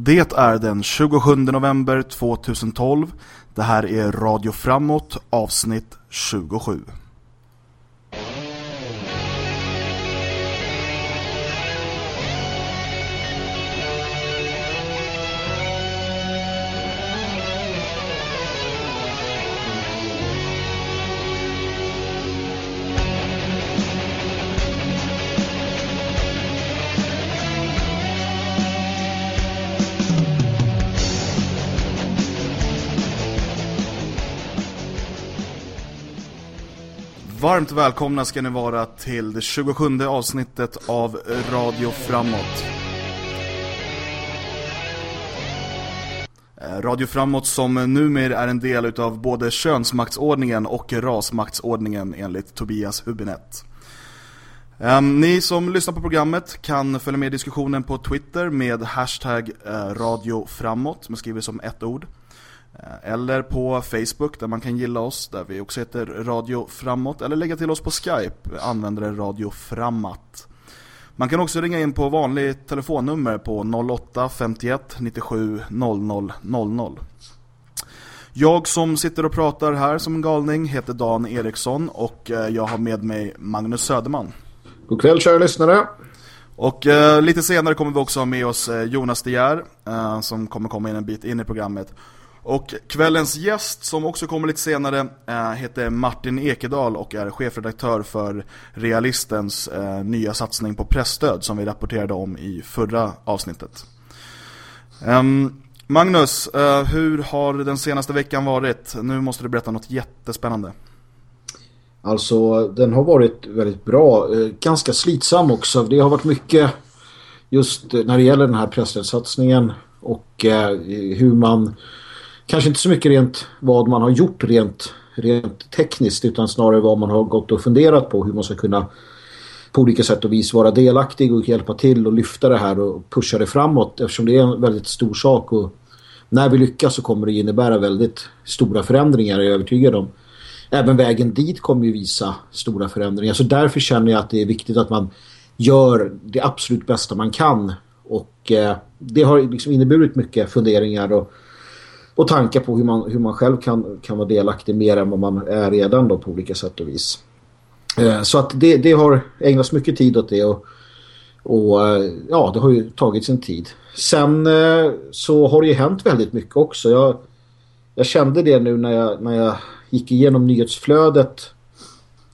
Det är den 27 november 2012. Det här är Radio Framåt, avsnitt 27. Varmt välkomna ska ni vara till det 27 avsnittet av Radio Framåt. Eh, Radio Framåt som numera är en del av både könsmaktsordningen och rasmaktsordningen enligt Tobias Hubinett. Ehm, ni som lyssnar på programmet kan följa med diskussionen på Twitter med hashtag eh, Radio Framåt, man skriver som ett ord. Eh, eller på Facebook där man kan gilla oss, där vi också heter Radio Framåt. Eller lägga till oss på Skype, användare Radio Framåt. Man kan också ringa in på vanlig telefonnummer på 08 51 97 00 00. Jag som sitter och pratar här som en galning heter Dan Eriksson och eh, jag har med mig Magnus Söderman. God kväll kära lyssnare. Och eh, lite senare kommer vi också ha med oss eh, Jonas De Geer, eh, som kommer komma in en bit in i programmet. Och kvällens gäst som också kommer lite senare äh, heter Martin Ekedal och är chefredaktör för Realistens äh, nya satsning på pressstöd som vi rapporterade om i förra avsnittet. Ehm, Magnus, eh, hur har den senaste veckan varit? Nu måste du berätta något jättespännande. Alltså, den har varit väldigt bra. ganska slitsam också. Det har varit mycket just när det gäller den här pressstödssatsningen och hur man kanske inte så mycket rent vad man har gjort rent, rent tekniskt utan snarare vad man har gått och funderat på hur man ska kunna på olika sätt och vis vara delaktig och hjälpa till och lyfta det här och pusha det framåt eftersom det är en väldigt stor sak och när vi lyckas så kommer det innebära väldigt stora förändringar, är jag övertygad om. Även vägen dit kommer ju visa stora förändringar. Så därför känner jag att det är viktigt att man gör det absolut bästa man kan. Och eh, det har liksom inneburit mycket funderingar och och tankar på hur man, hur man själv kan, kan vara delaktig mer än vad man är redan då på olika sätt och vis. Eh, så att det, det har ägnats mycket tid åt det och, och eh, ja, det har ju tagit sin tid. Sen eh, så har det ju hänt väldigt mycket också. Jag, jag kände det nu när jag, när jag gick igenom nyhetsflödet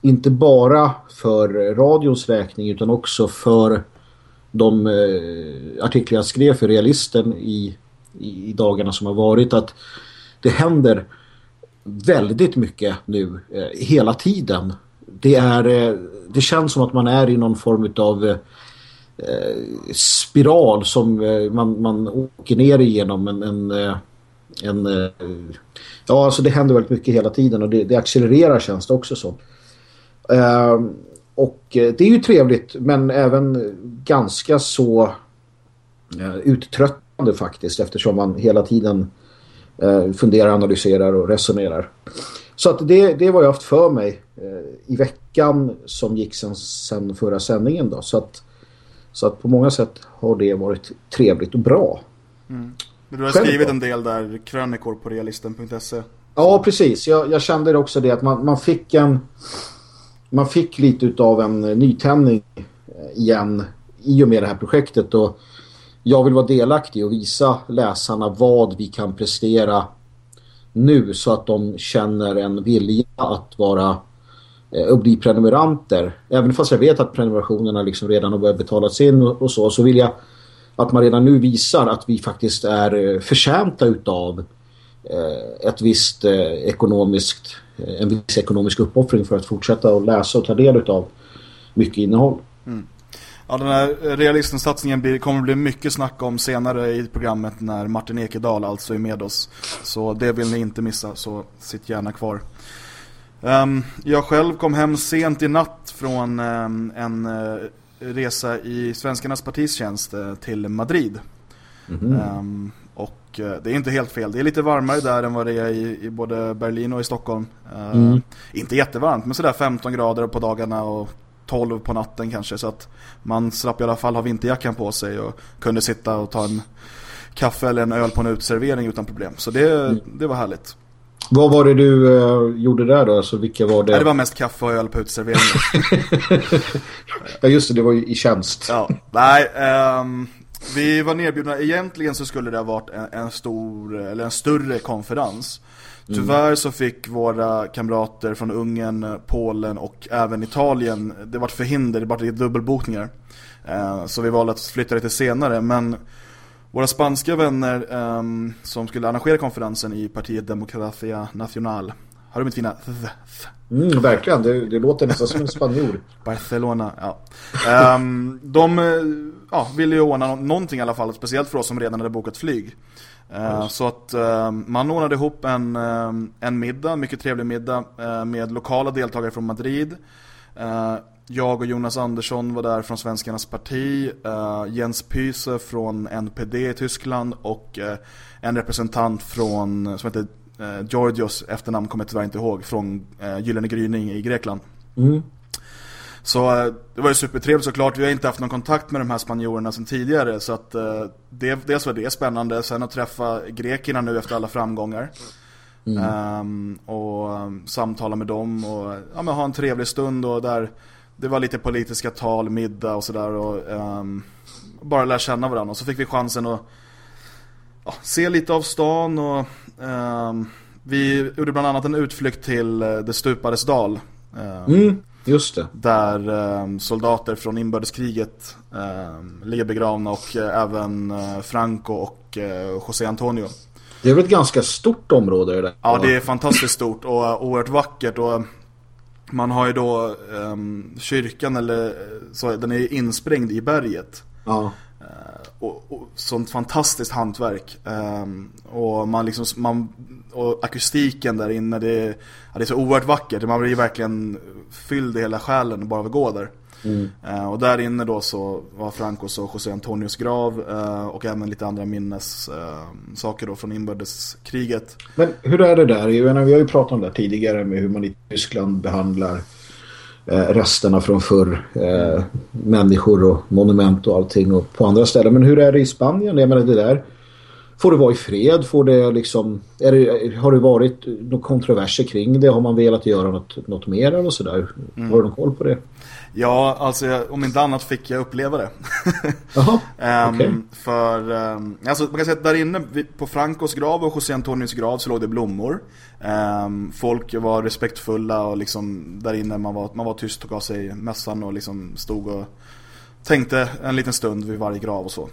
inte bara för radions räkning utan också för de eh, artiklar jag skrev för realisten i i, dagarna som har varit att det händer väldigt mycket nu eh, hela tiden. Det, är, eh, det känns som att man är i någon form av eh, eh, spiral som eh, man, man åker ner igenom en, en, eh, en eh, ja alltså det händer väldigt mycket hela tiden och det, det accelererar känns det också så. Ehm, och eh, det är ju trevligt men även ganska så uttrött faktiskt eftersom man hela tiden eh, funderar, analyserar och resonerar. Så att det, det var jag haft för mig eh, i veckan som gick sen, sen förra sändningen då. Så att, så att på många sätt har det varit trevligt och bra. Mm. Du har Själv skrivit då? en del där krönikor på realisten.se. Ja, precis. Jag, jag kände också det att man, man fick en man fick lite av en nytändning eh, igen i och med det här projektet och jag vill vara delaktig och visa läsarna vad vi kan prestera nu så att de känner en vilja att vara eh, och bli prenumeranter. Även fast jag vet att prenumerationerna liksom redan har börjat betalas in och, så, så vill jag att man redan nu visar att vi faktiskt är eh, förtjänta utav eh, ett visst ekonomiskt, en viss ekonomisk uppoffring för att fortsätta att läsa och ta del av mycket innehåll. Mm. Ja, den här realistsatsningen kommer bli mycket snack om senare i programmet när Martin Ekedal alltså är med oss. Så det vill ni inte missa, så sitt gärna kvar. Um, jag själv kom hem sent i natt från um, en uh, resa i Svenskarnas partistjänst uh, till Madrid. Mm -hmm. och uh, det är inte helt fel. Det är lite varmare där än vad det är i, i både Berlin och i Stockholm. Mm. Inte jättevarmt, men sådär 15 grader på dagarna och 12 på natten kanske så att man slapp i alla fall ha vinterjackan på sig och kunde sitta och ta en kaffe eller en öl på en utservering utan problem. Så det, mm. det var härligt. Vad var det du uh, gjorde där då? Alltså, vilka var det? Nej, det var mest kaffe och öl på uteserveringen. ja just det, det var ju i tjänst. Ja, nej, um, vi var nerbjudna. Egentligen så skulle det ha varit en, en stor, eller en större konferens. Tyvärr så fick våra kamrater från Ungern, Polen och även Italien, det var förhinder, det var dubbelbokningar. Uh, så vi valde att flytta lite senare, men våra spanska vänner um, som skulle arrangera konferensen i partiet Democracia Nacional. Har du mitt fina Mm, verkligen, det, det låter nästan som en spanjor. Barcelona, ja. Um, de ja, ville ju ordna någonting i alla fall, speciellt för oss som redan hade bokat flyg. Eh, så att eh, man ordnade ihop en, eh, en middag, mycket trevlig middag med lokala deltagare från Madrid. Jag och Jonas Andersson var där från Svenskarnas parti, Jens Pyse från NPD i Tyskland och en representant från, som heter Georgios, efternamn kommer jag tyvärr inte ihåg, från Gyllene Gryning i Grekland. Mm. Så det var ju supertrevligt såklart. Vi har inte haft någon kontakt med de här spanjorerna sedan tidigare. Så att det, dels var det spännande. Sen att träffa grekerna nu efter alla framgångar. Mm. Um, och um, samtala med dem och ja, men ha en trevlig stund och där det var lite politiska tal, middag och sådär och um, bara lära känna varandra. Och så fick vi chansen att ja, se lite av stan och um, vi gjorde bland annat en utflykt till det stupades dal. Mm, just det. Där um, soldater från inbördeskriget um, ligger begravna och uh, även uh, Franco och uh, José Antonio. Det är väl ett ganska stort område det där? Ja, det är fantastiskt stort och oerhört vackert och man har ju då um, kyrkan eller så, den är insprängd i berget. Ja. Och, och, sånt fantastiskt hantverk. Um, och man liksom man, och akustiken där inne det, ja, det är så oerhört vackert. Man blir verkligen fylld i hela själen bara av att gå där. Mm. Uh, och där inne då så var Francos och José Antonios grav uh, och även lite andra minnessaker uh, då från inbördeskriget. Men hur är det där? Jag menar, vi har ju pratat om det tidigare med hur man i Tyskland behandlar resterna från förr, människor och monument och allting och på andra ställen. Men hur är det i Spanien? Jag menar det där Får det vara i fred? Får det liksom, det, har det varit några kontroverser kring det? Har man velat göra något, något mer eller sådär? Mm. Har du någon koll på det? Ja, alltså om inte annat fick jag uppleva det. Jaha, um, okay. För, um, alltså man kan säga att där inne på Francos grav och José Antonios grav så låg det blommor. Um, folk var respektfulla och liksom där inne man var, man var tyst och gav sig mässan och liksom stod och tänkte en liten stund vid varje grav och så.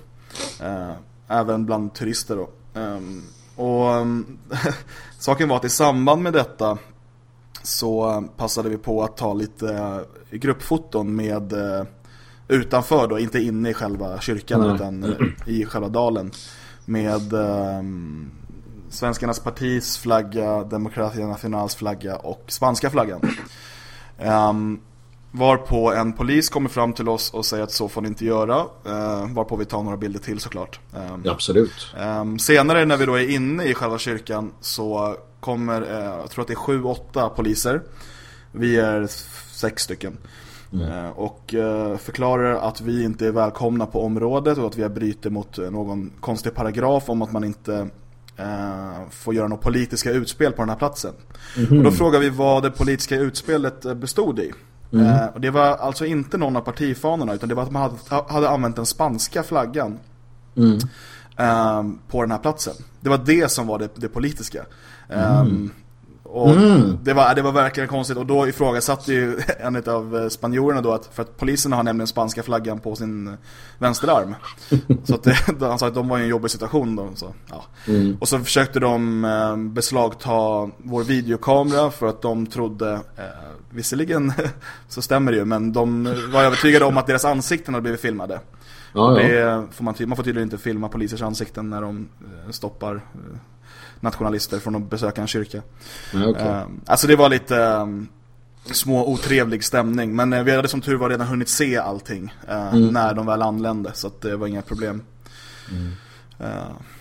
Uh, även bland turister då. Um, och um, saken var att i samband med detta så passade vi på att ta lite uh, gruppfoton med uh, utanför då, inte inne i själva kyrkan mm. utan uh, i själva dalen med um, Svenskarnas partis flagga, Demokratia Nationals flagga och spanska flaggan. Um, Varpå en polis kommer fram till oss och säger att så får ni inte göra. Eh, varpå vi tar några bilder till såklart. Eh, absolut. Eh, senare när vi då är inne i själva kyrkan så kommer, eh, jag tror att det är sju, åtta poliser. Vi är sex stycken. Mm. Eh, och eh, förklarar att vi inte är välkomna på området och att vi har bryter mot någon konstig paragraf om att man inte får göra några politiska utspel på den här platsen. Mm. Och då frågar vi vad det politiska utspelet bestod i. Mm. Eh, och det var alltså inte någon av partifanorna utan det var att man hade, hade använt den spanska flaggan mm. eh, på den här platsen. Det var det som var det, det politiska. Mm. Och mm. det, var, det var verkligen konstigt och då ifrågasatte ju en av eh, spanjorerna då att för att polisen har nämligen spanska flaggan på sin vänsterarm. så att det, han sa att de var i en jobbig situation då. Så, ja. mm. Och så försökte de eh, beslagta vår videokamera för att de trodde, eh, visserligen så stämmer det ju, men de var övertygade om att deras ansikten hade blivit filmade. Ja, ja. Får man, man får tydligen inte filma polisers ansikten när de eh, stoppar eh, nationalister från att besöka en kyrka. Okay. uh, alltså det var lite um, små otrevlig stämning. Men uh, vi hade som tur var redan hunnit se allting uh, mm. när de väl anlände. Så att det var inga problem. Mm.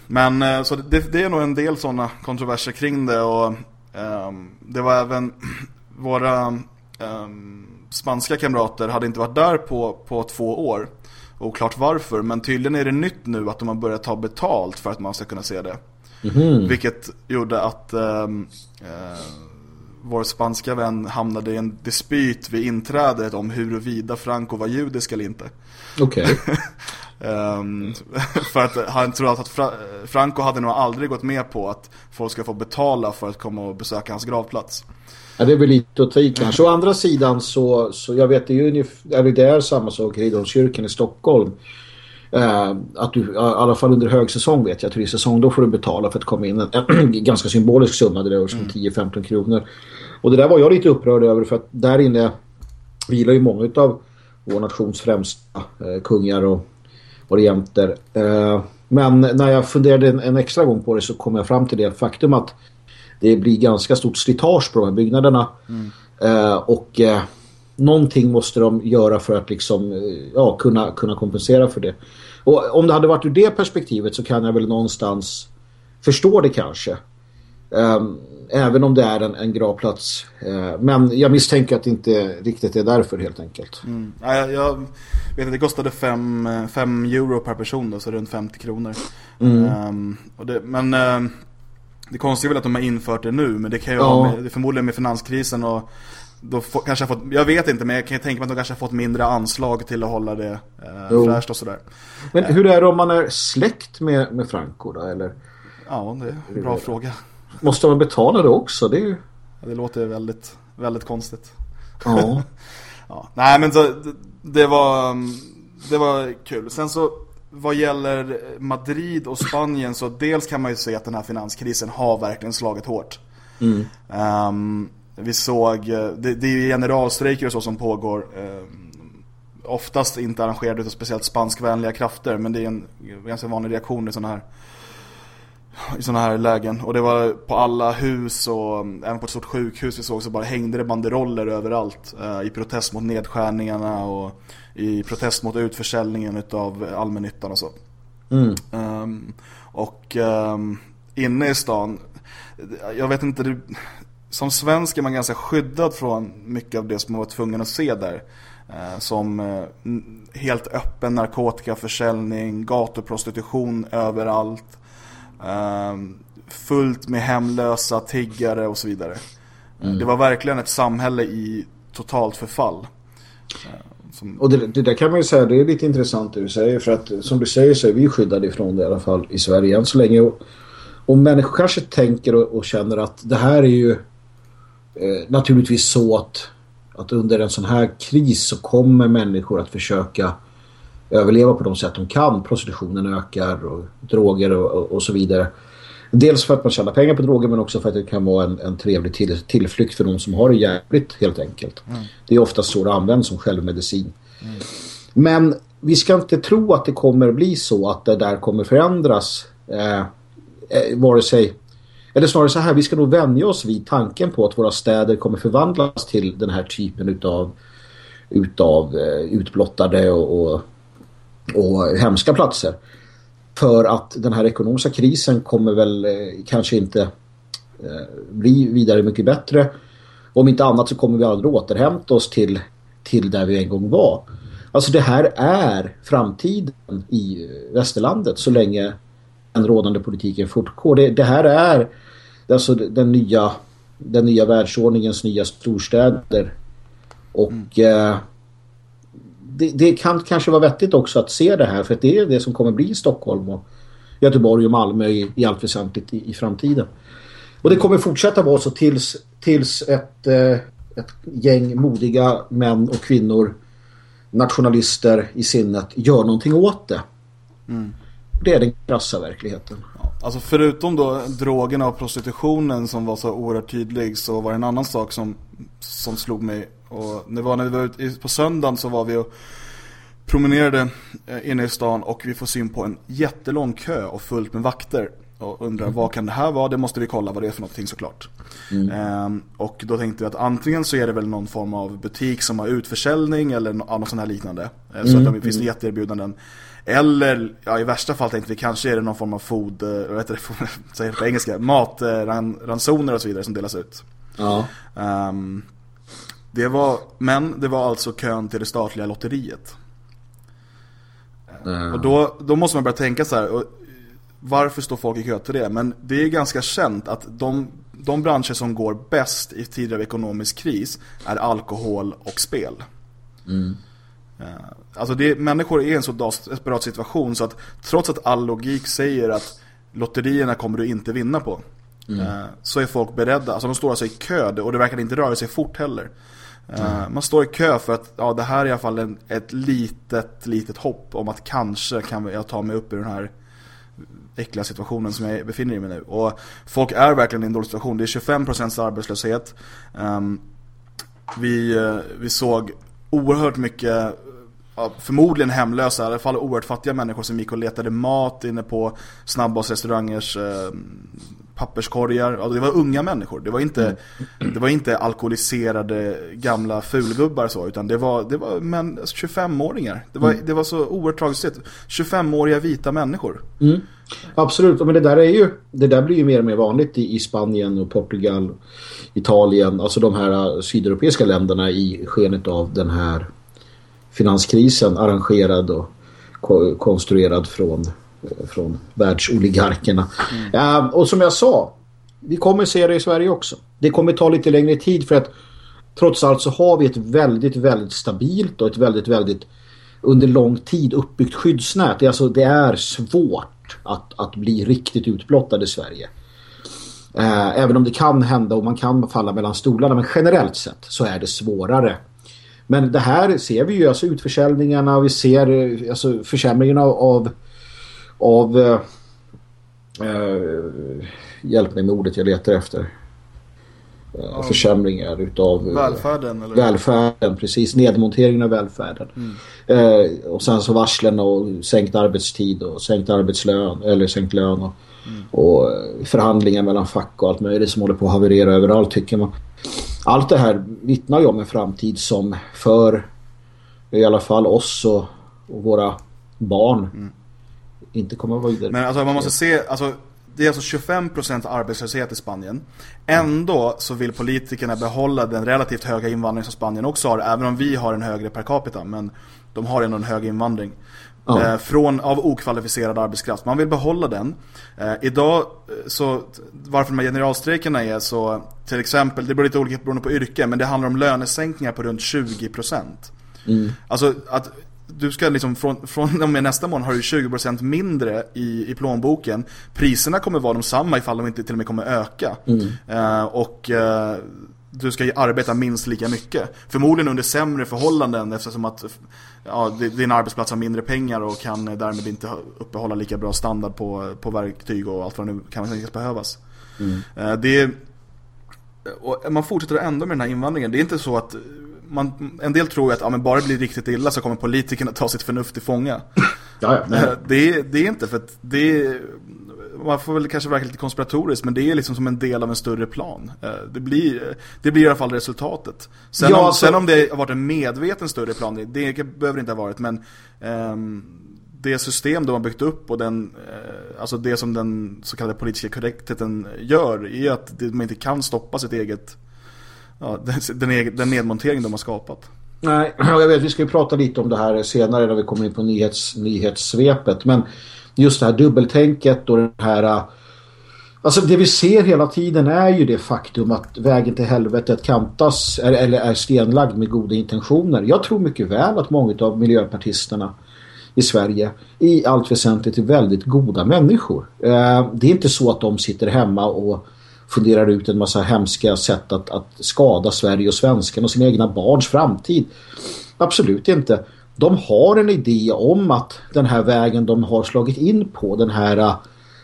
men så det, det, är nog en del sådana kontroverser kring det. Och um, det var även våra um, spanska kamrater hade inte varit där på, på två år. Oklart varför, men tydligen är det nytt nu att de har börjat ta betalt för att man ska kunna se det. Mhm. Vilket gjorde att ehm, eh, vår spanska vän hamnade i en dispyt vid inträdet om huruvida Franco var judisk eller inte. Okej. Ehm, för att han tror att Fra Franco hade nog aldrig gått med på att folk ska få betala för att komma och besöka hans gravplats. Ja, det är väl lite att ta i kanske. Å andra sidan så, så jag vet det är ju eller det är samma sak i Riddarholmskyrkan i Stockholm. Eh, att du, i alla fall under högsäsong vet jag, turistsäsong, då får du betala för att komma in. En, ganska symbolisk summa, det rör sig om 10-15 kronor. Och det där var jag lite upprörd över för att där inne vilar ju många av vår nations främsta eh, kungar och, regenter. Eh, men när jag funderade en, en extra gång på det så kom jag fram till det faktum att det blir ganska stort slitage på de här byggnaderna. Eh, och eh, någonting måste de göra för att liksom, eh, ja, kunna, kunna kompensera för det. Och om det hade varit ur det perspektivet så kan jag väl någonstans förstå det kanske. Ehm, även om det är en, en gravplats. Eh, men jag misstänker att det inte riktigt är därför helt enkelt. Mm. Ja, jag, jag vet att det kostade 5 euro per person då, så runt 50 kronor. Ehm, och det, men ehm, det konstiga är väl att de har infört det nu, men det kan ju Ja. ha med, förmodligen med finanskrisen och då får, kanske fått, jag vet inte men jag kan ju tänka mig att de kanske har fått mindre anslag till att hålla det eh, fräscht och sådär. Men hur är det om man är släkt med, med Franco då? Eller Ja, det är en bra fråga. måste man betala det också? Det är ju... Ja, Det låter väldigt, väldigt konstigt. Ja. Ja. Nej men så, det, det var mm, Det var kul. Sen så vad gäller Madrid och Spanien så dels kan man ju se att den här finanskrisen har verkligen slagit hårt. Mm. Ehm, vi såg, eh, det, det är ju generalstrejker och så som pågår. ehm, oftast inte arrangerade av speciellt spanskvänliga krafter men det är en ganska vanlig reaktion i sådana här i sådana här lägen. Och det var på alla hus och mm, även på ett stort sjukhus vi såg så bara hängde det banderoller överallt. eh, I protest mot nedskärningarna och i protest mot utförsäljningen utav allmännyttan och så. Mm. Ehm, och ehm, inne i stan, jag vet inte, det, som svensk är man ganska skyddad från mycket av det som man var tvungen att se där. Eh, som eh, helt öppen narkotikaförsäljning, gatuprostitution överallt. Ehm, fullt med hemlösa, tiggare och så vidare. Eh, Det var verkligen ett samhälle i totalt förfall. Eh, som, Och det, det där kan man ju säga, det är lite intressant det du säger. För att som du säger så är vi skyddade ifrån det i alla fall i Sverige än så länge. Och, och människor kanske tänker och, och känner att det här är ju eh, naturligtvis så att, att under en sån här kris så kommer människor att försöka överleva på de sätt de kan. Prostitutionen ökar och droger och, och, och så vidare. Dels för att man tjänar pengar på droger men också för att det kan vara en, en trevlig till, tillflykt för de som har det jävligt helt enkelt. Det är ofta så det används som självmedicin. Men vi ska inte tro att det kommer bli så att det där kommer förändras. Eh, eh, vare sig, eller snarare så här, vi ska nog vänja oss vid tanken på att våra städer kommer förvandlas till den här typen utav, utav eh, utblottade och, och, och hemska platser. För att den här ekonomiska krisen kommer väl eh, kanske inte eh, bli vidare mycket bättre. Om inte annat så kommer vi aldrig återhämta oss till, till där vi en gång var. Alltså det här är framtiden i västerlandet så länge den rådande politiken fortgår. Det, det här är alltså den nya, den nya världsordningens nya storstäder. Och eh, det, det kan kanske vara vettigt också att se det här för det är det som kommer bli i Stockholm och Göteborg och Malmö i, i allt väsentligt i, i framtiden. Och det kommer fortsätta vara så tills, tills ett, eh, ett gäng modiga män och kvinnor nationalister i sinnet gör någonting åt det. Det är den krassa verkligheten. Alltså förutom då drogerna och prostitutionen som var så oerhört tydlig så var det en annan sak som, som slog mig. Och det var när vi var ute på söndagen så var vi och promenerade eh, inne i stan och vi får syn på en jättelång kö och fullt med vakter. Och undrar vad kan det här vara? Det måste vi kolla vad det är för någonting såklart. Ehm, och då tänkte vi att antingen så är det väl någon form av butik som har utförsäljning eller nå- något sånt här liknande. Eh, Så att det finns jätteerbjudanden. Eller, ja i värsta fall tänkte vi kanske är det någon form av food, eh, vad heter det, säger på engelska, matransoner och så vidare som delas ut. Ja. Ehm, det var, men det var alltså kön till det statliga lotteriet. Mm. Och då, då måste man börja tänka så här, varför står folk i kö till det? Men det är ganska känt att de, de branscher som går bäst i tider av ekonomisk kris är alkohol och spel. Mm. Alltså det, människor är i en så desperat situation så att trots att all logik säger att lotterierna kommer du inte vinna på mm. så är folk beredda, alltså de står alltså i kö och det verkar inte röra sig fort heller. Mm. Man står i kö för att ja, det här är i alla fall en, ett litet, litet hopp om att kanske kan jag ta mig upp ur den här äckliga situationen som jag befinner mig i nu. Och folk är verkligen i en dålig situation. Det är 25% arbetslöshet. Um, vi, eh, vi såg oerhört mycket förmodligen hemlösa, i alla fall oerhört fattiga människor som gick och letade mat inne på snabbmatsrestaurangers eh, papperskorgar. Alltså det var unga människor. Det var inte, det var inte alkoholiserade gamla fulgubbar så, utan det var, det var 25-åringar. Alltså det var, mm. det var så oerhört tragiskt. 25-åriga vita människor. Mm. Absolut, men det där är ju det där blir ju mer och mer vanligt i, i Spanien och Portugal, Italien, alltså de här sydeuropeiska länderna i skenet av den här finanskrisen arrangerad och ko konstruerad från, från världsoligarkerna. Mm. Uh, och som jag sa, vi kommer se det i Sverige också. Det kommer ta lite längre tid för att trots allt så har vi ett väldigt, väldigt stabilt och ett väldigt, väldigt under lång tid uppbyggt skyddsnät. Det är, alltså, det är svårt att, att bli riktigt utblottad i Sverige. Eh, även om det kan hända och man kan falla mellan stolarna men generellt sett så är det svårare men det här ser vi ju, alltså utförsäljningarna, vi ser eh, alltså försämringarna av, av äh, hjälp mig med ordet jag letar efter. Äh, försämringar utav välfärden, eller? välfärden, precis, nedmonteringen av välfärden. Mm. Äh, och sen så varslen och sänkt arbetstid och sänkt arbetslön eller sänkt lön och, mm. och förhandlingar mellan fack och allt möjligt som håller på att haverera överallt tycker man allt det här vittnar ju om en framtid som för i alla fall oss och, och våra barn mm. Inte kommer att vara vidare. Men alltså man måste se, alltså det är alltså 25% arbetslöshet i Spanien. Ändå så vill politikerna behålla den relativt höga invandring som Spanien också har, även om vi har en högre per capita, men de har ändå en hög invandring. Ja. Eh, från, av okvalificerad arbetskraft. Man vill behålla den. Eh, idag, eh, så varför de här generalstrejkerna är så, till exempel, det beror lite olika beroende på yrke, men det handlar om lönesänkningar på runt 20%. Mm. Alltså att du ska liksom från, från och med nästa månad har du 20% mindre i, i plånboken. Priserna kommer vara de samma ifall de inte till och med kommer öka. Mm. Uh, och uh, du ska arbeta minst lika mycket. Förmodligen under sämre förhållanden eftersom att ja, din arbetsplats har mindre pengar och kan därmed inte uppehålla lika bra standard på, på verktyg och allt vad det nu kan tänkas behövas. Mm. Eh, det och man fortsätter ändå med den här invandringen. Det är inte så att man, en del tror att ja, men bara det blir riktigt illa så kommer politikerna ta sitt förnuft till fånga. Ja, ja, eh, det, det, är inte för att det man får väl kanske verka lite konspiratoriskt men det är liksom som en del av en större plan. Eh, det blir, det blir i alla fall resultatet. Sen, ja, om, alltså... sen om det har varit en medveten större plan, det, behöver det inte ha varit men um, det system de har byggt upp och den, uh, alltså det som den så kallade politiska korrektheten gör är att man inte kan stoppa sitt eget, ja, den, den nedmontering de har skapat. Nej, jag vet, vi ska ju prata lite om det här senare när vi kommer in på nyhets, nyhetssvepet. Men just det här dubbeltänket och det här... Äh, alltså det vi ser hela tiden är ju det faktum att vägen till helvetet kantas eller är stenlagd med goda intentioner. Jag tror mycket väl att många av miljöpartisterna i Sverige i allt väsentligt är väldigt goda människor. Äh, det är inte så att de sitter hemma och funderar ut en massa hemska sätt att, att skada Sverige och svenskarna och sina egna barns framtid. Absolut inte de har en idé om att den här vägen de har slagit in på, den här äh,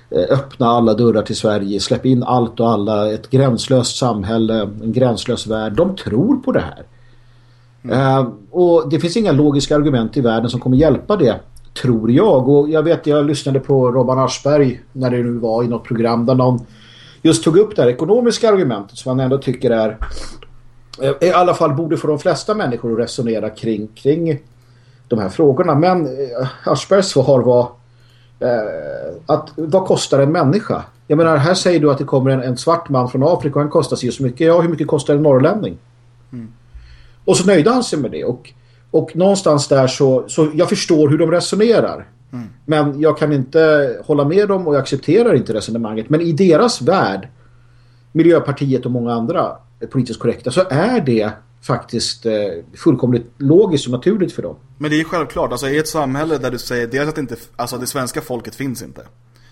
öppna alla dörrar till Sverige, släpp in allt och alla, ett gränslöst samhälle, en gränslös värld. De tror på det här. Mm. Uh, och det finns inga logiska argument i världen som kommer hjälpa det, tror jag. Och jag vet, jag lyssnade på Robban Aschberg när det nu var i något program där någon just tog upp det här ekonomiska argumentet som man ändå tycker är i alla fall borde få de flesta människor att resonera kring, kring de här frågorna. Men eh, Aschbergs svar var eh, att vad kostar en människa? Jag menar, här säger du att det kommer en, en svart man från Afrika och han kostar sig så mycket. Ja, hur mycket kostar en norrlänning? Mm. Och så nöjde han sig med det. Och Och någonstans där så, så jag förstår hur de resonerar. Mm. Men jag kan inte hålla med dem och jag accepterar inte resonemanget. Men i deras värld, Miljöpartiet och många andra politiskt korrekta, så är det faktiskt eh, fullkomligt logiskt och naturligt för dem. Men det är självklart, alltså i ett samhälle där du säger dels att inte, alltså det svenska folket finns inte.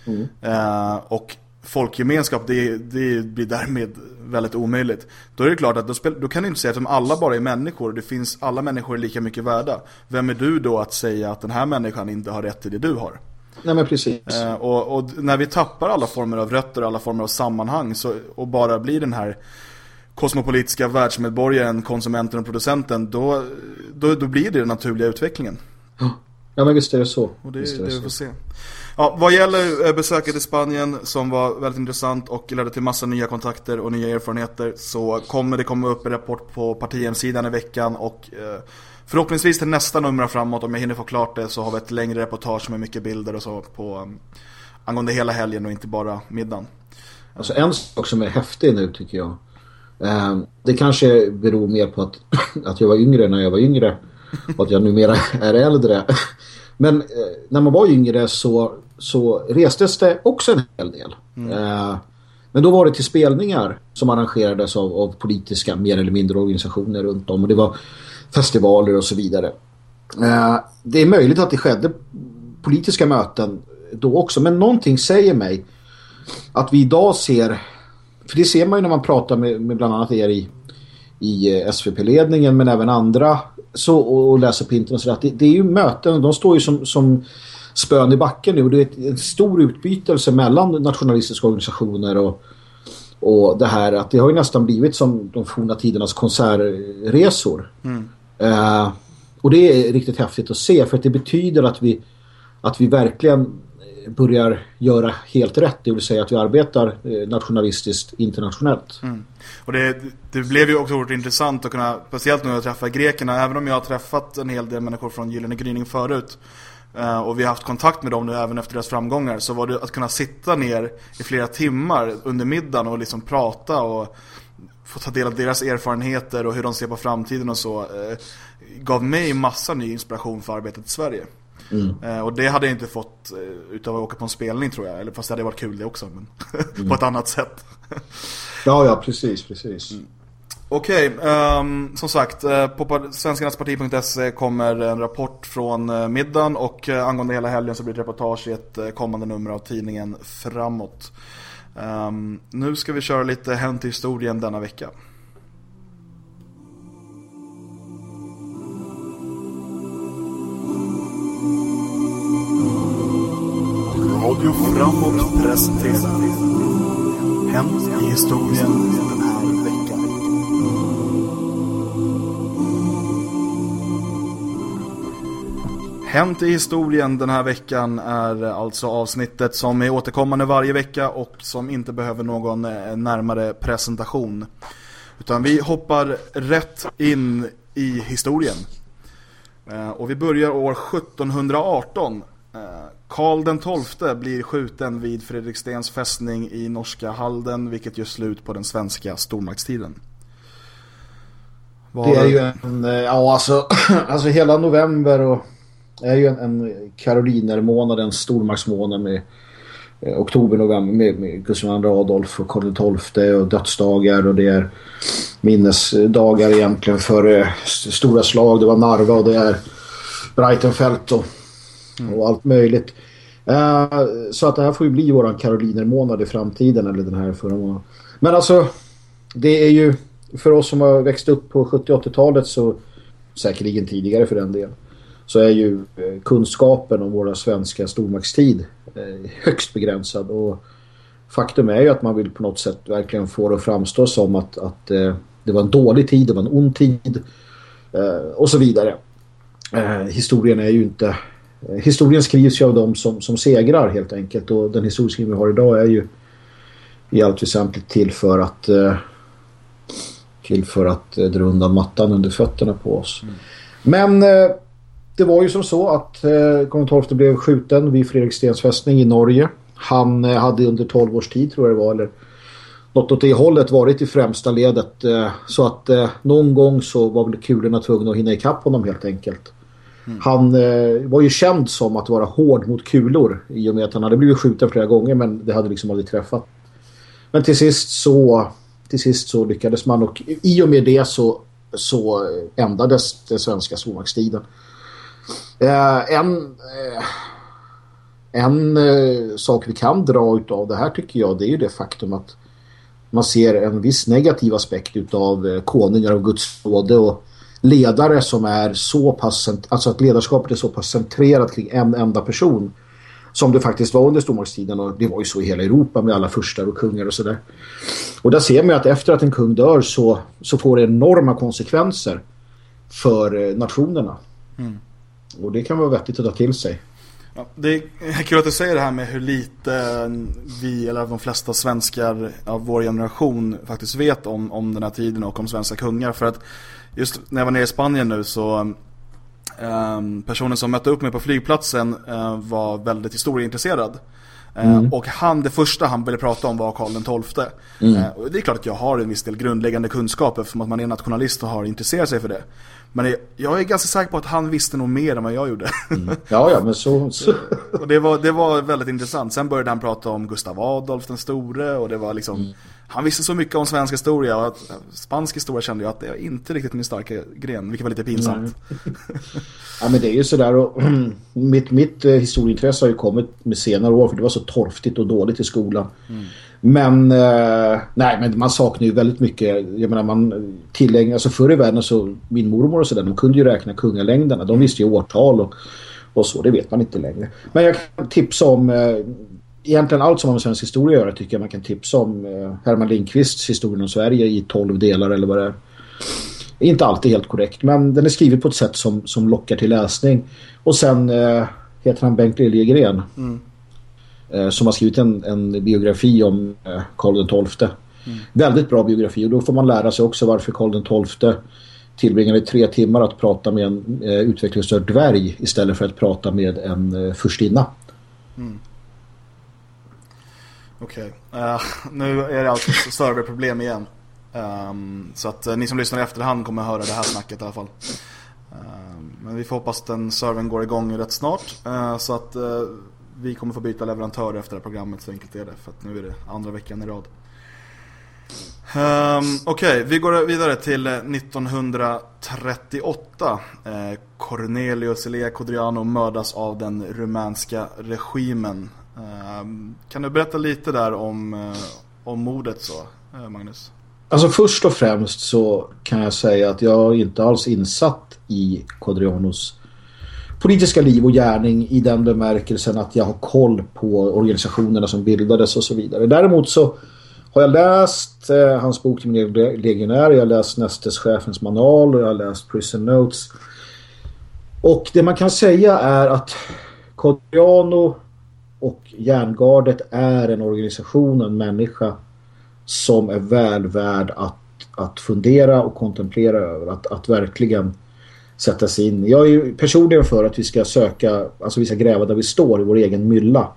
Mm. Uh, och folkgemenskap, det, det blir därmed väldigt omöjligt. Då är det klart att då, spel, då kan du inte säga att alla bara är människor. Det finns, alla människor är lika mycket värda. Vem är du då att säga att den här människan inte har rätt till det du har? Nej men precis. Uh, och, och, när vi tappar alla former av rötter och alla former av sammanhang så, och bara blir den här kosmopolitiska världsmedborgaren, konsumenten och producenten, då, då, då blir det den naturliga utvecklingen. Ja, men visst är det så. Och det, visst är det, det vi får se. Ja, vad gäller eh, besöket i Spanien som var väldigt intressant och ledde till massa nya kontakter och nya erfarenheter så kommer det komma upp en rapport på partihemsidan i veckan och eh, förhoppningsvis till nästa nummer framåt om jag hinner få klart det så har vi ett längre reportage med mycket bilder och så på um, angående hela helgen och inte bara middagen. Alltså en sak som är häftig nu tycker jag Eh, det kanske beror mer på att, att jag var yngre när jag var yngre och att jag numera är äldre. Men eh, när man var yngre så, så restes det också en hel del. Mm. Eh, men då var det till spelningar som arrangerades av, av, politiska mer eller mindre organisationer runt om. Och det var festivaler och så vidare. det är möjligt att det skedde politiska möten då också. Men någonting säger mig att vi idag ser för det ser man ju när man pratar med, med bland annat er i, i eh, SVP-ledningen men även andra så, och, och läser på internet så att det, det, är ju möten, de står ju som, som spön i backen nu det är en stor utbytelse mellan nationalistiska organisationer och, och det här att det har ju nästan blivit som de forna tidernas konsertresor. Mm. Uh, och det är riktigt häftigt att se för att det betyder att vi, att vi verkligen börjar göra helt rätt. Det vill säga att vi arbetar eh, nationalistiskt internationellt. Mm. Och det, det, blev ju också oerhört intressant att kunna, speciellt nu att träffa grekerna, även om jag har träffat en hel del människor från Gyllene Gryning förut. Eh, och vi har haft kontakt med dem nu även efter deras framgångar. Så var det att kunna sitta ner i flera timmar under middagen och liksom prata och få ta del av deras erfarenheter och hur de ser på framtiden och så. Eh, gav mig massa ny inspiration för arbetet i Sverige. Mm. Eh, och det hade jag inte fått utav att åka på en spelning tror jag. Eller fast det hade varit kul det också. Men mm. på ett annat sätt. ja, ja, precis, precis. Mm. Okej, um, som sagt, eh, på svenskarnasparti.se eh, kommer en rapport från eh, middagen och angående hela helgen så blir det reportage i ett kommande nummer av tidningen Framåt. Um, nu ska vi köra lite Hänt i historien denna vecka. Radio Framåt presenterar Hänt i historien Hänt i historien den här veckan är alltså avsnittet som är återkommande varje vecka och som inte behöver någon eh, närmare presentation. Utan vi hoppar rätt in i historien. Eh, och vi börjar år 1718 eh, Karl den XII blir skjuten vid Fredrikstens fästning i norska Halden vilket gör slut på den svenska stormaktstiden. Var... Det är ju en, ja alltså, alltså hela november och är ju en, en karolinermånad, en stormaktsmånad med eh, oktober, november med, med Gustav II Adolf och Karl XII och dödsdagar och det är minnesdagar egentligen för eh, stora slag. Det var Narva och det är Breitenfeld och mm. och allt möjligt. Uh, så att det här får ju bli våran Karoliner-månad i framtiden eller den här förra månaden. Men alltså, det är ju för oss som har växt upp på 70-80-talet så säkerligen tidigare för den delen så är ju eh, kunskapen om våra svenska stormaktstid eh, högst begränsad och faktum är ju att man vill på något sätt verkligen få det att framstå som att, att det var en dålig tid, det var en ond tid och så vidare. historien är ju inte Eh, historien skrivs ju av dem som, som segrar helt enkelt och den historieskrivning vi har idag är ju i allt väsentligt till för att eh, till för att eh, dra undan mattan under fötterna på oss. Mm. Men det var ju som så att Karl XII blev skjuten vid Fredrikstens fästning i Norge. Han hade under 12 års tid tror jag det var eller något åt det hållet varit i främsta ledet. Eh, så att eh, någon gång så var väl kulorna tvungna att hinna ikapp honom helt enkelt. Mm. Han eh, var ju känd som att vara hård mot kulor i och med att han hade blivit skjuten flera gånger men det hade liksom aldrig träffat. Men till sist så till sist så lyckades man och i och med det så, så ändades den svenska stormaktstiden. Eh, en eh, en eh, sak vi kan dra av det här tycker jag det är ju det faktum att man ser en viss negativ aspekt utav eh, konungar och Guds och ledare som är så pass alltså att ledarskapet är så pass centrerat kring en enda person som det faktiskt var under stormaktstiden och det var ju så i hela Europa med alla furstar och kungar och sådär. Och där ser man att efter att en kung dör så, så får det enorma konsekvenser för eh, nationerna. Mm. Och det kan vara vettigt att ta till sig. Ja, det är kul att du säger det här med hur lite vi, eller de flesta svenskar av vår generation faktiskt vet om, om den här tiden och om svenska kungar. För att just när jag var nere i Spanien nu så um, personen som mötte upp mig på flygplatsen uh, var väldigt historieintresserad. Eh, mm. Och han, det första han ville prata om var Karl XII. Mm. Och det är klart att jag har en viss del grundläggande kunskap eftersom att man är nationalist och har intresserat sig för det. Men jag är ganska säker på att han visste nog mer än vad jag gjorde. Mm. Ja, ja, men så... så. och det var, det var väldigt intressant. Sen började han prata om Gustav Adolf den store och det var liksom... Mm. Han visste så mycket om svensk historia och att, spansk historia kände jag att det är inte riktigt min starka gren, vilket var lite pinsamt. ja, men det är ju sådär och mitt, mitt eh, historieintresse har ju kommit med senare år för det var så torftigt och dåligt i skolan. Mm. Men eh, nej, men man saknar ju väldigt mycket. Jag menar man tillägnar alltså förr i världen så min mormor och sådär, de kunde ju räkna kungalängderna. De visste ju årtal och, och så, det vet man inte längre. Men jag kan tipsa om eh, egentligen allt som har med svensk historia att göra tycker jag man kan tipsa om eh, Herman Lindqvists historien om Sverige i tolv delar eller vad det är. Inte alltid helt korrekt, men den är skriven på ett sätt som, som lockar till läsning. Och sen eh, heter han Bengt Liljegren. Mm. Eh, som har skrivit en, en biografi om eh, Karl XII. Mm. Väldigt bra biografi och då får man lära sig också varför Karl XII tillbringade tre timmar att prata med en eh, utvecklingsstörd dvärg istället för att prata med en eh, förstinna. Mm. Okej, okay. uh, nu är det alltså serverproblem igen. Um, så att uh, ni som lyssnar i efterhand kommer att höra det här snacket i alla fall. Uh, men vi får hoppas att den servern går igång rätt snart. Så att vi kommer få byta leverantör efter det här programmet, så enkelt är det. För att nu är det andra veckan i rad. Um, Okej, okay, vi går vidare till eh, 1938. Eh, Cornelius Elia Codriano mördas av den rumänska regimen. Eh, kan du berätta lite där om, eh, om mordet så, eh, Magnus? Alltså först och främst så kan jag säga att jag inte alls insatt i Codrianos politiska liv och gärning i den bemärkelsen att jag har koll på organisationerna som bildades och så vidare. Däremot så har jag läst eh, hans bok till min legionär, jag har läst Nästeschefens manual och jag har läst Prison Notes. Och det man kan säga är att Codriano och Järngardet är en organisation, en människa som är väl värd att, att fundera och kontemplera över. Att, att verkligen sätta sig in. Jag är ju personligen för att vi ska söka, alltså vi ska gräva där vi står i vår egen mylla.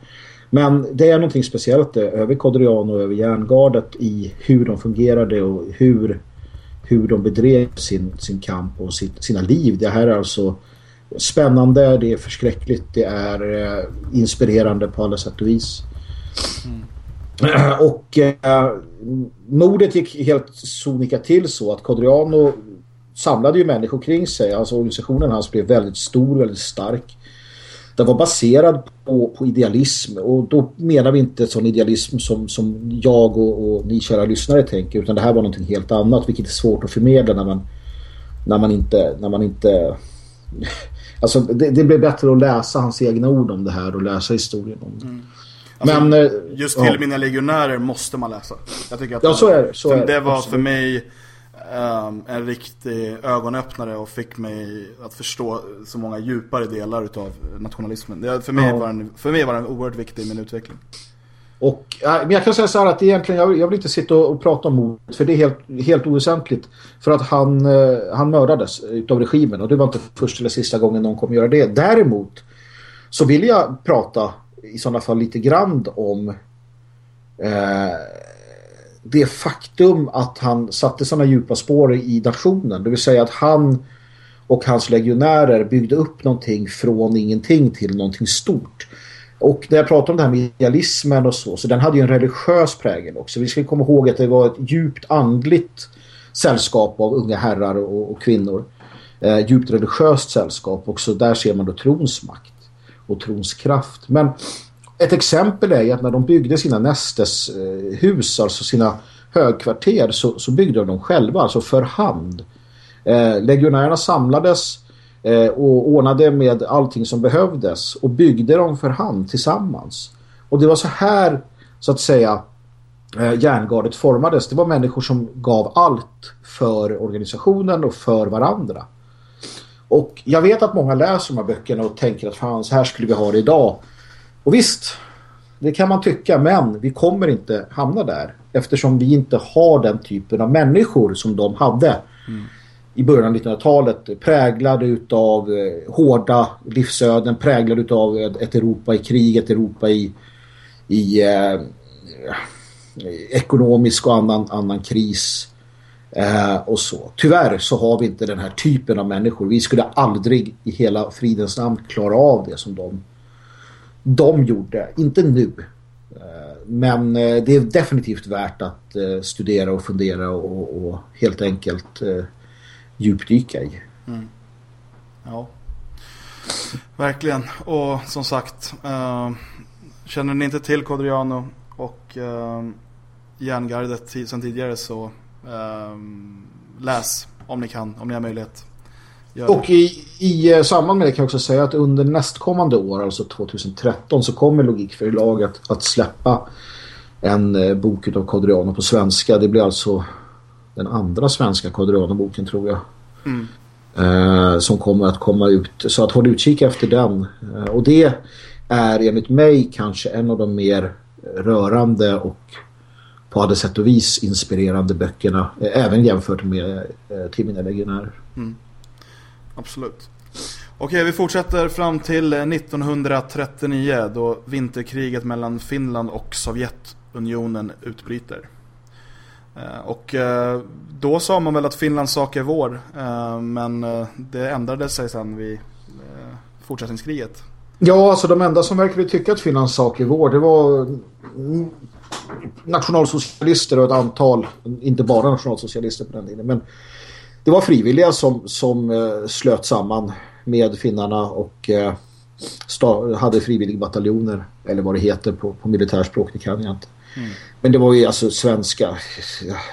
Men det är någonting speciellt över Kodrian och över järngardet i hur de fungerade och hur, hur de bedrev sin, sin kamp och sitt, sina liv. Det här är alltså spännande, det är förskräckligt, det är eh, inspirerande på alla sätt och vis. Mm. Och eh, mordet gick helt sonika till så att Codriano samlade ju människor kring sig. Alltså organisationen hans blev väldigt stor, väldigt stark. Den var baserad på, på idealism och då menar vi inte sån idealism som, som jag och, och ni kära lyssnare tänker utan det här var någonting helt annat vilket är svårt att förmedla när man, när man inte när man inte alltså det, det blev bättre att läsa hans egna ord om det här och läsa historien om det. Mm. Alltså, Men, eh, just till ja. mina legionärer måste man läsa. Jag tycker att ja, så är det. Så är det, det var för mig um, en riktig ögonöppnare och fick mig att förstå så många djupare delar av nationalismen. Det, för, mig ja. var den, för mig var den oerhört viktig i min utveckling. Och, men jag kan säga så här att egentligen, jag, jag vill inte sitta och, och prata om mordet för det är helt, helt oväsentligt. För att han, eh, han mördades av regimen och det var inte första eller sista gången någon kommer göra det. Däremot så vill jag prata i sådana fall lite grann om eh, det faktum att han satte sådana djupa spår i nationen. Det vill säga att han och hans legionärer byggde upp någonting från ingenting till någonting stort. Och när jag pratar om det här med idealismen och så, så den hade ju en religiös prägel också. Vi ska komma ihåg att det var ett djupt andligt sällskap av unga herrar och, och kvinnor. Eh, djupt religiöst sällskap också. Där ser man då trons makt och trons kraft. Men ett exempel är att när de byggde sina nästes eh, hus, alltså sina högkvarter, så, så byggde de dem själva, alltså för hand. Eh, legionärerna samlades eh, och ordnade med allting som behövdes och byggde dem för hand tillsammans. Och det var så här, så att säga, eh, järngardet formades. Det var människor som gav allt för organisationen och för varandra. Och jag vet att många läser de här böckerna och tänker att fan, så här skulle vi ha det idag. Och visst, det kan man tycka, men vi kommer inte hamna där eftersom vi inte har den typen av människor som de hade mm. i början av 1900-talet präglade utav eh, hårda livsöden, präglade utav ett Europa i krig, ett Europa i, i eh, ekonomisk och annan, annan kris eh, och så. Tyvärr så har vi inte den här typen av människor. Vi skulle aldrig i hela fridens namn klara av det som de de gjorde. Inte nu. Eh, men eh, det är definitivt värt att eh, studera och fundera och, och helt enkelt djupdyka i. Mm. Ja, verkligen. Och som sagt, äh, känner ni inte till Codriano och äh, järngardet sedan tidigare så äh, läs om ni kan, om ni har möjlighet. Och i, i eh, samband med det kan jag också säga att under nästkommande år, alltså 2013, så kommer Logikförlaget att släppa en eh, bok av Kodriano på svenska. Det blir alltså den andra svenska Kodriano-boken tror jag. Mm. Eh, som kommer att komma ut. Så att håll utkik efter den. Eh, och det är enligt mig kanske en av de mer rörande och på alla sätt och vis inspirerande böckerna. Eh, även jämfört med eh, Timina legionärer. Mm. Absolut. Okej, vi fortsätter fram till eh, 1939 då vinterkriget mellan Finland och Sovjetunionen utbryter. Eh, och eh, då sa man väl att Finlands sak är vår, men det ändrade sig sen vid fortsättningskriget. Ja, alltså de enda som verkade tycka att Finlands sak är vår, det var mm, nationalsocialister och ett antal, inte bara nationalsocialister på den tiden, men det var frivilliga som, som uh, slöt samman med finnarna och uh, hade frivilligbataljoner eller vad det heter på, på militärspråk, det kan jag inte. Mm. Men det var ju alltså svenska,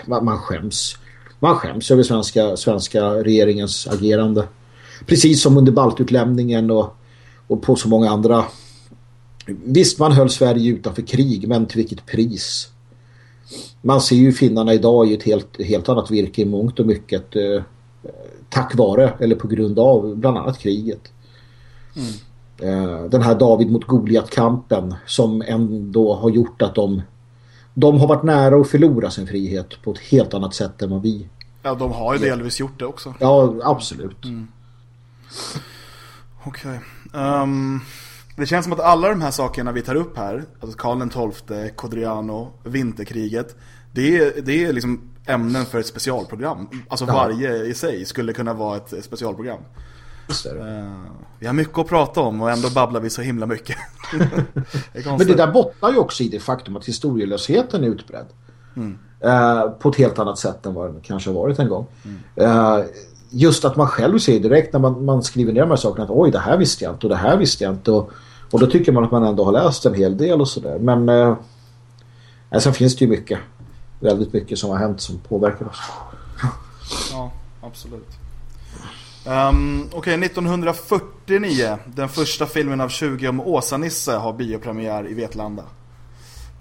man, man skäms. Man skäms över svenska, svenska regeringens agerande. Precis som under baltutlämningen och, och på så många andra. Visst, man höll Sverige utanför krig, men till vilket pris? Man ser ju finnarna idag i ett helt, helt annat virke i mångt och mycket eh, tack vare eller på grund av bland annat kriget. Mm. Eh, den här David mot Goliat-kampen som ändå har gjort att de de har varit nära att förlora sin frihet på ett helt annat sätt än vad vi. Ja, de har ju delvis gjort det också. Ja, absolut. Mm. Okej. Okay. Um, ehm, det känns som att alla de här sakerna vi tar upp här, alltså Karl XII, Codriano, vinterkriget, det är, det är liksom ämnen för ett specialprogram. Alltså ja. varje i sig skulle kunna vara ett specialprogram. Uh, vi har mycket att prata om och ändå babblar vi så himla mycket. det Men det där bottnar ju också i det faktum att historielösheten är utbredd. Mm. Uh, på ett helt annat sätt än vad den kanske har varit en gång. Mm. Uh, just att man själv ser direkt när man, man skriver ner de här sakerna att oj, det här visste jag inte och det här visste jag inte. Och, och då tycker man att man ändå har läst en hel del och sådär. Men uh, sen finns det ju mycket väldigt mycket som har hänt som påverkar oss. Ja, absolut. Um, Okej, okay, 1949, den första filmen av 20 om Åsa-Nisse har biopremiär i Vetlanda.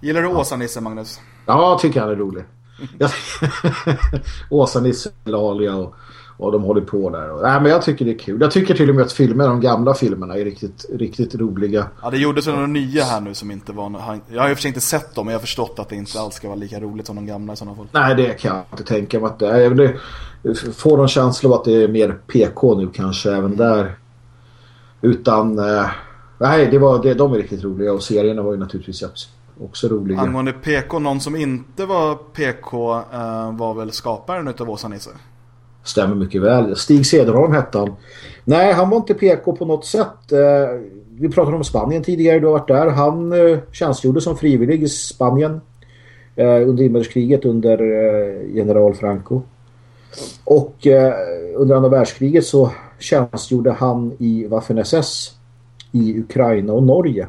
Gillar du ja. Åsa-Nisse, Magnus? Ja, tycker han är rolig. Åsa-Nisse, Lalia och och de håller på där. Och, nej, men jag tycker det är kul. Jag tycker till och med att filmer, de gamla filmerna är riktigt, riktigt roliga. Ja, det gjordes några nya här nu som inte var... Jag har ju för sig inte sett dem, men jag har förstått att det inte alls ska vara lika roligt som de gamla i sådana fall. Nej, det kan jag inte tänka mig att det är. Det får en känsla av att det är mer PK nu kanske även där. Utan... Eh, nej, det var, det, de är riktigt roliga och serierna var ju naturligtvis också roliga. Angående PK, någon som inte var PK uh, var väl skaparen utav Åsa Nisse? Stämmer mycket väl. Stig Cederholm hette han. Nej, han var inte PK på något sätt. Eh, vi pratade om Spanien tidigare, du har varit där. Han eh, tjänstgjorde som frivillig i Spanien eh, under inbördeskriget under general Franco. Och under andra världskriget så tjänstgjorde han i Waffen-SS i Ukraina och Norge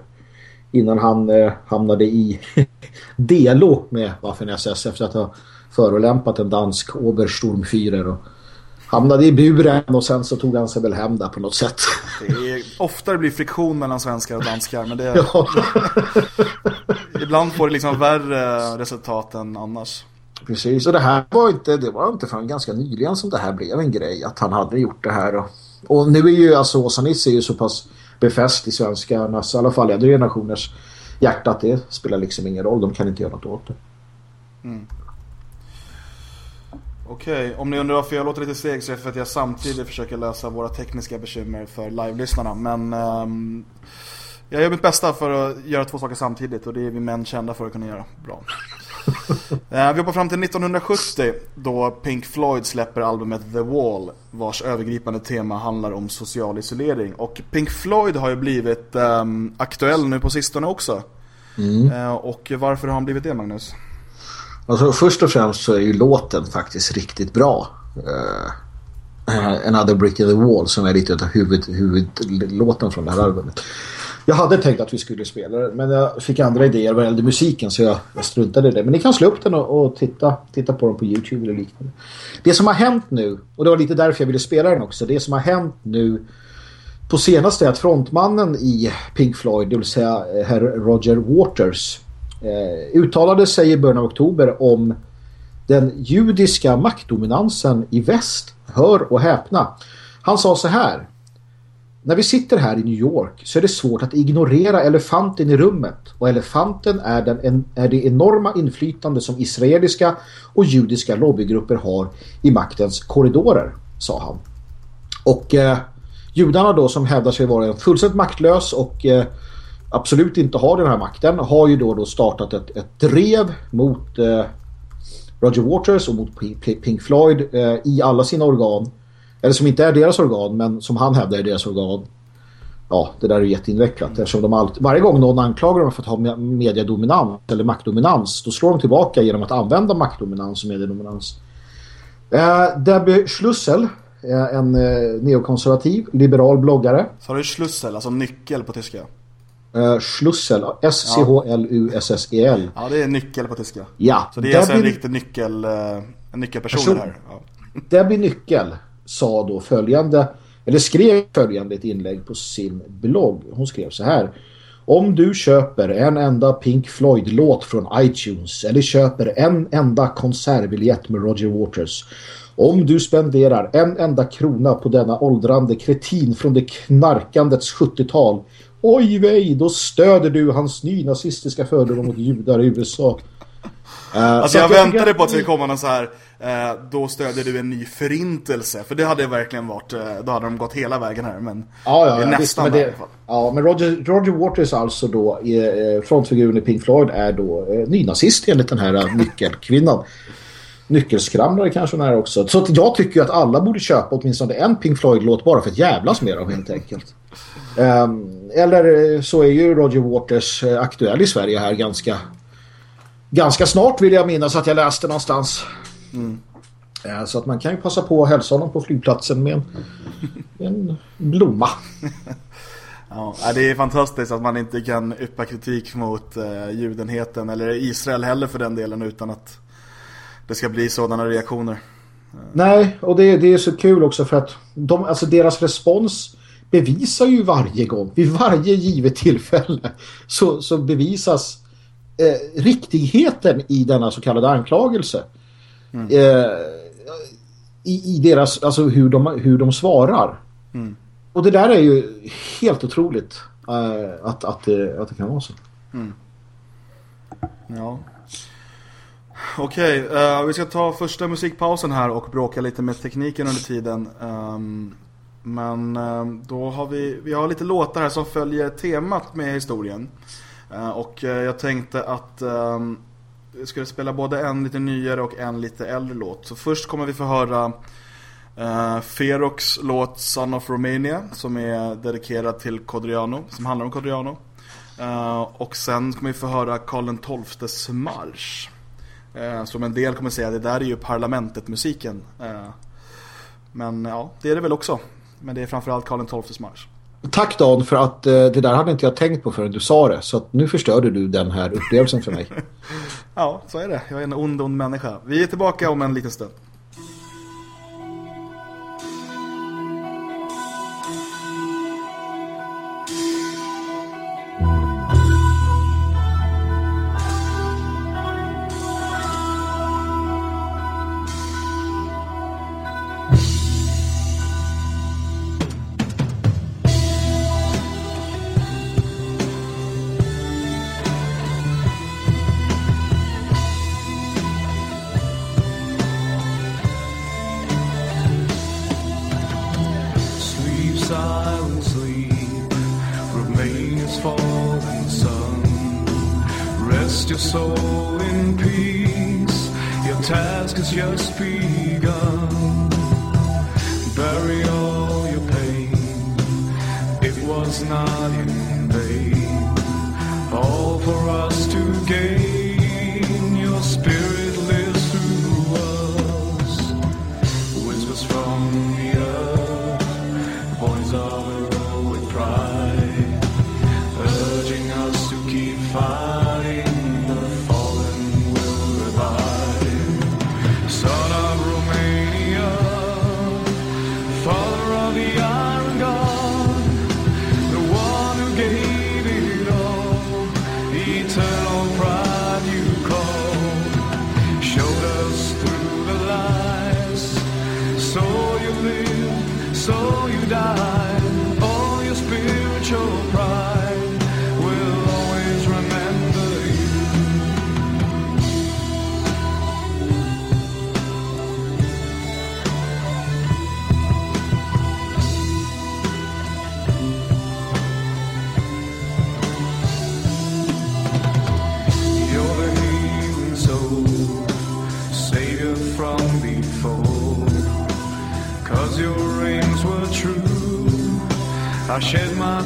innan han eh, hamnade i delo med Waffen-SS efter att ha förolämpat en dansk Obersturmführer och hamnade i buren och sen så tog han sig väl hem där på något sätt. Det är, ofta det blir friktion mellan svenskar och danskar men det är, ja. ibland får det liksom värre resultat än annars. Precis, och det här var inte, det var inte förrän ganska nyligen som det här blev en grej att han hade gjort det här. Och, och nu är ju alltså Åsa Nisse är ju så pass befäst i svenskarnas, i alla fall äldre generationers hjärta att det spelar liksom ingen roll. De kan inte göra något åt det. Mm. Okej, okay. om ni undrar varför jag låter lite seg så är det för att jag samtidigt försöker lösa våra tekniska bekymmer för live-lyssnarna. Men um, jag gör mitt bästa för att göra två saker samtidigt och det är vi män kända för att kunna göra bra. Eh, vi hoppar fram till 1970 då Pink Floyd släpper albumet The Wall vars övergripande tema handlar om social isolering. Och Pink Floyd har ju blivit um, aktuell nu på sistone också. Mm. Uh, och varför har han blivit det Magnus? Alltså först och främst så är ju låten faktiskt riktigt bra. Uh, Another Brick in the Wall som är lite av huvud, huvudlåten från det här albumet. Jag hade tänkt att vi skulle spela den men jag fick andra idéer vad gällde musiken så jag, jag struntade i det. Men ni kan slå upp den och, och, titta, titta på den på Youtube eller liknande. Det som har hänt nu, och det var lite därför jag ville spela den också, det som har hänt nu på senaste är att frontmannen i Pink Floyd, det vill säga eh, herr Roger Waters, eh, uttalade sig i början av oktober om den judiska maktdominansen i väst. Hör och häpna. Han sa så här när vi sitter här i New York så är det svårt att ignorera elefanten i rummet. Och elefanten är, den, en, är det enorma inflytande som israeliska och judiska lobbygrupper har i maktens korridorer, sa han. Och eh, judarna då som hävdar sig vara fullständigt maktlös och eh, absolut inte har den här makten har ju då, då startat ett, ett drev mot eh, Roger Waters och mot Pink Floyd eh, i alla sina organ eller som inte är deras organ men som han hävdar är deras organ. Ja, det där är jätteinvecklat mm. eftersom de alltid, varje gång någon anklagar dem för att ha mediedominans eller maktdominans då slår de tillbaka genom att använda maktdominans och mediedominans. Eh, Debbie Schlussel en eh, neokonservativ, liberal bloggare. Så har du Schlussel, alltså nyckel på tyska? Uh, Schlussel, S-C-H-L-U-S-S-E-L. Ja, det är nyckel på tyska. Ja. Så det är Debbie... alltså en riktig nyckel, uh, en nyckelperson Person... här. Ja. Debbie Nyckel sa då följande, eller skrev följande ett inlägg på sin blogg. Hon skrev så här. Om du köper en enda Pink Floyd-låt från iTunes eller köper en enda konsertbiljett med Roger Waters om du spenderar en enda krona på denna åldrande kretin från det knarkandets 70-tal oj vej, då stöder du hans nynazistiska fördomar mot judar i USA. Uh, alltså jag, jag väntade på att det skulle komma någon så här uh, Då stödjer du en ny förintelse. För det hade verkligen varit uh, Då hade de gått hela vägen här Men ja, ja, det är nästan visst, men det, Ja, men Roger, Roger Waters alltså då Frontfiguren i Pink Floyd är då nynazist enligt den här nyckelkvinnan. Nyckelskramlare kanske hon är också. Så att jag tycker att alla borde köpa åtminstone en Pink Floyd-låt Bara för att jävlas med dem helt enkelt Eller så är ju Roger Waters aktuell i Sverige här ganska ganska snart vill jag minnas att jag läste någonstans. Mm. Så att man kan ju passa på att hälsa honom på flygplatsen med en, en blomma. Ja, det är fantastiskt att man inte kan yppa kritik mot eh, judenheten eller Israel heller för den delen utan att det ska bli sådana reaktioner. Nej, och det, det är så kul också för att de, alltså deras respons bevisar ju varje gång, vid varje givet tillfälle så, så bevisas eh, riktigheten i denna så kallade anklagelse. Mm. Eh, i, i, deras, alltså hur de, hur de svarar. Mm. Och det där är ju helt otroligt eh, att, att, det, att det kan vara så. Mm. Ja. Okej, okay, uh, vi ska ta första musikpausen här och bråka lite med tekniken under tiden. Um, men eh, då har vi, vi har lite låtar här som följer temat med historien. Eh, och eh, jag tänkte att jag skulle spela både en lite nyare och en lite äldre låt. Så först kommer vi få höra Ferox låt Son of Romania som är dedikerad till Codriano, som handlar om Codriano. Och sen kommer vi få höra Karl XIIs marsch. Som en del kommer säga, det där är ju parlamentet-musiken. Men ja, det är det väl också. Men det är framförallt Karl XIIs marsch. Tack Dan för att det där hade inte jag tänkt på förrän du sa det. Så nu förstörde du den här upplevelsen för mig. ja, så är det. Jag är en ond, ond människa. Vi är tillbaka om en liten stund.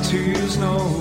tears, no.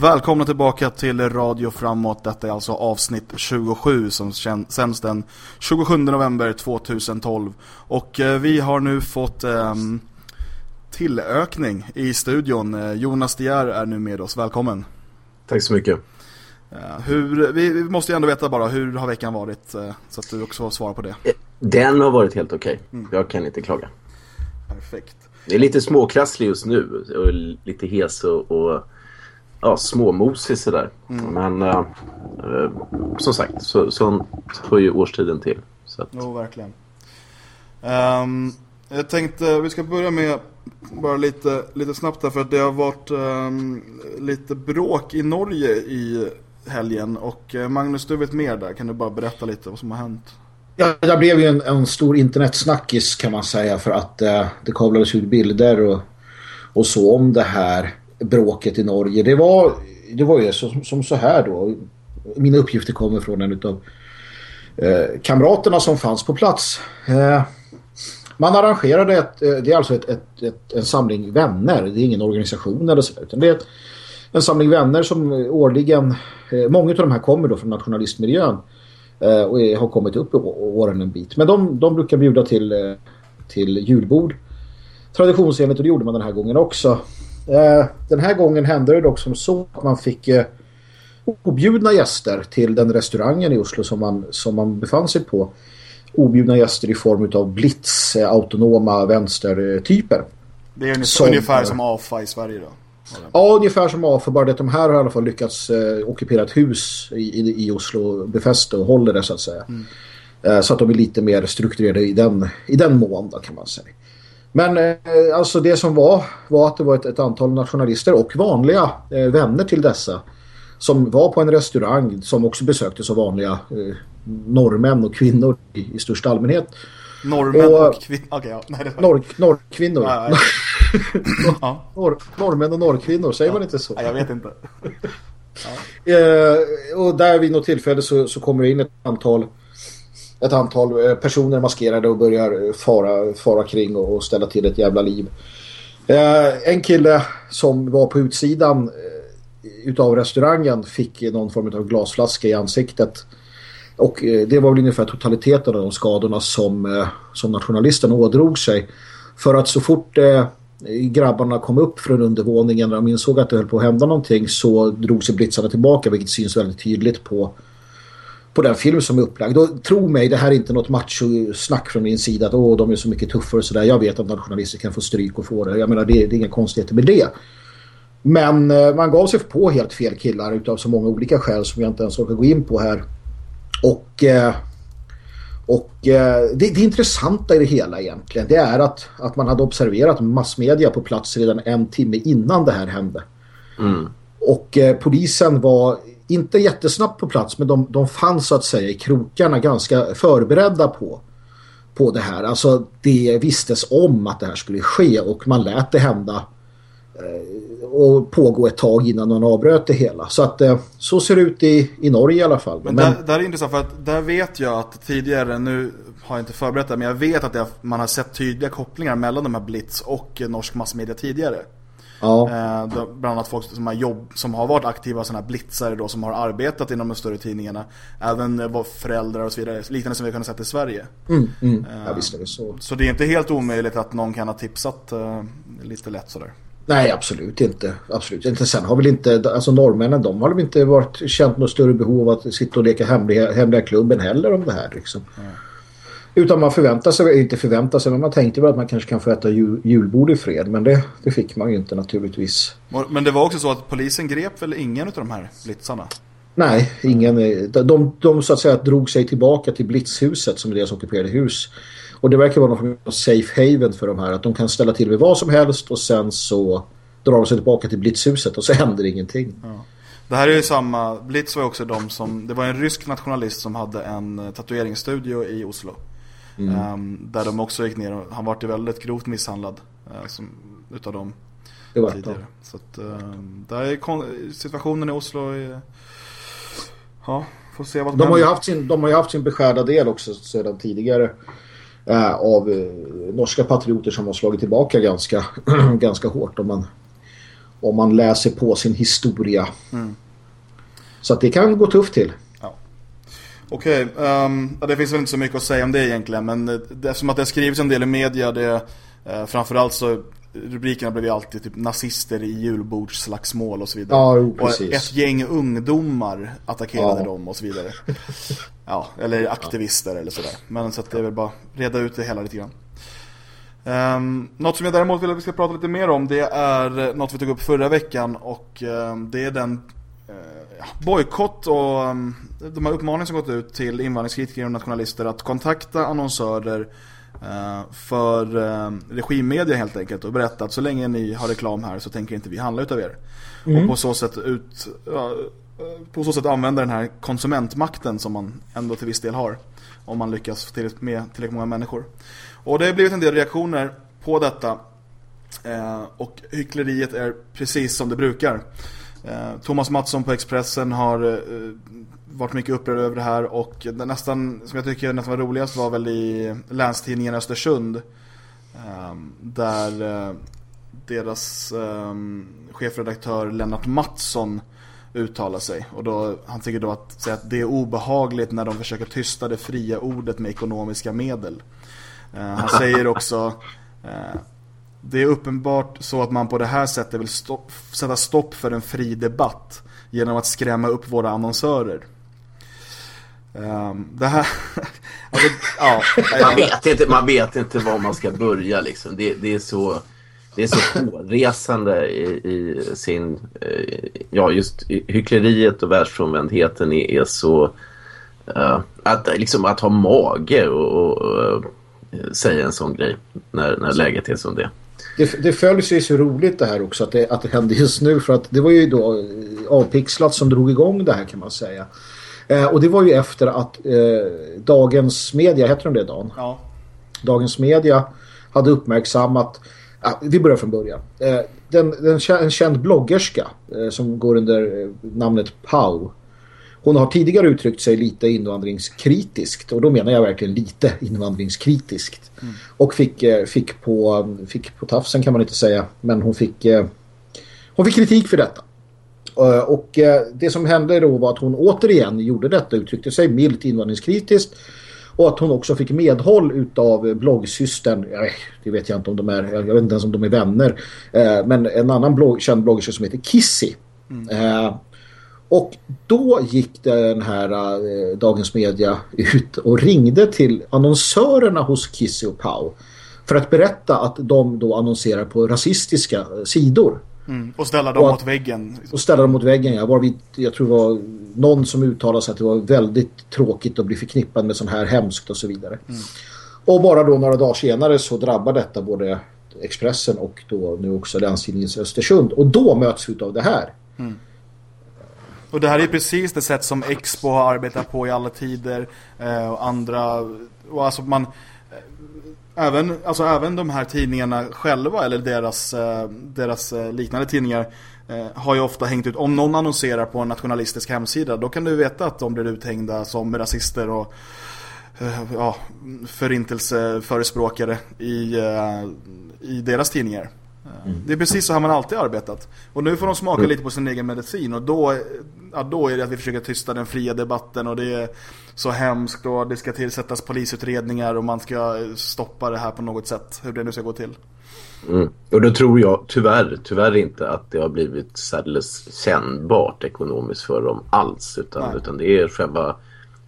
Välkomna tillbaka till Radio Framåt. Detta är alltså avsnitt 27 som sänds den 27 november 2012. Och eh, vi har nu fått eh, tillökning i studion. Eh, Jonas Dier är nu med oss. Välkommen. Tack så mycket. Eh, hur, vi, vi, måste ju ändå veta bara, hur har veckan varit? Så att du också svarar på det. Den har varit helt okej. Okay. Mm. Jag kan inte klaga. Perfekt. Det är lite småkrasslig just nu. Och lite hes och... och ja, småmosig sådär. Mm. Men äh, äh, som sagt, så, sånt hör ju årstiden till. Så att... Jo, verkligen. Um, jag tänkte, vi ska börja med bara lite, lite snabbt här för att det har varit um, lite bråk i Norge i helgen. Och uh, Magnus, du vet mer där. Kan du bara berätta lite vad som har hänt? Ja, det blev ju en, en stor internetsnackis kan man säga för att uh, det kablades ut bilder och, och så om det här bråket i Norge. Det var, det var ju som, som så här då. Mina uppgifter kommer från en av eh, kamraterna som fanns på plats. Eh, man arrangerade ett, eh, det är alltså ett, ett, ett, en samling vänner. Det är ingen organisation eller så utan det är ett, en samling vänner som årligen, eh, många av de här kommer då från nationalistmiljön eh, och är, har kommit upp i åren en bit. Men de, de brukar bjuda till, eh, till julbord traditionsenligt och det gjorde man den här gången också. Eh, den här gången hände det dock som så att man fick eh, objudna gäster till den restaurangen i Oslo som man, som man befann sig på. Objudna gäster i form av blitz, eh, autonoma vänstertyper. Det är ungefär som, ungefär som AFA i Sverige då? Ja, ungefär som AFA, bara det att de här har i alla fall lyckats eh, ockupera ett hus i, i, i Oslo, befästa och håller det så att säga. Mm. Eh, så att de är lite mer strukturerade i den, i den mån då, kan man säga. Men eh, alltså det som var var att det var ett, ett antal nationalister och vanliga eh, vänner till dessa som var på en restaurang som också besöktes av vanliga eh, norrmän och kvinnor i, i största allmänhet. Norrmän och, och kvinnor? Okay, ja. norr, norrkvinnor. Ja, ja. norr, norrmän och norrkvinnor, säger man inte så? jag vet inte. eh, och där vid något tillfälle så, så kommer det in ett antal ett antal eh, personer maskerade och börjar eh, fara, fara kring och ställa till ett jävla liv. Eh, en kille som var på utsidan eh, utav restaurangen fick någon form av glasflaska i ansiktet. Och det var väl ungefär totaliteten av de skadorna som, som nationalisten ådrog sig. För att så fort grabbarna kom upp från undervåningen och de insåg att det höll på att hända någonting så drog sig blitzarna tillbaka vilket syns väldigt tydligt på på den film som är upplagd. Och tro mig, det här är inte något macho-snack från min sida att Åh, de är så mycket tuffare och sådär. Jag vet att nationalister kan få stryk och få det. Jag menar, det, det är inga konstigheter med det. Men eh, man gav sig på helt fel killar utav så många olika skäl som jag inte ens orkar gå in på här. Och, eh, och eh, det, det intressanta i det hela egentligen det är att, att man hade observerat massmedia på plats redan en timme innan det här hände. Mm. Och polisen var inte jättesnabbt på plats men de, de fanns så att säga i krokarna ganska förberedda på, på det här. Alltså det vistes om att det här skulle ske och man lät det hända eh, och pågå ett tag innan man avbröt det hela. Så att eh, så ser det ut i, i Norge i alla fall. Men, men där, där är intressant för att där vet jag att tidigare, nu har jag inte förberett det, men jag vet att det, man har sett tydliga kopplingar mellan de här Blitz och norsk massmedia tidigare. Ja. Eh, bland annat folk som har, jobb, som har varit aktiva sådana här blitzare då, som har arbetat inom de större tidningarna. Även var föräldrar och så vidare. Liknande som vi kunnat sett i Sverige. Mm, mm. Ja, visst är det så. Så det är inte helt omöjligt att någon kan ha tipsat lite lätt sådär. Nej, absolut inte. Absolut inte. Sen har väl inte, alltså norrmännen, de har väl inte varit känt något större behov av att sitta och leka hemliga, hemliga klubben heller om det här liksom. Mm. Utan man förväntar sig, inte förväntar sig, men man tänkte väl att man kanske kan få äta jul, julbord i fred. Men det, det fick man ju inte naturligtvis. Men det var också så att polisen grep väl ingen av de här blitzarna? Nej, ingen. De, de, så att säga drog sig tillbaka till Blitzhuset som är deras ockuperade hus. Och det verkar vara någon safe haven för de här. Att de kan ställa till med vad som helst och sen så drar de sig tillbaka till Blitzhuset och så händer ingenting. Ja. Det här är ju samma, Blitz var också de som, det var en rysk nationalist som hade en eh, tatueringsstudio i Oslo. Mm. Um, där de också gick ner han var väldigt grovt misshandlad uh, som, utav dem det var tidigare. Så att, um, där är situationen i Oslo är, ja, får se vad de har, ju haft sin, de har ju haft sin beskärda del också sedan tidigare uh, av uh, norska patrioter som har slagit tillbaka ganska, ganska hårt om man, om man läser på sin historia. Mm. Så att det kan gå tufft till. Okej, okay, um, ehm, det finns väl inte så mycket att säga om det egentligen men det, eftersom att det har skrivits en del i media det, uh, framförallt så rubrikerna blev ju alltid typ nazister i julbordsslagsmål och så vidare. Ja, jo, och ett gäng ungdomar attackerade ja. dem och så vidare. Ja, eller aktivister eller sådär. Men så att det är väl bara reda ut det hela lite grann. Um, något som jag däremot vill att vi ska prata lite mer om det är något vi tog upp förra veckan och um, det är den uh, bojkott och um, de här uppmaningarna som gått ut till invandringskritiker och nationalister att kontakta annonsörer uh, för uh, regimmedia helt enkelt och berätta att så länge ni har reklam här så tänker inte vi handla utav er. Mm. Och på så sätt ut på så sätt använda den här konsumentmakten som man ändå till viss del har om man lyckas till, med tillräckligt många människor. Och det har blivit en del reaktioner på detta. Eh, och hyckleriet är precis som det brukar. Eh, Thomas Mattsson på Expressen har eh, varit mycket upprörd över det här och det nästan, som jag tycker nästan var roligast var väl i Länstidningen Östersund eh, där eh, deras eh, chefredaktör Lennart Mattsson uttalar sig och då, han tycker då att, säga att det är obehagligt när de försöker tysta det fria ordet med ekonomiska medel. Eh, han säger också eh, det är uppenbart så att man på det här sättet vill stopp, sätta stopp för en fri debatt genom att skrämma upp våra annonsörer. Um, det här... alltså, ja, man, vet inte, man vet inte var man ska börja liksom. Det, det är så... Det är så hårresande i, i sin... Eh, ja, just hyckleriet och världsfrånvändheten är, är så... Uh, att, liksom, att ha mage och, och eh, säga en sån grej när, när läget är som det. Det, det följs ju så roligt det här också att det, att det hände just nu för att det var ju då eh, avpixlat som drog igång det här kan man säga. Eh, och det var ju efter att eh, Dagens Media, heter de det Dan? Ja. Dagens Media hade uppmärksammat, ja, vi börjar från början. Eh, den, den, en känd bloggerska eh, som går under eh, namnet Pau hon har tidigare uttryckt sig lite invandringskritiskt och då menar jag verkligen lite invandringskritiskt. Mm. Och fick, eh, fick, på, fick på tafsen kan man inte säga, men hon fick, eh, hon fick kritik för detta. Eh, och det som hände då var att hon återigen gjorde detta, uttryckte sig milt invandringskritiskt och att hon också fick medhåll utav bloggsystern, det vet jag inte om de är, jag vet inte ens om de är vänner, men en annan blogg, känd bloggerska som heter Kissy. Mm. Och då gick den här eh, Dagens Media ut och ringde till annonsörerna hos Kissy och Pau för att berätta att de då annonserar på rasistiska eh, sidor. Mm. Och ställa dem och mot väggen. Och ställa dem mot väggen, ja. Varvid, jag tror det var någon som uttalade sig att det var väldigt tråkigt att bli förknippad med sån här hemskt och så vidare. Mm. Och bara då några dagar senare så drabbar detta både Expressen och då nu också Länstidningens Östersund. Och då möts vi av det här. Mm. Och det här är precis det sätt som Expo har arbetat på i alla tider eh, och andra och alltså man eh, även, alltså även de här tidningarna själva eller deras, eh, deras eh, liknande tidningar eh, har ju ofta hängt ut om någon annonserar på en nationalistisk hemsida då kan du veta att de blir uthängda som rasister och eh, ja, förintelseförespråkare i, i deras tidningar. Mm. Det är precis så här man alltid arbetat. Och nu får de smaka mm. lite på sin egen medicin och då, ja, då är det att vi försöker tysta den fria debatten och det är så hemskt och det ska tillsättas polisutredningar och man ska stoppa det här på något sätt, hur det nu ska gå till. Mm. Och då tror jag tyvärr, tyvärr inte att det har blivit särdeles kännbart ekonomiskt för dem alls utan, utan det är själva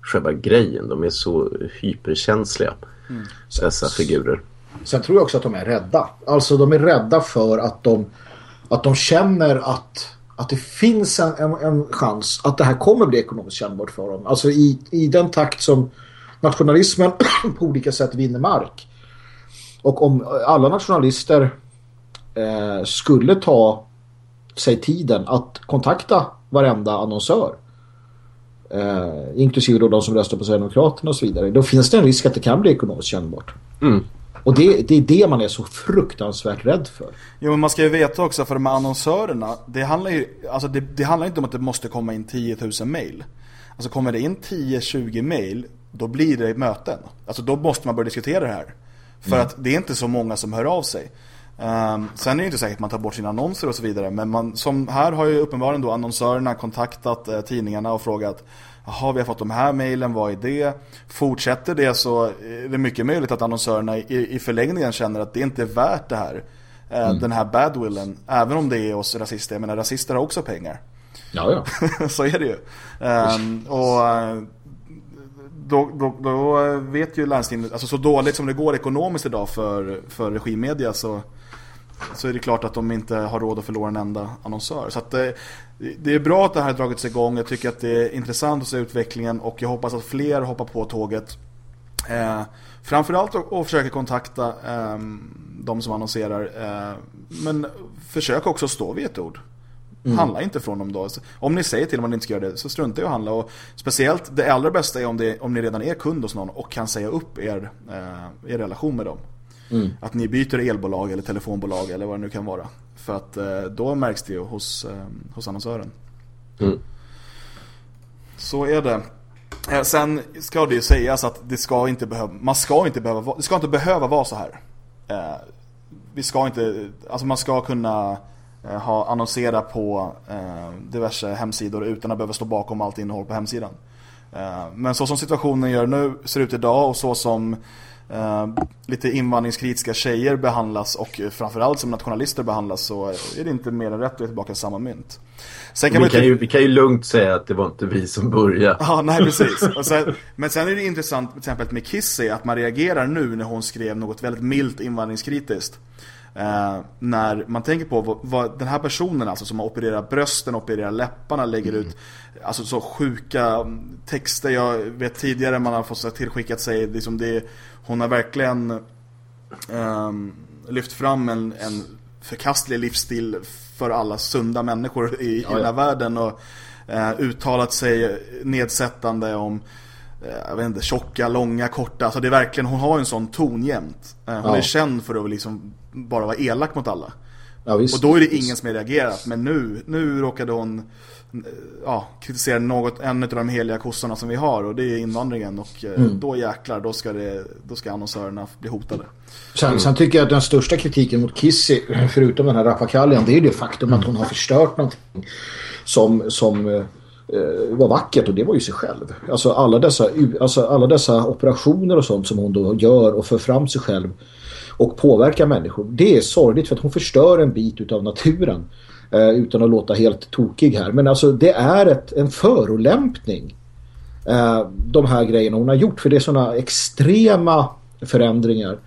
själva grejen. De är så hyperkänsliga, mm. dessa figurer. Sen tror jag också att de är rädda. Alltså de är rädda för att de, att de känner att, att det finns en, en, en chans att det här kommer bli ekonomiskt kännbart för dem. Alltså i, i den takt som nationalismen på olika sätt vinner mark. Och om alla nationalister eh, skulle ta sig tiden att kontakta varenda annonsör eh, inklusive då de som röstar på Sverigedemokraterna och så vidare då finns det en risk att det kan bli ekonomiskt kännbart. Mm. Och det, det är det man är så fruktansvärt rädd för. Jo men man ska ju veta också för de här annonsörerna det handlar ju alltså det, det handlar inte om att det måste komma in 10 000 mail. Alltså kommer det in 10-20 mail då blir det möten. Alltså då måste man börja diskutera det här. För mm. att det är inte så många som hör av sig. Um, sen är det inte säkert att man tar bort sina annonser och så vidare. Men man, som här har ju uppenbarligen då annonsörerna kontaktat eh, tidningarna och frågat Jaha, vi har fått de här mejlen, vad är det? Fortsätter det så är det mycket möjligt att annonsörerna i, i förlängningen känner att det inte är värt det här. Eh, mm. Den här badwillen, även om det är oss rasister. Jag menar, rasister har också pengar. Ja, ja. så är det ju. Um, och då, då, då, vet ju landstinget, alltså så dåligt som det går ekonomiskt idag för, för regimmedia så så är det klart att de inte har råd att förlora en enda annonsör. Så att det, eh, det är bra att det här har dragits igång. Jag tycker att det är intressant att se utvecklingen och jag hoppas att fler hoppar på tåget. Eh, framförallt att försöka kontakta eh, de som annonserar. Eh, men försök också stå vid ett ord. Mm. Handla inte från dem då. Om ni säger till dem att ni inte ska göra det så strunta i att handla. Och speciellt det allra bästa är om, det, om ni redan är kund hos någon och kan säga upp er, eh, er relation med dem. Mm. Att ni byter elbolag eller telefonbolag eller vad det nu kan vara. För att eh, då märks det ju hos, eh, hos annonsören. Mm. Så är det. Eh, sen ska det ju sägas att det ska inte behöva, man ska inte behöva, det ska inte behöva vara så här. Vi ska inte, alltså man ska kunna ha annonsera på diverse hemsidor utan att behöva stå bakom allt innehåll på hemsidan. Men så som situationen gör nu, ser ut idag och så som lite invandringskritiska tjejer behandlas och framförallt som nationalister behandlas så är det inte mer än rätt att tillbaka samma mynt. Sen kan vi, kan ju, vi kan ju lugnt säga att det var inte vi som började. Ja, nej precis. Sen, men sen är det intressant till exempel med Kissy att man reagerar nu när hon skrev något väldigt milt invandringskritiskt. Uh, när man tänker på vad, vad, den här personen alltså som har opererat brösten, opererat läpparna, lägger mm. ut alltså så sjuka texter. Jag vet tidigare man har fått tillskickat sig liksom det hon har verkligen um, lyft fram en, en förkastlig livsstil för alla sunda människor i, ja, ja. i den här världen och uh, uttalat sig nedsättande om jag vet inte, tjocka, långa, korta. Alltså det är verkligen, hon har en sån ton jämt. Uh, hon ja. är känd för att liksom bara vara elak mot alla. Ja, visst, och då är det ingen som har reagerat. Men nu, nu råkade hon ja, kritisera något, en av de heliga kossorna som vi har och det är invandringen och eh, mm. då jäklar, då ska, det, då ska annonsörerna bli hotade. Sen, mm. sen tycker jag att den största kritiken mot Kissy, förutom den här rappakaljan, det är det faktum att hon har förstört någonting som, som eh, Eh, var vackert och det var ju sig själv. Alltså alla, dessa, alltså alla dessa operationer och sånt som hon då gör och för fram sig själv och påverkar människor. Det är sorgligt för att hon förstör en bit av naturen eh, utan att låta helt tokig här. Men alltså det är ett, en förolämpning eh, de här grejerna hon har gjort för det är sådana extrema förändringar.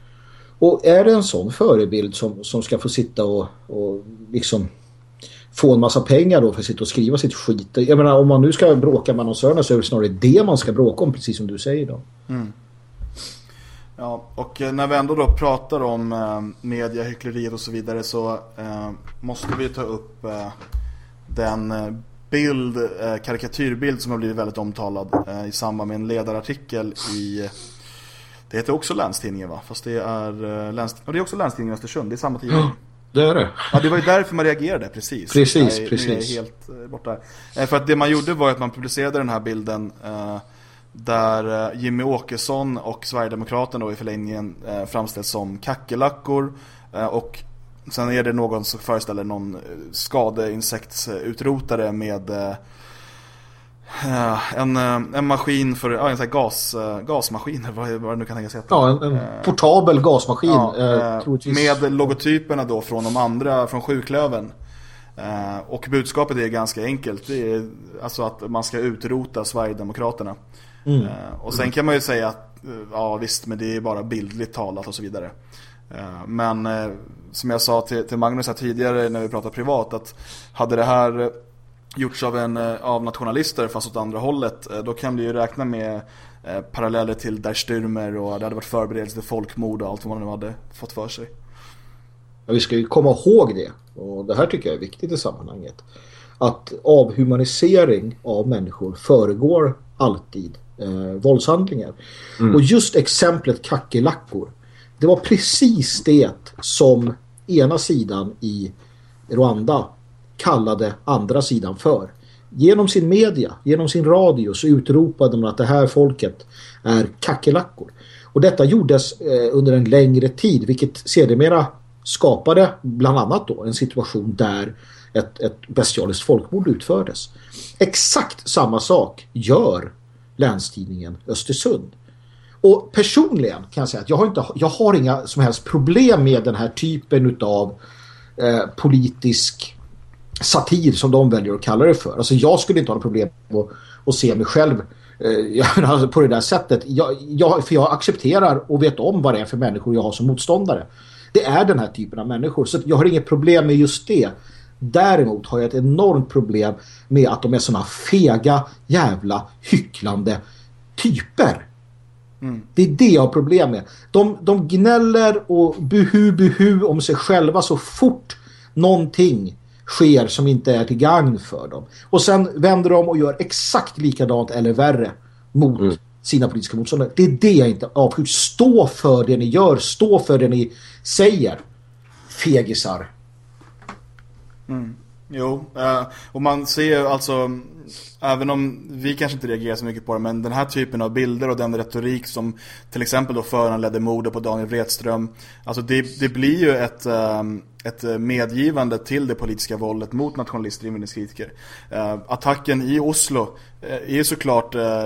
Och är det en sån förebild som, som ska få sitta och, och liksom få en massa pengar då för att sitta och skriva sitt skit. Jag menar, om man nu ska bråka med annonsörerna så är det snarare det man ska bråka om, precis som du säger då. Mm. Ja, och eh, när vi ändå då pratar om eh, media, hyckleriet och så vidare så eh, måste vi ta upp eh, den eh, bild, eh, karikatyrbild som har blivit väldigt omtalad eh, i samband med en ledarartikel i det heter också Länstidningen va? Fast det är, läns, och det är också Länstidningen i Östersund, det är samma tidning. Det är det. Ja, det var ju därför man reagerade, precis. Precis, jag, precis. Är helt borta. För att det man gjorde var att man publicerade den här bilden där eh, Jimmy Åkesson och Sverigedemokraterna då i förlängningen eh, framställs som kackelackor eh, och sen är det någon som föreställer någon skadeinsektsutrotare med en, en maskin för, ja en sån gas, gasmaskin vad, vad det nu kan tänkas heta. Ja, en, en portabel gasmaskin. Ja, med logotyperna då från de andra, från sjuklöven. och budskapet är ganska enkelt. Det är alltså att man ska utrota Sverigedemokraterna. Mm. Och sen kan man ju säga att, ja visst, men det är bara bildligt talat och så vidare. Men som jag sa till, till Magnus här tidigare när vi pratade privat, att hade det här gjorts av, en, av nationalister fast åt andra hållet, då kan du ju räkna med paralleller till Der Stürmer och det hade varit förberedelse till folkmord och allt vad man nu hade fått för sig. Ja, vi ska ju komma ihåg det. Och det här tycker jag är viktigt i sammanhanget. Att avhumanisering av människor föregår alltid eh, våldshandlingar. Mm. Och just exemplet kackelackor. Det var precis det som ena sidan i Rwanda kallade andra sidan för. Genom sin media, genom sin radio så utropade man att det här folket är kackelackor. Och detta gjordes eh, under en längre tid vilket sedermera skapade bland annat då en situation där ett, ett bestialiskt folkmord utfördes. Exakt samma sak gör länstidningen Östersund. Och personligen kan jag säga att jag har, inte, jag har inga som helst problem med den här typen av eh, politisk satir som de väljer att kalla det för. Alltså jag skulle inte ha något problem att, att se mig själv eh, på det där sättet. Jag, jag, för jag accepterar och vet om vad det är för människor jag har som motståndare. Det är den här typen av människor. Så jag har inget problem med just det. Däremot har jag ett enormt problem med att de är såna fega, jävla, hycklande typer. Mm. Det är det jag har problem med. De, de gnäller och buhu buhu om sig själva så fort någonting sker som inte är till gagn för dem. Och sen vänder de och gör exakt likadant eller värre mot mm. sina politiska motståndare. Det är det jag inte avskyr. Stå för det ni gör. Stå för det ni säger. Fegisar. Mm. Jo, uh, och man ser alltså, även om vi kanske inte reagerar så mycket på det, men den här typen av bilder och den retorik som till exempel då föranledde mordet på Daniel Wretström, alltså det, det blir ju ett, ehm, ett medgivande till det politiska våldet mot nationalister och invandringskritiker. Eh, attacken i Oslo eh, är ju såklart eh,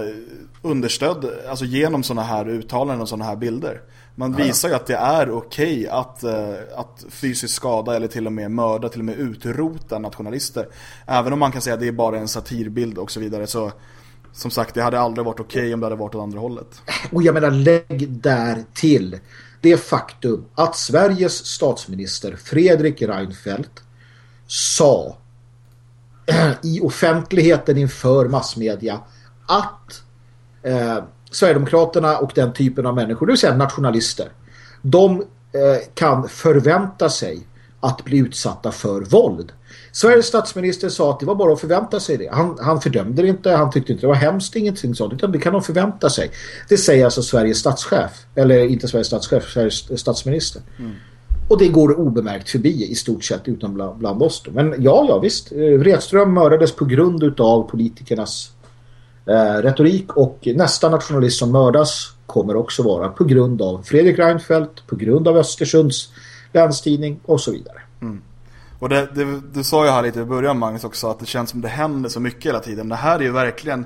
understödd alltså genom sådana här uttalanden och sådana här bilder. Man visar ju att det är okej okay att, uh, att fysiskt skada eller till och med mörda, till och med utrota nationalister. Även om man kan säga att det är bara en satirbild och så vidare så som sagt, det hade aldrig varit okej okay om det hade varit åt andra hållet. Och jag menar, lägg där till det faktum att Sveriges statsminister Fredrik Reinfeldt sa i offentligheten inför massmedia att eh, Sverigedemokraterna och den typen av människor, det vill säga nationalister, de eh, kan förvänta sig att bli utsatta för våld. Sveriges statsminister sa att det var bara att förvänta sig det. Han, han fördömde det inte, han tyckte inte det var hemskt, ingenting sånt, utan det kan de förvänta sig. Det säger alltså Sveriges statschef, eller inte Sveriges statschef, Sveriges statsminister. Mm. Och det går obemärkt förbi i stort sett utan bland, bland oss. Då. Men ja, ja visst. Eh, Wretström mördades på grund av politikernas eh, retorik och nästa nationalist som mördas kommer också vara på grund av Fredrik Reinfeldt, på grund av Östersunds länstidning och så vidare. Mm. Och det, det, du sa ju här lite i början Magnus också att det känns som det händer så mycket hela tiden. Det här är ju verkligen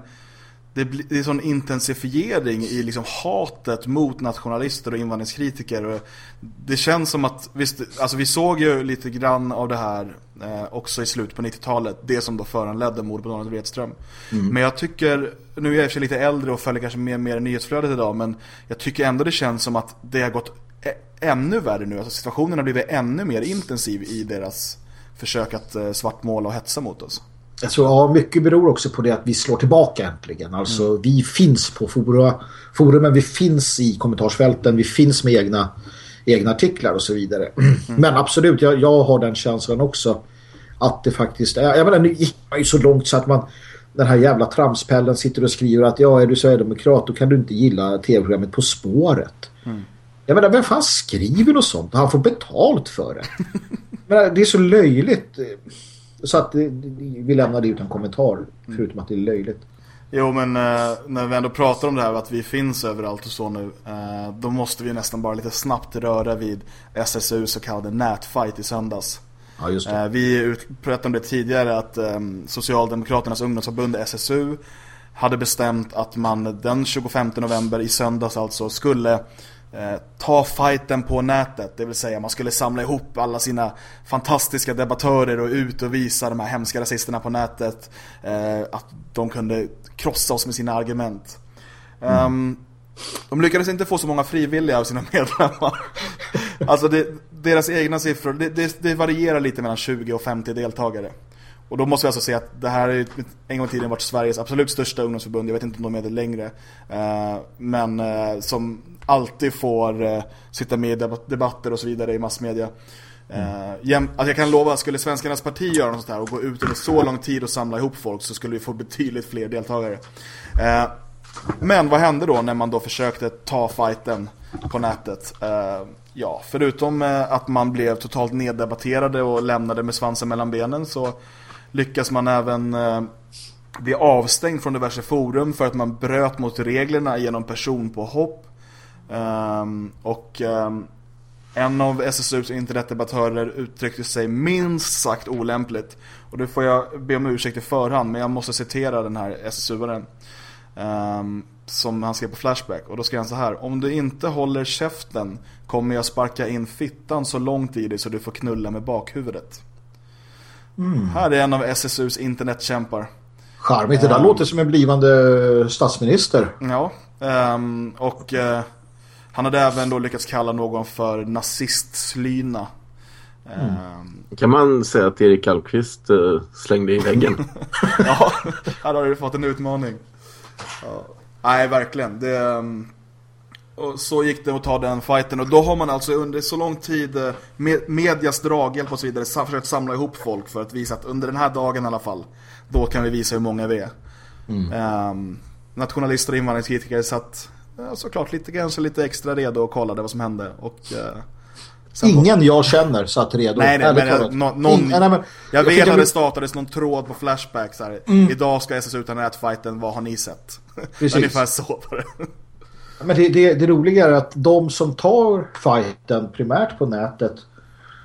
det, det är sån intensifiering i liksom hatet mot nationalister och invandringskritiker. Och det känns som att, visst, alltså vi såg ju lite grann av det här eh, också i slutet på 90-talet. Det som då föranledde mordet på Donald Wretström. Mm. Men jag tycker, nu är jag lite äldre och följer kanske mer, mer nyhetsflödet idag. Men jag tycker ändå det känns som att det har gått ännu värre nu. Alltså situationen har blivit ännu mer intensiv i deras försök att eh, svartmåla och hetsa mot oss. Jag tror ja, mycket beror också på det att vi slår tillbaka äntligen. Alltså mm. vi finns på fora, forumen, vi finns i kommentarsfälten, vi finns med egna, egna artiklar och så vidare. Mm. Men absolut, jag, jag har den känslan också att det faktiskt är, jag menar nu gick man ju så långt så att man den här jävla tramspällen sitter och skriver att ja, är du Sverigedemokrat då kan du inte gilla tv-programmet På spåret. Mm. Jag menar, vem fan skriver något sånt? Han får betalt för det. men det är så löjligt. Så att vi lämnar det utan kommentar, förutom att det är löjligt. Jo, men eh, när vi ändå pratar om det här att vi finns överallt och så nu eh, då måste vi nästan bara lite snabbt röra vid SSU så kallade nätfight i söndags. Ja, just det. Eh, vi pratade om det tidigare att eh, Socialdemokraternas ungdomsförbund SSU hade bestämt att man den 25 november i söndags alltså skulle Eh, ta fighten på nätet. Det vill säga man skulle samla ihop alla sina fantastiska debattörer och ut och visa de här hemska rasisterna på nätet. Eh, att de kunde krossa oss med sina argument. Um, de lyckades inte få så många frivilliga av sina medlemmar. alltså det, deras egna siffror, det, det, det, varierar lite mellan 20 och 50 deltagare. Och då måste vi alltså säga att det här är en gång i tiden varit Sveriges absolut största ungdomsförbund. Jag vet inte om de är det längre. Uh, men uh, som alltid får uh, sitta med i debatter och så vidare i massmedia. Mm. alltså jag kan lova, skulle Svenskarnas parti göra något sånt här och gå ut under så lång tid och samla ihop folk så skulle vi få betydligt fler deltagare. Men vad hände då när man då försökte ta fighten på nätet? Ja, förutom att man blev totalt neddebatterade och lämnade med svansen mellan benen så lyckas man även eh, bli avstängd från diverse forum för att man bröt mot reglerna genom personpåhopp. Um, ehm, och um, en av SSUs internetdebattörer uttryckte sig minst sagt olämpligt. Och det får jag be om ursäkt i förhand, men jag måste citera den här SSU-aren. Um, ehm, som han skrev på Flashback. Och då skrev han så här. Om du inte håller käften kommer jag sparka in fittan så långt i dig så du får knulla med bakhuvudet. Mm. Här är en av SSUs internetkämpar. Charmigt, det där um, låter som en blivande statsminister. Ja, um, och uh, han hade även då lyckats kalla någon för nazistslyna. Mm. Um, kan man säga att Erik Almqvist uh, slängde i väggen? ja, här har du fått en utmaning. Ja. Nej, verkligen. Det, um, och så gick det att ta den fighten. Och då har man alltså under så lång tid eh, med, medias draghjälp och så vidare försökt samla ihop folk för att visa att under den här dagen i alla fall, då kan vi visa hur många vi är. Mm. Um, nationalister och invandringskritiker satt ja, såklart lite, kanske lite extra redo och kollade vad som hände. Och, uh, Ingen på... jag känner satt redo. Nej, nej, men, jag, no, någon, Ingen, nej, men, jag, vet att det startades någon tråd på Flashback så här, mm. Idag ska SSU ta nätfighten, vad har ni sett? Ungefär så var det. Men det, det, det roliga är att de som tar fighten primärt på nätet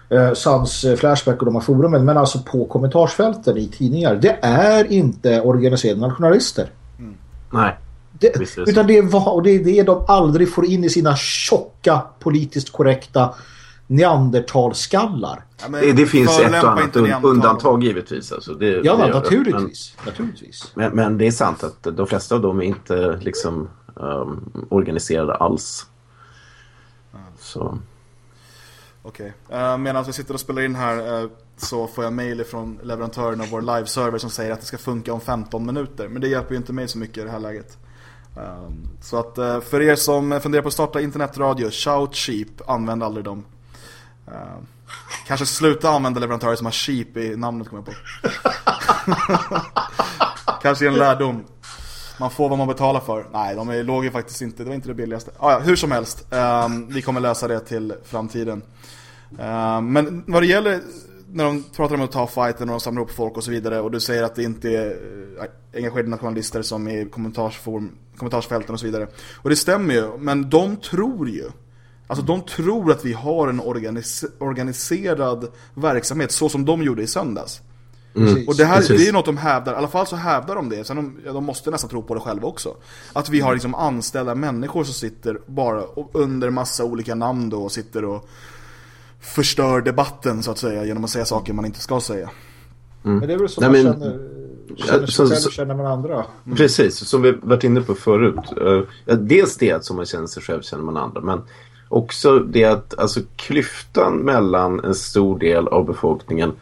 eh, sans eh, Flashback och de här forumen men alltså på kommentarsfälten i tidningar det är inte organiserade journalister. Mm. Nej. Det, utan det är, och det är det de aldrig får in i sina tjocka politiskt korrekta neandertalskallar. Ja, det, det finns ett och annat undantag givetvis. Alltså det, ja, det naturligtvis. Men, naturligtvis. Men, men, det är sant att de flesta av dem är inte liksom um, organiserade alls. Så. Okej. Okay. Uh, medan vi sitter och spelar in här uh, så får jag mail från leverantören av vår live-server som säger att det ska funka om 15 minuter. Men det hjälper ju inte mig så mycket i det här läget. Um, så att uh, för er som funderar på att starta internetradio, shout cheap, använd aldrig dem. Uh, kanske sluta använda leverantörer som har cheap i namnet kommer jag på. kanske en lärdom. Man får vad man betalar för. Nej, de låg ju faktiskt inte. Det var inte det billigaste. Ah, ja, hur som helst. Um, vi kommer lösa det till framtiden. Um, men vad det gäller när de pratar om att ta fighten och de samlar upp folk och så vidare och du säger att det inte är äh, engagerade nationalister som är i kommentarsfälten och så vidare. Och det stämmer ju, men de tror ju Alltså de tror att vi har en organis organiserad verksamhet så som de gjorde i söndags. Mm. Och det här det är ju något de hävdar, i alla fall så hävdar de det. Sen de, ja, de måste nästan tro på det själva också. Att vi har liksom anställda människor som sitter bara under massa olika namn då och sitter och förstör debatten så att säga genom att säga saker man inte ska säga. Mm. Men det är väl så Nej, man men... känner, känner sig själv känner man andra. Mm. Precis, som vi varit inne på förut. Uh, dels det som man känner sig själv känner man andra. Men också det att alltså, klyftan mellan en stor del av befolkningen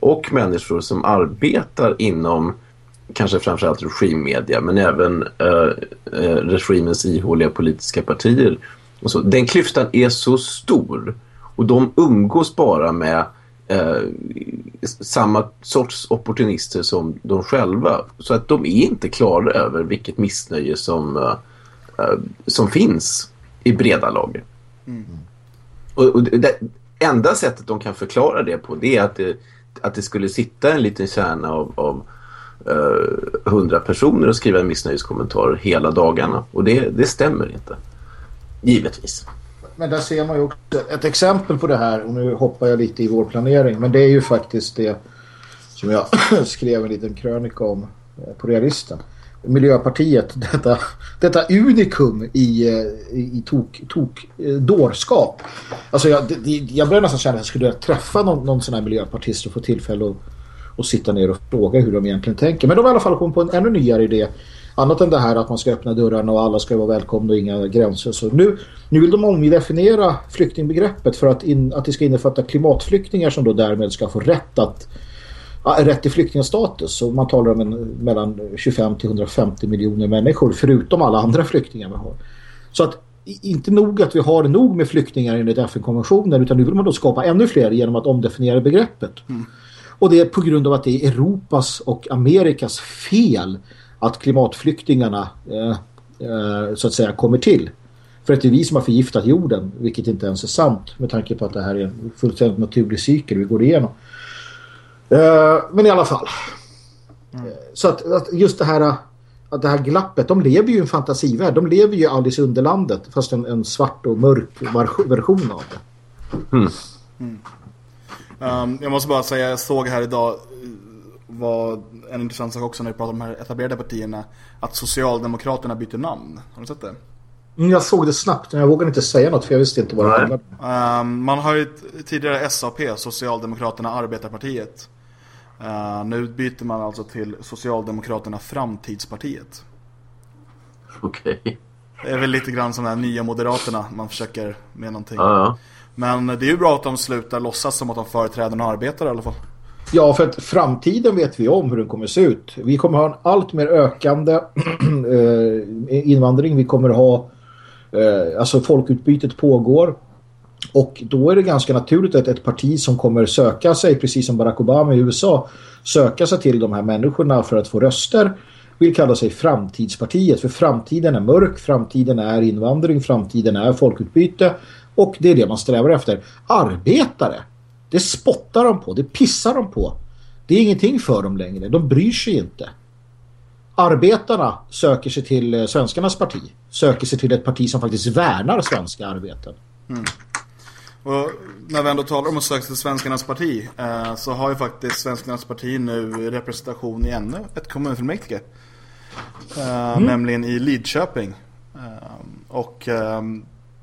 och människor som arbetar inom kanske framförallt regimmedia men även uh, uh, regimens ihåliga politiska partier. Och så. Den klyftan är så stor och de umgås bara med uh, samma sorts opportunister som de själva. Så att de är inte klara över vilket missnöje som, som finns i breda lager. Mm. Och, och det enda sättet de kan förklara det på det är att det, att det skulle sitta en liten kärna av, av eh, hundra uh, personer och skriva en missnöjeskommentar hela dagarna. Och det, det stämmer inte. Givetvis. Men där ser man ju också ett exempel på det här. Och nu hoppar jag lite i vår planering. Men det är ju faktiskt det som jag skrev en liten krönika om eh, på realisten. Miljöpartiet, detta, detta unikum i, eh, i tok, tok dårskap. Alltså jag, jag börjar nästan känna att jag skulle träffa någon, någon sån här miljöpartist och få tillfälle att och sitta ner och fråga hur de egentligen tänker. Men de har i alla fall kommit på en ännu nyare idé. Annat än det här att man ska öppna dörrarna och alla ska vara välkomna och inga gränser. Så nu, nu vill de omdefiniera flyktingbegreppet för att, in, att det ska innefatta klimatflyktingar som då därmed ska få rätt att rätt till flyktingstatus. Så man talar om en, mellan 25 till 150 miljoner människor förutom alla andra flyktingar vi har. Så att inte nog att vi har nog med flyktingar enligt FN-konventionen utan nu vill man då skapa ännu fler genom att omdefiniera begreppet. Mm. Och det är på grund av att det är Europas och Amerikas fel att klimatflyktingarna eh, eh, så att säga kommer till. För att det är vi som har förgiftat jorden, vilket inte ens är sant med tanke på att det här är en fullständigt naturlig cykel vi går igenom. Eh, men i alla fall. Mm. Så att, att, just det här att det här glappet, de lever ju i en fantasivärld. De lever ju Alice Underlandet fast en, en svart och mörk version av det. Mm. Mm. Um, jag måste bara säga, jag såg här idag var en intressant sak också när vi pratar om de här etablerade partierna att Socialdemokraterna byter namn. Har du sett det? Mm, jag såg det snabbt, men jag vågade inte säga något för jag visste inte vad det handlade om. Um, man har ju tidigare SAP, Socialdemokraterna Arbetarpartiet. Uh, nu byter man alltså till Socialdemokraterna Framtidspartiet. Okej. Okay. Det är väl lite grann som de här nya Moderaterna man försöker med någonting. Uh -huh. Men det är ju bra att de slutar låtsas som att de företräder några arbetare i alla fall. Ja, för att framtiden vet vi om hur den kommer se ut. Vi kommer ha en allt mer ökande eh, invandring. Vi kommer ha, eh, alltså folkutbytet pågår. Och då är det ganska naturligt att ett parti som kommer söka sig, precis som Barack Obama i USA, söka sig till de här människorna för att få röster vill kalla sig framtidspartiet. För framtiden är mörk, framtiden är invandring, framtiden är folkutbyte och det är det man strävar efter. Arbetare, det spottar de på, det pissar de på. Det är ingenting för dem längre, de bryr sig inte. Arbetarna söker sig till eh, svenskarnas parti. Söker sig till ett parti som faktiskt värnar svenska arbeten. Mm. Och när vi ändå talar om att söka till svenskarnas parti eh, så har ju faktiskt svenskarnas parti nu representation i ännu ett kommunfullmäktige. Eh, mm. Nämligen i Lidköping. Eh, och eh,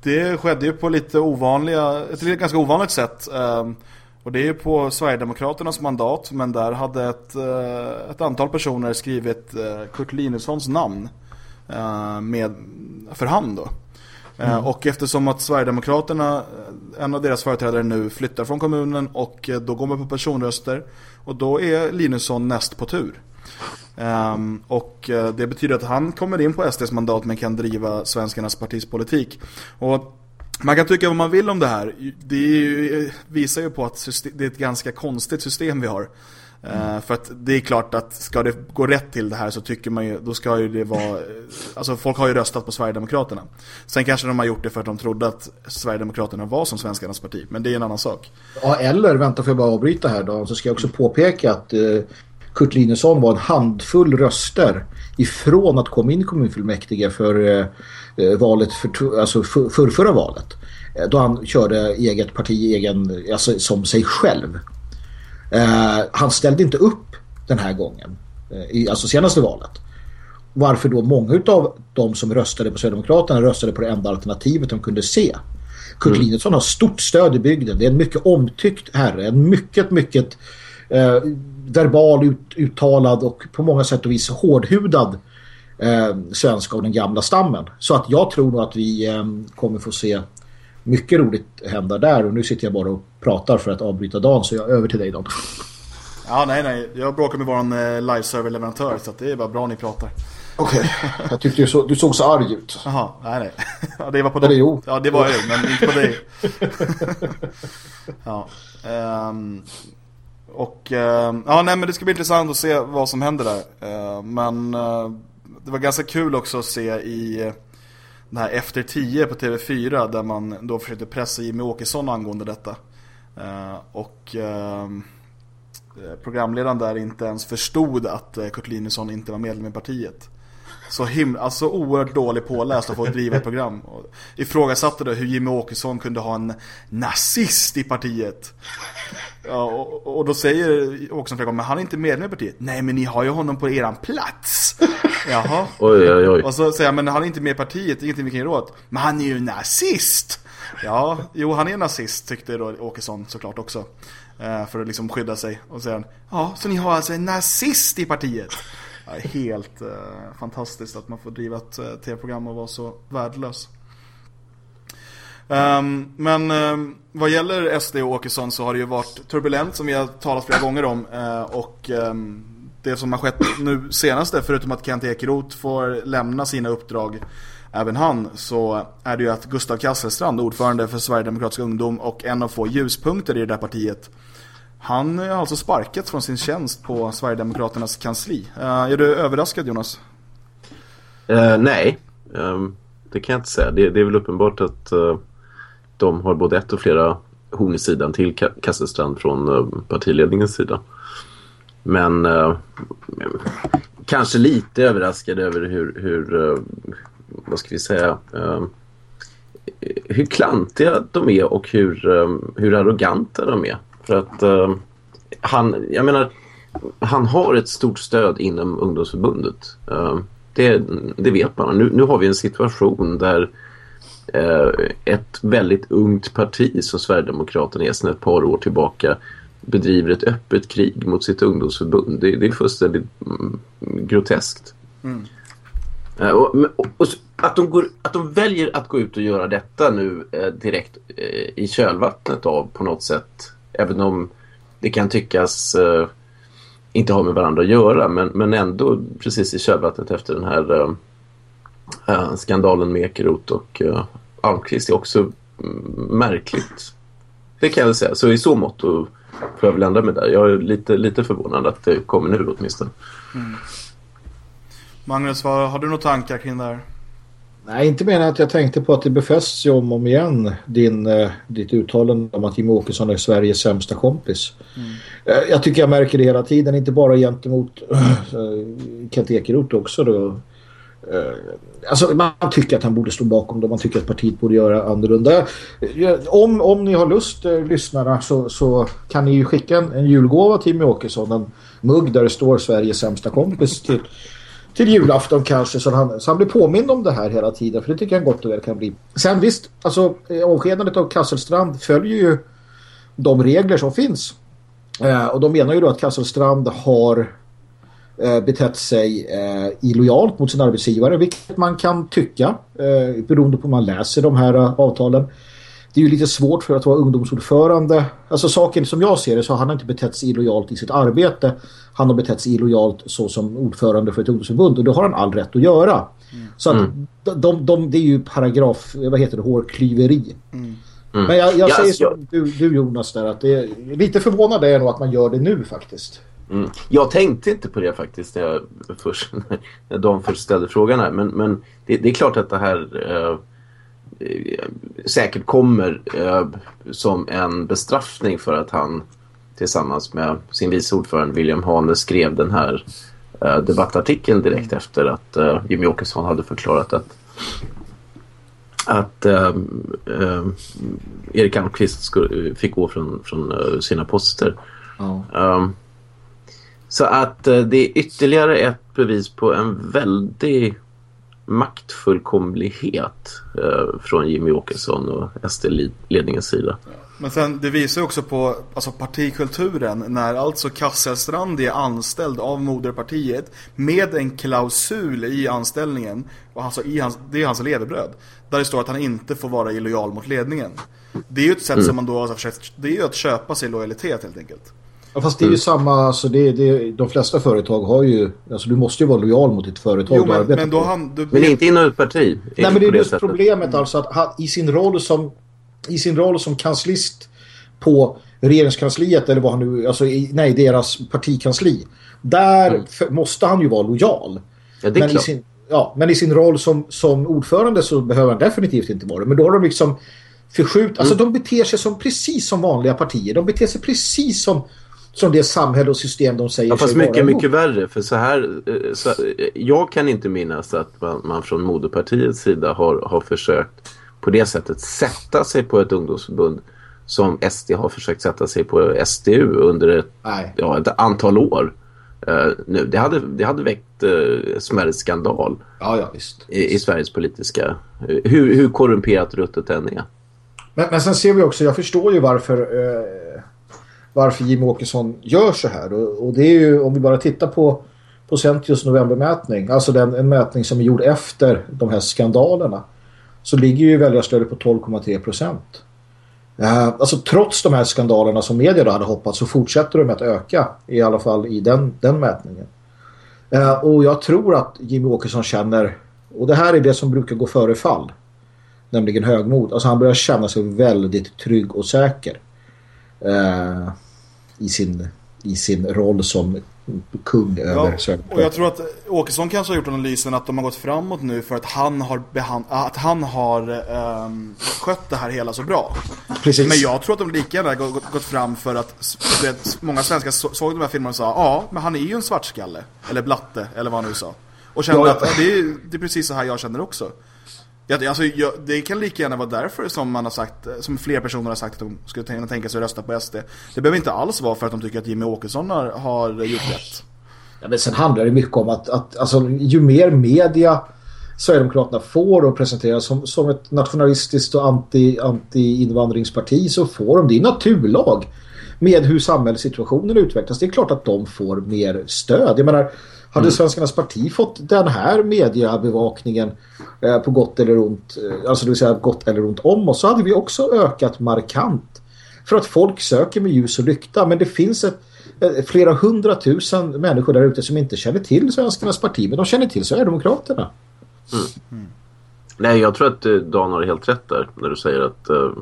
det skedde ju på lite ovanliga, ett ganska ovanligt sätt. Ehm, och det är ju på Sverigedemokraternas mandat, men där hade ett, eh, ett antal personer skrivit eh, Kurt Linussons namn eh, med, för hand då. Mm. Och eftersom att Sverigedemokraterna, eh, en av deras företrädare nu flyttar från kommunen och eh, då går man på personröster och då är Linusson näst på tur. Um, och det betyder att han kommer in på SDs mandat men kan driva svenskarnas partispolitik. Och man kan tycka vad man vill om det här. Det ju, visar ju på att system, det är ett ganska konstigt system vi har. Mm. För att det är klart att ska det gå rätt till det här så tycker man ju, då ska ju det vara, eh, alltså folk har ju röstat på Sverigedemokraterna. Sen kanske de har gjort det för att de trodde att Sverigedemokraterna var som svenskarnas parti, men det är en annan sak. Ja, eller, vänta får jag bara avbryta här då, så ska jag också påpeka att eh, Kurt Linusson var en handfull röster ifrån att komma in i kommunfullmäktige för eh, eh valet för, alltså för, för förra valet. Då han körde eget parti egen, alltså, som sig själv. Eh, han ställde inte upp den här gången. Eh, i, alltså senaste valet. Varför då många av de som röstade på Sverigedemokraterna röstade på det enda alternativet de kunde se. Kurt mm. Linusson har stort stöd i bygden. Det är en mycket omtyckt herre. En mycket, mycket eh, verbal ut, uttalad och på många sätt och vis hårdhudad eh, svenska och den gamla stammen. Så att jag tror nog att vi eh, kommer få se mycket roligt hända där. Och nu sitter jag bara och pratar för att avbryta dagen så jag är över till dig Dan. Ja, nej, nej. Jag bråkar med vår eh, liveserver-leverantör så det är bara bra ni pratar. Okej, okay. jag tyckte du, så, du såg så arg ut. Jaha, nej, nej. Ja, det var på dig. Ja, det var jag men inte på dig. ja. Um, och um, ja, nej, men det ska bli intressant att se vad som händer där. Uh, men uh, det var ganska kul också att se i den här Efter 10 på TV4 där man då försökte pressa Jimmy Åkesson angående detta. Eh, och eh, eh, programledaren där inte ens förstod att Kurt Linusson inte var medlem i partiet. Så himla, alltså oerhört dålig påläst att få driva ett program. Och ifrågasatte då hur Jimmy Åkesson kunde ha en nazist i partiet. Ja, och, och då säger Åkesson flera gånger, men han är inte medlem i partiet. Nej, men ni har ju honom på eran plats. Jaha. Oj, oj, oj. Och så säger han, men han är inte med i partiet, ingenting vi kan göra åt. Men han är ju nazist. Ja, jo han är nazist tyckte då Åkesson såklart också. Eh, för att liksom skydda sig. Och säger han, ja, så ni har alltså en nazist i partiet. helt uh, fantastiskt att man får driva ett uh, tv-program och vara så värdelös. Um, men um, vad gäller SD och Åkesson så har det ju varit turbulent som vi har talat flera gånger om. Uh, och um, det som har skett nu senaste, förutom att Kent Ekeroth får lämna sina uppdrag, även han, så är det ju att Gustav Kasselstrand, ordförande för Sverigedemokratiska ungdom och en av få ljuspunkter i det där partiet, han har alltså sparkats från sin tjänst på Sverigedemokraternas kansli. Uh, är du överraskad Jonas? Uh, nej, um, det kan jag inte säga. Det, det är väl uppenbart att de har både ett och flera horn i sidan till Kasselstrand från eh, partiledningens sida. Men eh, kanske lite överraskad över hur, hur eh, vad ska vi säga, hur klantiga de är och hur, hur arroganta de är. För att han, jag menar, han har ett stort stöd inom ungdomsförbundet. Det, det vet man. Nu, nu har vi en situation där ett väldigt ungt parti som Sverigedemokraterna är sedan ett par år tillbaka bedriver ett öppet krig mot sitt ungdomsförbund. Det, det är fullständigt mm, groteskt. Mm. Uh, och, och, och, att, de går, att de väljer att gå ut och göra detta nu uh, direkt uh, i kölvattnet av på något sätt Även om det kan tyckas uh, inte ha med varandra att göra. Men, men ändå precis i kölvattnet efter den här uh, skandalen med Ekeroth och uh, Almqvist är också märkligt. Det kan jag väl säga. Så i så mått får jag väl ändra mig där. Jag är lite, lite förvånad att det kommer nu åtminstone. Mm. Magnus, vad, har du några tankar kring det här? Nej, inte menar att jag tänkte på att det befästs ju om och om igen din, eh, ditt uttalande om att Jimmie Åkesson är Sveriges sämsta kompis. Mm. Eh, jag tycker jag märker det hela tiden, inte bara gentemot eh, Kent Ekeroth också då. Eh, alltså man tycker att han borde stå bakom det, man tycker att partiet borde göra annorlunda. Om, om ni har lust, eh, lyssnarna, så, så kan ni ju skicka en, en julgåva till Jimmie Åkesson, en mugg där det står Sveriges sämsta kompis till till julafton kanske så han, så han blir påmind om det här hela tiden för det tycker jag gott och väl kan bli. Sen visst, alltså eh, avskedandet av Kasselstrand följer ju de regler som finns. Eh, och de menar ju då att Kasselstrand har eh, betett sig eh, illojalt mot sin arbetsgivare vilket man kan tycka eh, beroende på hur man läser de här avtalen det är ju lite svårt för att vara ungdomsordförande. Alltså saken som jag ser det så har han inte betett sig illojalt i sitt arbete. Han har betett sig illojalt så som ordförande för ett ungdomsförbund och det har han all rätt att göra. Mm. Så att mm. de, de, det är ju paragraf, vad heter det, hårklyveri. Mm. Men jag, jag säger som du, du, Jonas där att det är lite förvånande är nog att man gör det nu faktiskt. Mm. Jag tänkte inte på det faktiskt när, jag först, när de först ställde frågan här. Men, men det, det är klart att det här... Eh, Eh, säkert kommer eh, som en bestraffning för att han tillsammans med sin vice ordförande William Hane skrev den här eh, debattartikeln direkt mm. efter att eh, Jimmy Åkesson hade förklarat att att eh, eh, Erik Almqvist fick gå från, från sina poster. Oh. Så att det är ytterligare ett bevis på en väldigt maktfullkomlighet eh, från Jimmy Åkesson och SD-ledningens sida. Men sen, det visar också på alltså, partikulturen när alltså Kasselstrand är anställd av moderpartiet med en klausul i anställningen. Och alltså, i hans, det är hans levebröd. Där det står att han inte får vara illojal mot ledningen. Det är ju ett sätt mm. som man då har försökt, det är ju att köpa sig lojalitet helt enkelt. Ja, fast det är ju mm. samma, alltså det, det, de flesta företag har ju, alltså du måste ju vara lojal mot ditt företag. Jo, men, men, då han, du, men inte inom ett parti. Nej, men det är just sättet. problemet mm. alltså att han, i sin roll som i sin roll som kanslist på regeringskansliet eller vad han nu, alltså i, nej, deras partikansli. Där mm. för, måste han ju vara lojal. Ja, det är men klart. I sin, ja, men i sin roll som, som ordförande så behöver han definitivt inte vara det. Men då har de liksom förskjut, alltså mm. de beter sig som precis som vanliga partier. De beter sig precis som som det samhälle och system de säger ja, fast sig mycket, vara mycket värre. För så här, eh, så, jag kan inte minnas att man, man från moderpartiets sida har, har försökt på det sättet sätta sig på ett ungdomsförbund som SD har försökt sätta sig på SDU under ett, ja, ett antal år. Uh, nu. Det, hade, det hade väckt uh, smärre skandal ja, ja, I, I, Sveriges politiska... Uh, hur, hur korrumperat ruttet än är. Men, men sen ser vi också, jag förstår ju varför uh, varför Jim Åkesson gör så här. Och, och, det är ju, om vi bara tittar på på Centius novembermätning, alltså den, en mätning som är gjord efter de här skandalerna, så ligger ju väljarstödet på 12,3 procent. Uh, alltså trots de här skandalerna som media då hade hoppats så fortsätter de att öka i alla fall i den, den mätningen. Uh, och jag tror att Jimmy Åkesson känner, och det här är det som brukar gå före fall, nämligen högmod. Alltså han börjar känna sig väldigt trygg och säker uh, i, sin, i sin roll som kung över ja, Och jag tror att Åkesson kanske har gjort analysen att de har gått framåt nu för att han har, att han har um, skött det här hela så bra. Precis. Men jag tror att de lika gärna gått, gått fram för att vet, många svenskar såg de här filmerna och sa ja, men han är ju en svartskalle. Eller blatte, eller vad han nu sa. Och kände ja, att det är, det är precis så här jag känner också. Ja, alltså, jag, det kan lika gärna vara därför som man har sagt Som fler personer har sagt att de skulle kunna tänka sig att rösta på SD Det behöver inte alls vara för att de tycker att Jimmy Åkesson har, har gjort rätt ja, men Sen handlar det mycket om att, att alltså, ju mer media Sverigedemokraterna får och presenteras som, som ett nationalistiskt och anti, anti-invandringsparti så får de det är naturlag med hur samhällssituationen utvecklas. Det är klart att de får mer stöd. Jag menar, hade mm. Svenskarnas parti fått den här mediebevakningen eh, på gott eller ont, eh, alltså det vill säga gott eller ont om oss så hade vi också ökat markant. För att folk söker med ljus och lykta. Men det finns ett, eh, flera hundratusen människor där ute som inte känner till Svenskarnas parti men de känner till Sverigedemokraterna. Mm. Nej, jag tror att Dan har helt rätt där när du säger att uh,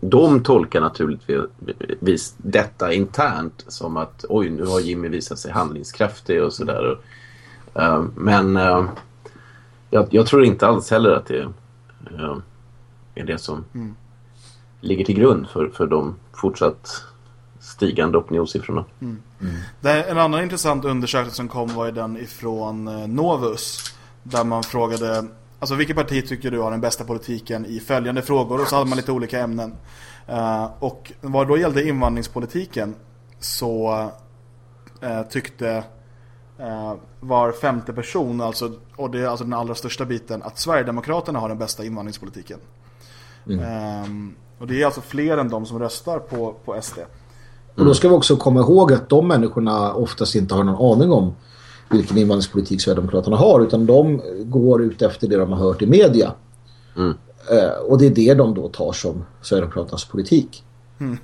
de tolkar naturligtvis detta internt som att oj, nu har Jimmy visat sig handlingskraftig och sådär. Uh, men uh, jag, jag, tror inte alls heller att det är det som mm. ligger till grund för, för de fortsatt stigande opinionssiffrorna. Mm. Mm. en annan intressant undersökning som kom var ju den ifrån Novus där man frågade Alltså vilket parti tycker du har den bästa politiken i följande frågor? Och så hade man lite olika ämnen. Uh, och vad då gällde invandringspolitiken så uh, tyckte uh, var femte person, alltså, och det är alltså den allra största biten, att Sverigedemokraterna har den bästa invandringspolitiken. Mm. Um, och det är alltså fler än de som röstar på, på SD. Och då ska vi också komma ihåg att de människorna oftast inte har någon aning om vilken invandringspolitik Sverigedemokraterna har utan de går ut efter det de har hört i media. Mm. Eh, och det är det de då tar som Sverigedemokraternas politik. Mm.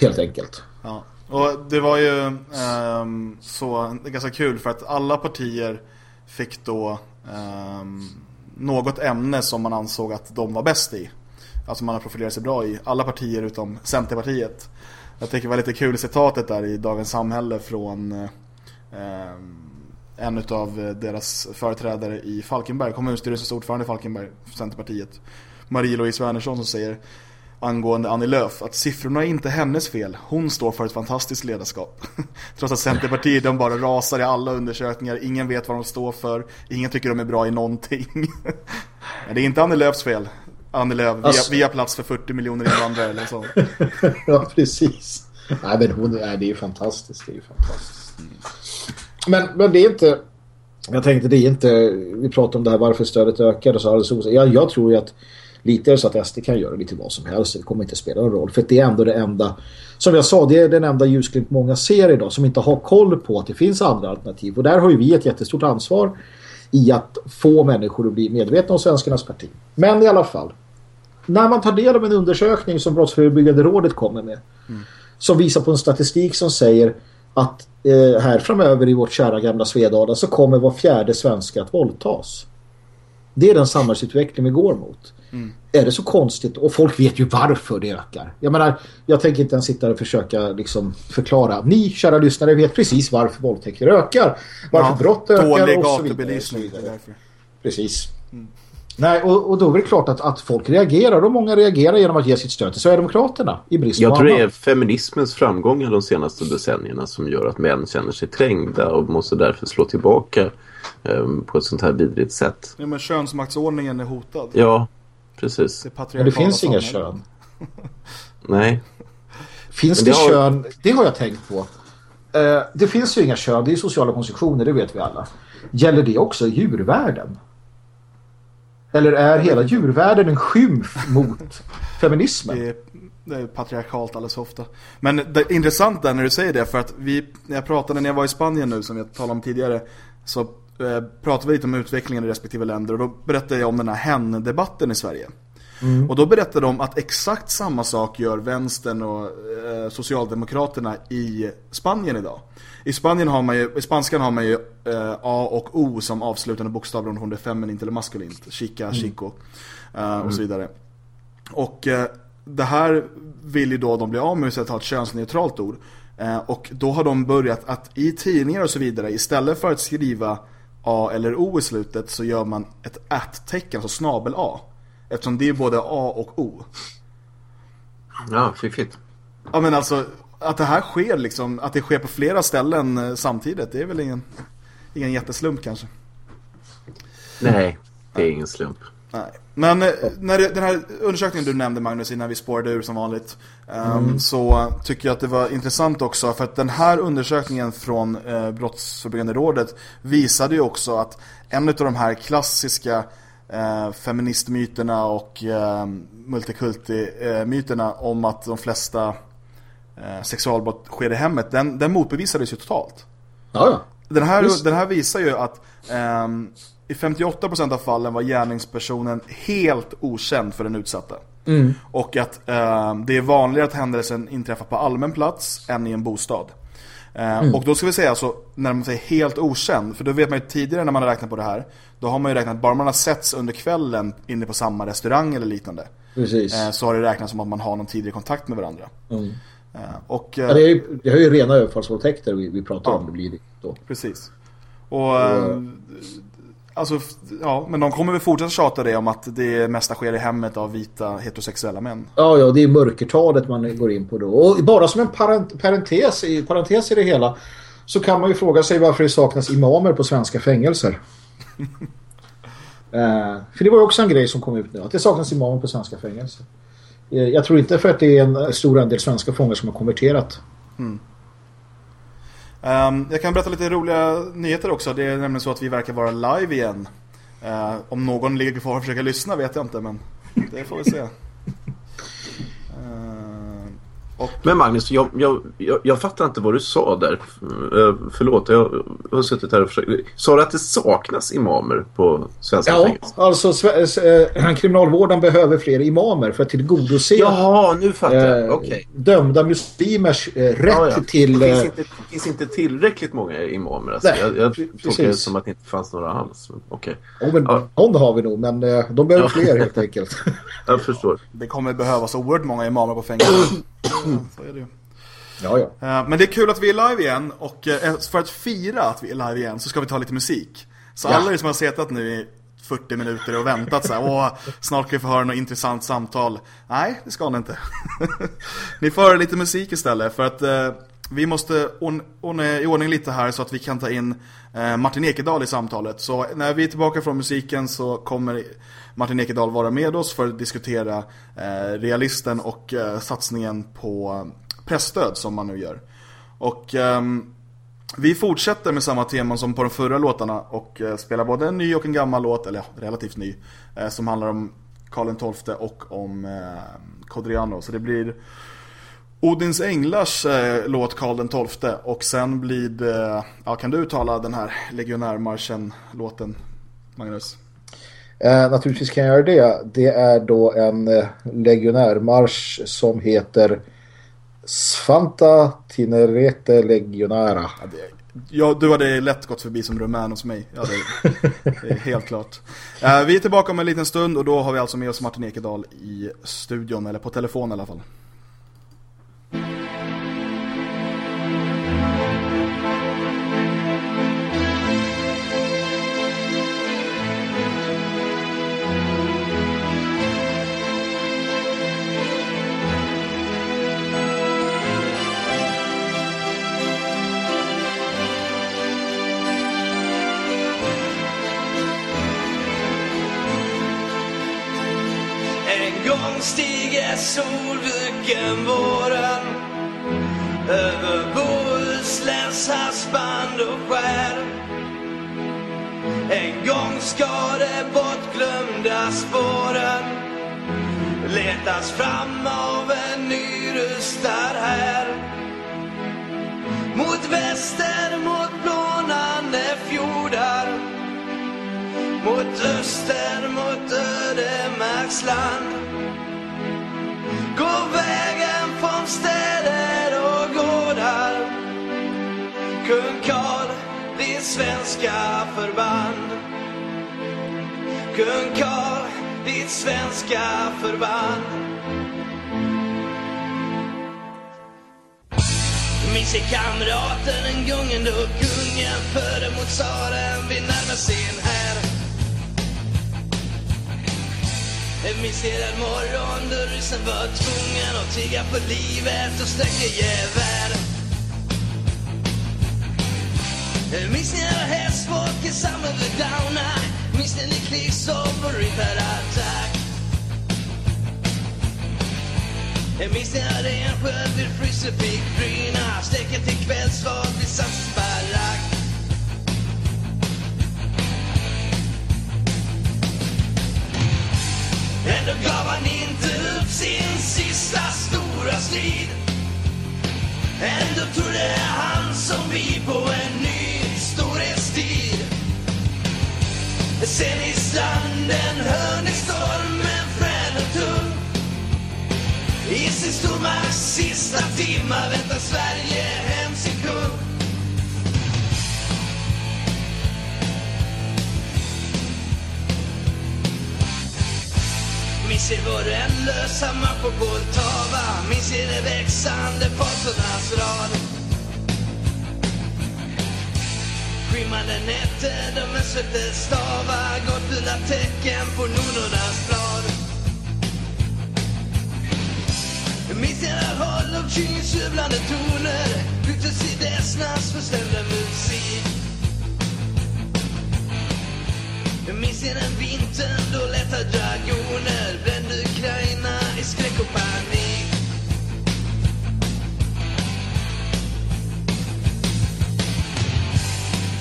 Helt enkelt. Ja. Och det var ju um, så ganska kul för att alla partier fick då um, något ämne som man ansåg att de var bäst i. Alltså man har profilerat sig bra i alla partier utom Centerpartiet. Jag tycker det var lite kul citatet där i Dagens Samhälle från um, en av eh, deras företrädare i Falkenberg, kommunstyrelsens ordförande i Falkenberg, Centerpartiet, Marie-Louise Wernersson som säger angående Annie Lööf att siffrorna är inte hennes fel. Hon står för ett fantastiskt ledarskap. Trots att Centerpartiet de bara rasar i alla undersökningar. Ingen vet vad de står för. Ingen tycker de är bra i någonting. Men det är inte Annie Lööfs fel. Annie Lööf, alltså... vi, har plats för 40 miljoner invandrare eller så. ja, precis. Nej, men hon, nej, det är ju fantastiskt. Det är ju fantastiskt. Mm. Men, men det är inte... Jag tänkte det är inte... Vi pratar om det här varför stödet ökar och så alldeles jag, jag tror ju att lite är så att SD kan göra lite vad som helst. Det kommer inte spela någon roll. För det är ändå det enda... Som jag sa, det är den enda ljusglimt många ser idag som inte har koll på att det finns andra alternativ. Och där har ju vi ett jättestort ansvar i att få människor att bli medvetna om svenskarnas parti. Men i alla fall, när man tar del av en undersökning som Brottsförebyggande rådet kommer med mm. som visar på en statistik som säger att eh, här framöver i vårt kära gamla Svedala så kommer var fjärde svenska att våldtas. Det är den samhällsutveckling vi går mot. Mm. Är det så konstigt? Och folk vet ju varför det ökar. Jag menar, jag tänker inte ens sitta och försöka liksom förklara. Ni, kära lyssnare, vet precis varför våldtäkter ökar. Varför ja, brott ökar dålig och så vidare. Precis. Mm. Nej, och, och då är det klart att, att folk reagerar och många reagerar genom att ge sitt stöd till Sverigedemokraterna i brist Jag tror det är feminismens framgångar de senaste decennierna som gör att män känner sig trängda och måste därför slå tillbaka um, på ett sånt här vidrigt sätt. Ja, men könsmaktsordningen är hotad. Ja, precis. Det, men det finns inga kön. Nej. Finns det, det har... kön? Det har jag tänkt på. Uh, det finns ju inga kön, det är sociala konstruktioner, det vet vi alla. Gäller det också djurvärlden? Eller är hela djurvärlden en skymf mot feminismen? Det är, det är patriarkalt alldeles ofta. Men det är intressant där när du säger det för att vi, när jag pratade när jag var i Spanien nu som jag talade om tidigare så eh, pratade vi lite om utvecklingen i respektive länder och då berättade jag om den här hen-debatten i Sverige. Mm. Och då berättade de att exakt samma sak gör vänstern och eh, Socialdemokraterna i Spanien idag. I Spanien har man ju, i spanskan har man ju eh, A och O som avslutande bokstäver om det är feminint eller maskulint. Chica, mm. chico eh, och så mm. vidare. Och eh, det här vill ju då de bli av med att ha ett könsneutralt ord. Eh, och då har de börjat att i tidningar och så vidare istället för att skriva A eller O i slutet så gör man ett att-tecken, alltså snabel A. Eftersom det är både A och O. Ja, fiffigt. Ja men alltså att det här sker liksom, att det sker på flera ställen eh, samtidigt, det är väl ingen, ingen jätteslump kanske. Nej, det är ingen slump. Nej. Men eh, när det, den här undersökningen du nämnde Magnus innan vi spårade ur som vanligt ehm, mm. så tycker jag att det var intressant också för att den här undersökningen från eh, Brottsförebyggande rådet visade ju också att en av de här klassiska eh, feministmyterna och eh, multikulti-myterna om att de flesta eh, sexualbrott sker i hemmet, den, den motbevisades ju totalt. Ja, ja. Den här, den här visar ju att eh, i 58% av fallen var gärningspersonen helt okänd för den utsatta. Mm. Och att eh, det är vanligare att händelsen inträffar på allmän plats än i en bostad. Eh, mm. Och då ska vi säga alltså, när man säger helt okänd, för då vet man ju tidigare när man har räknat på det här, då har man ju räknat, bara man har setts under kvällen inne på samma restaurang eller liknande. Precis. Eh, så har det räknats som att man har någon tidigare kontakt med varandra. Mm. Eh, och, ja, det, är ju, det är ju rena överfallsvåldtäkter vi, vi pratar ja, om, det blir det då. Precis. Och, och Alltså, ja, men de kommer väl fortsätta tjata det om att det mesta sker i hemmet av vita heterosexuella män. Ja, ja, det är mörkertalet man går in på då. Och bara som en parent parentes, i, parentes i det hela så kan man ju fråga sig varför det saknas imamer på svenska fängelser. eh, för det var ju också en grej som kom ut nu, att det saknas imamer på svenska fängelser. Eh, jag tror inte för att det är en stor andel svenska fångar som har konverterat. Mm. Um, jag kan berätta lite roliga nyheter också. Det är nämligen så att vi verkar vara live igen. Uh, om någon ligger kvar och försöker lyssna vet jag inte, men det får vi se. Och... Men Magnus, jag, jag, jag, jag, fattar inte vad du sa där. Uh, förlåt, jag har suttit här och försökt. Sa du att det saknas imamer på svenska ja, fängelser? Ja, alltså äh, kriminalvården behöver fler imamer för att tillgodose Jaha, nu fattar jag. Äh, okay. dömda muslimers äh, rätt ja, ja. till... Det finns, inte, det finns inte tillräckligt många imamer. Alltså. Nej, jag jag tolkar det som att det inte fanns några alls. Okej. Okay. Ja, men, Någon har vi nog, men de behöver fler helt enkelt. jag förstår. Det kommer behövas oerhört många imamer på fängelset. så är det ju. Ja, ja. Eh, men det är kul att vi är live igen och eh, för att fira att vi är live igen så ska vi ta lite musik. Så ja. alla er som har setat nu i 40 minuter och väntat så här, åh, snart ska vi få höra något intressant samtal. Nej, det ska ni inte. ni får höra lite musik istället för att eh, vi måste ordna i ordning lite här så att vi kan ta in eh, Martin Ekedal i samtalet. Så när vi är tillbaka från musiken så kommer Martin Ekedal vara med oss för att diskutera eh, realisten och eh, satsningen på pressstöd som man nu gör. Och ehm, vi fortsätter med samma teman som på de förra låtarna och eh, spelar både en ny och en gammal låt, eller ja, relativt ny, eh, som handlar om Karl XII och om eh, Codriano. Så det blir Odins Änglars eh, låt Karl XII och sen blir det, ja kan du uttala den här legionärmarschen-låten Magnus? Eh, naturligtvis kan jag göra det. Det är då en eh, legionärmarsch som heter Svanta Tinerete Legionära. Ja, det, ja, du hade lätt gått förbi som rumän hos mig. Ja, det, det är helt klart. Eh, vi är tillbaka om en liten stund och då har vi alltså med oss Martin Ekedal i studion, eller på telefon i alla fall. Solviken våren över Bohusläns havsband och skär. En gång ska de bortglömda spåren letas fram av en nyrustad här. Mot väster, mot blånande fjordar mot öster, mot ödemarksland. Gå vägen från städer och gårdar. Kung Karl, ditt svenska förband. Kung Karl, ditt svenska förband. Minns kamraten en gången då kungen förde mot tsaren vid närmar sin här. Jag minns jag morgon då ryssen var tvungen att tigga för livet och sträcka gevär. Jag minns ni när hästfolket samlade downa? Minns ni när krigshopp och reaper attack? Jag minns när Rensköld vid Fryse fick bryna Steken till kvällsvat vid Sanses barack Ändå gav han inte upp sin sista stora strid. Ändå trodde han som vi på en ny storhetstid. Sen i stranden hör ni stormen frän och tung. I sin stormakts sista timma väntar Sverige hem sin kung. Minns er vår ändlösa marsch på Poltava Minns er det växande fasornas rad Skymmande nätter, de östgöte stavar Gått tecken på nornornas blad. Minns jag när Harlem-Kings jublande toner. Byttes i dessnas förstämda musik. Minns ni den vintern då lätta dragoner. Brände Ukraina i skräck och panik.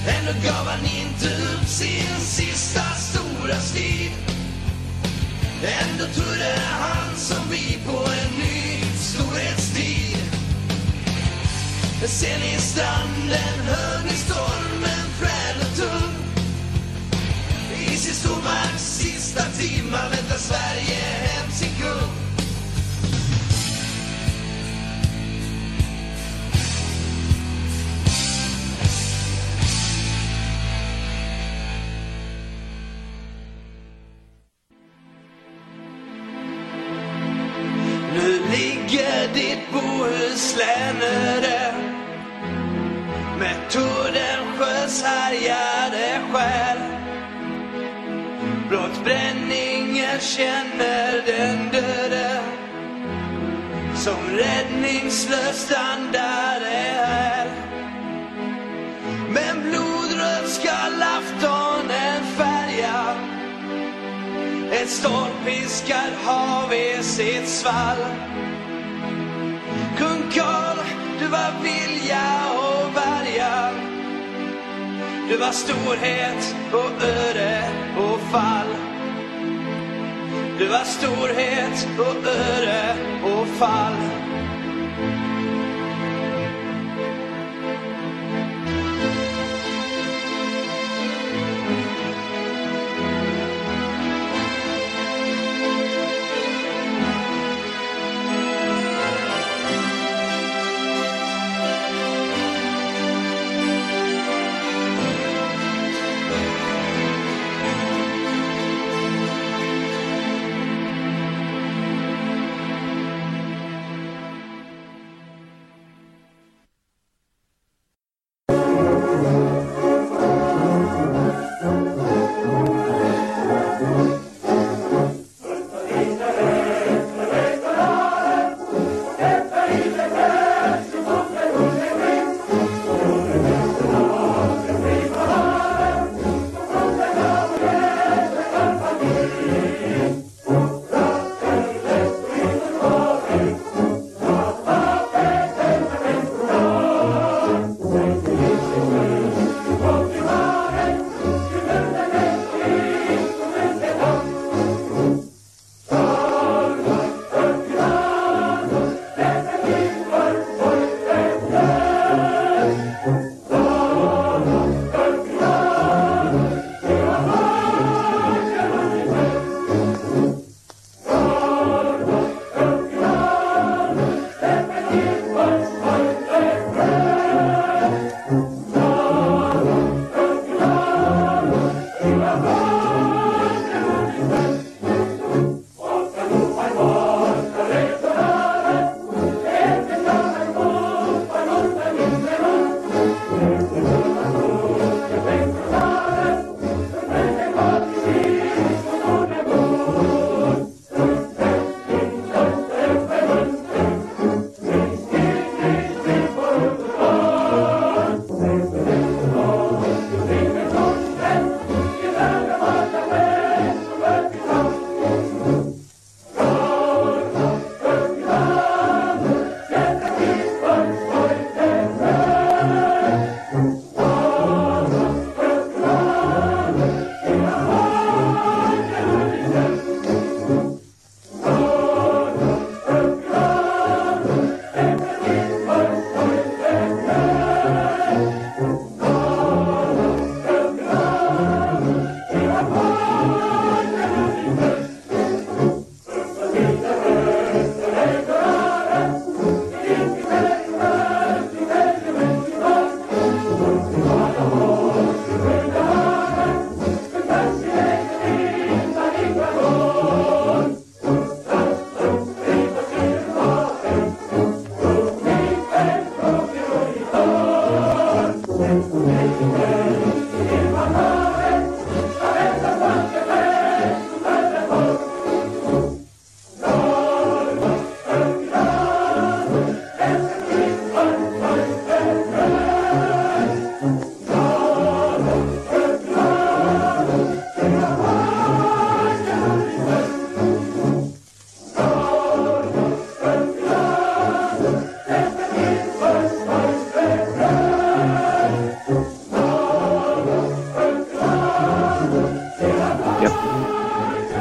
Ändå gav han inte upp sin sista stora strid. Ändå trodde han som vi på en ny storhetstid Sen i stranden hör ni stormen I sin sista timman väntar Sverige hem sin kung. Som räddningslös är här. Men blodröd skall aftonen färga. Ett stormpiskat hav i sitt svall. Kung Karl, du var vilja och värja Du var storhet och öde och fall. Du var storhet och öre och fall.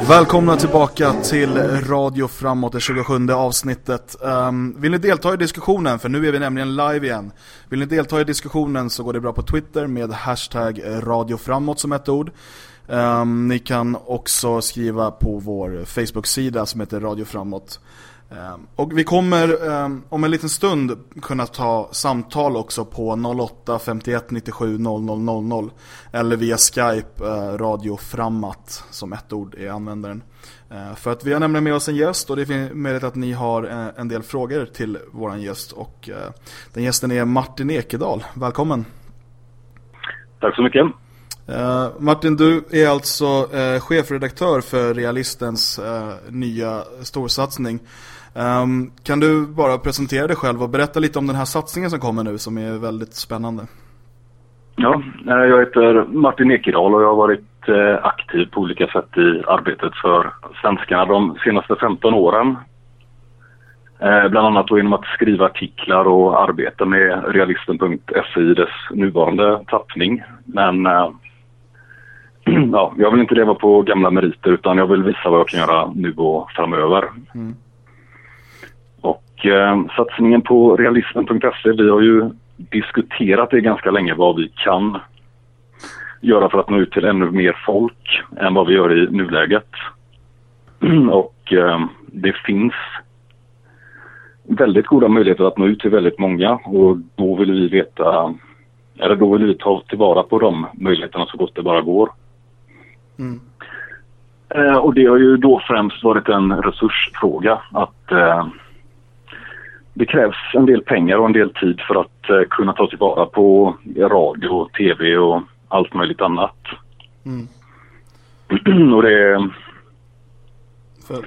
Välkomna tillbaka till Radio Framåt, det 27 avsnittet. Um, vill ni delta i diskussionen, för nu är vi nämligen live igen. Vill ni delta i diskussionen så går det bra på Twitter med hashtag Radio Framåt som ett ord. Um, ni kan också skriva på vår Facebook-sida som heter Radio Framåt. Um, och vi kommer um, om en liten stund kunna ta samtal också på 08 51 97 00 00 eller via Skype uh, Radio Framåt som ett ord är användaren. Uh, för att vi har nämligen med oss en gäst och det finns möjlighet att ni har uh, en del frågor till våran gäst och den gästen är Martin Ekedal. Välkommen! Tack så mycket! Uh, Martin, du är alltså uh, chefredaktör för Realistens uh, nya storsatsning. Um, kan du bara presentera dig själv och berätta lite om den här satsningen som kommer nu som är väldigt spännande? Ja, jag heter Martin Ekedal och jag har varit aktiv på olika sätt i arbetet för svenskarna de senaste 15 åren. Bland annat genom att skriva artiklar och arbeta med realisten.se i dess nuvarande tappning. Men ja, jag vill inte leva på gamla meriter utan jag vill visa vad jag kan göra nu och framöver. Mm. Och eh, satsningen på realismen.se, vi har ju diskuterat det ganska länge vad vi kan göra för att nå ut till ännu mer folk än vad vi gör i nuläget. och eh, det finns väldigt goda möjligheter att nå ut till väldigt många och då vill vi veta, eller då vill vi ta tillvara på de möjligheterna så gott det bara går. Mm. Eh, och det har ju då främst varit en resursfråga att eh, det krävs en del pengar och en del tid för att eh, kunna ta tillvara på radio, tv och allt möjligt annat. Mm. och det... För...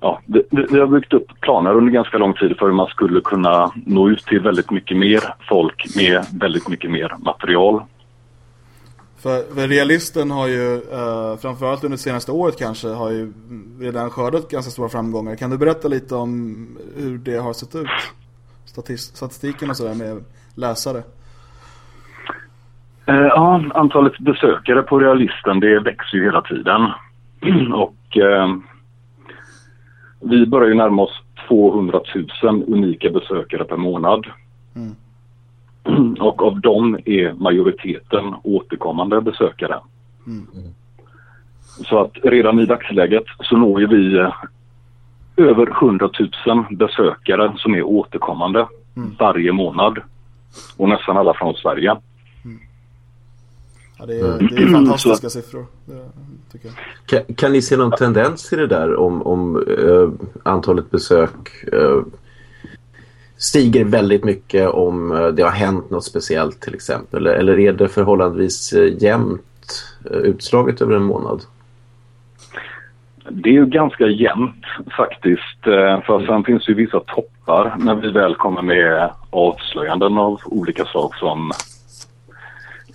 Ja, det, det, vi har byggt upp planer under ganska lång tid för hur man skulle kunna nå ut till väldigt mycket mer folk med väldigt mycket mer material. För, för realisten har ju, eh, framförallt under det senaste året kanske, har ju redan skördat ganska stora framgångar. Kan du berätta lite om hur det har sett ut? Statist, statistiken och sådär med läsare. Eh, ja, antalet besökare på realisten det växer ju hela tiden. och eh, vi börjar ju närma oss 200 000 unika besökare per månad. Mm. Och av dem är majoriteten återkommande besökare. Mm. Så att redan i dagsläget så når ju vi eh, över 100 000 besökare som är återkommande mm. varje månad. Och nästan alla från Sverige. Mm. Ja, det, är, det är fantastiska så, siffror. Det, kan, kan, ni se någon tendens till det där om, om äh, antalet besök äh, stiger väldigt mycket om eh, det har hänt något speciellt till exempel? Eller är det förhållandevis eh, jämnt eh, utslaget över en månad? Det är ju ganska jämnt faktiskt. För sen finns ju vissa toppar när vi väl kommer med avslöjanden av olika slag som,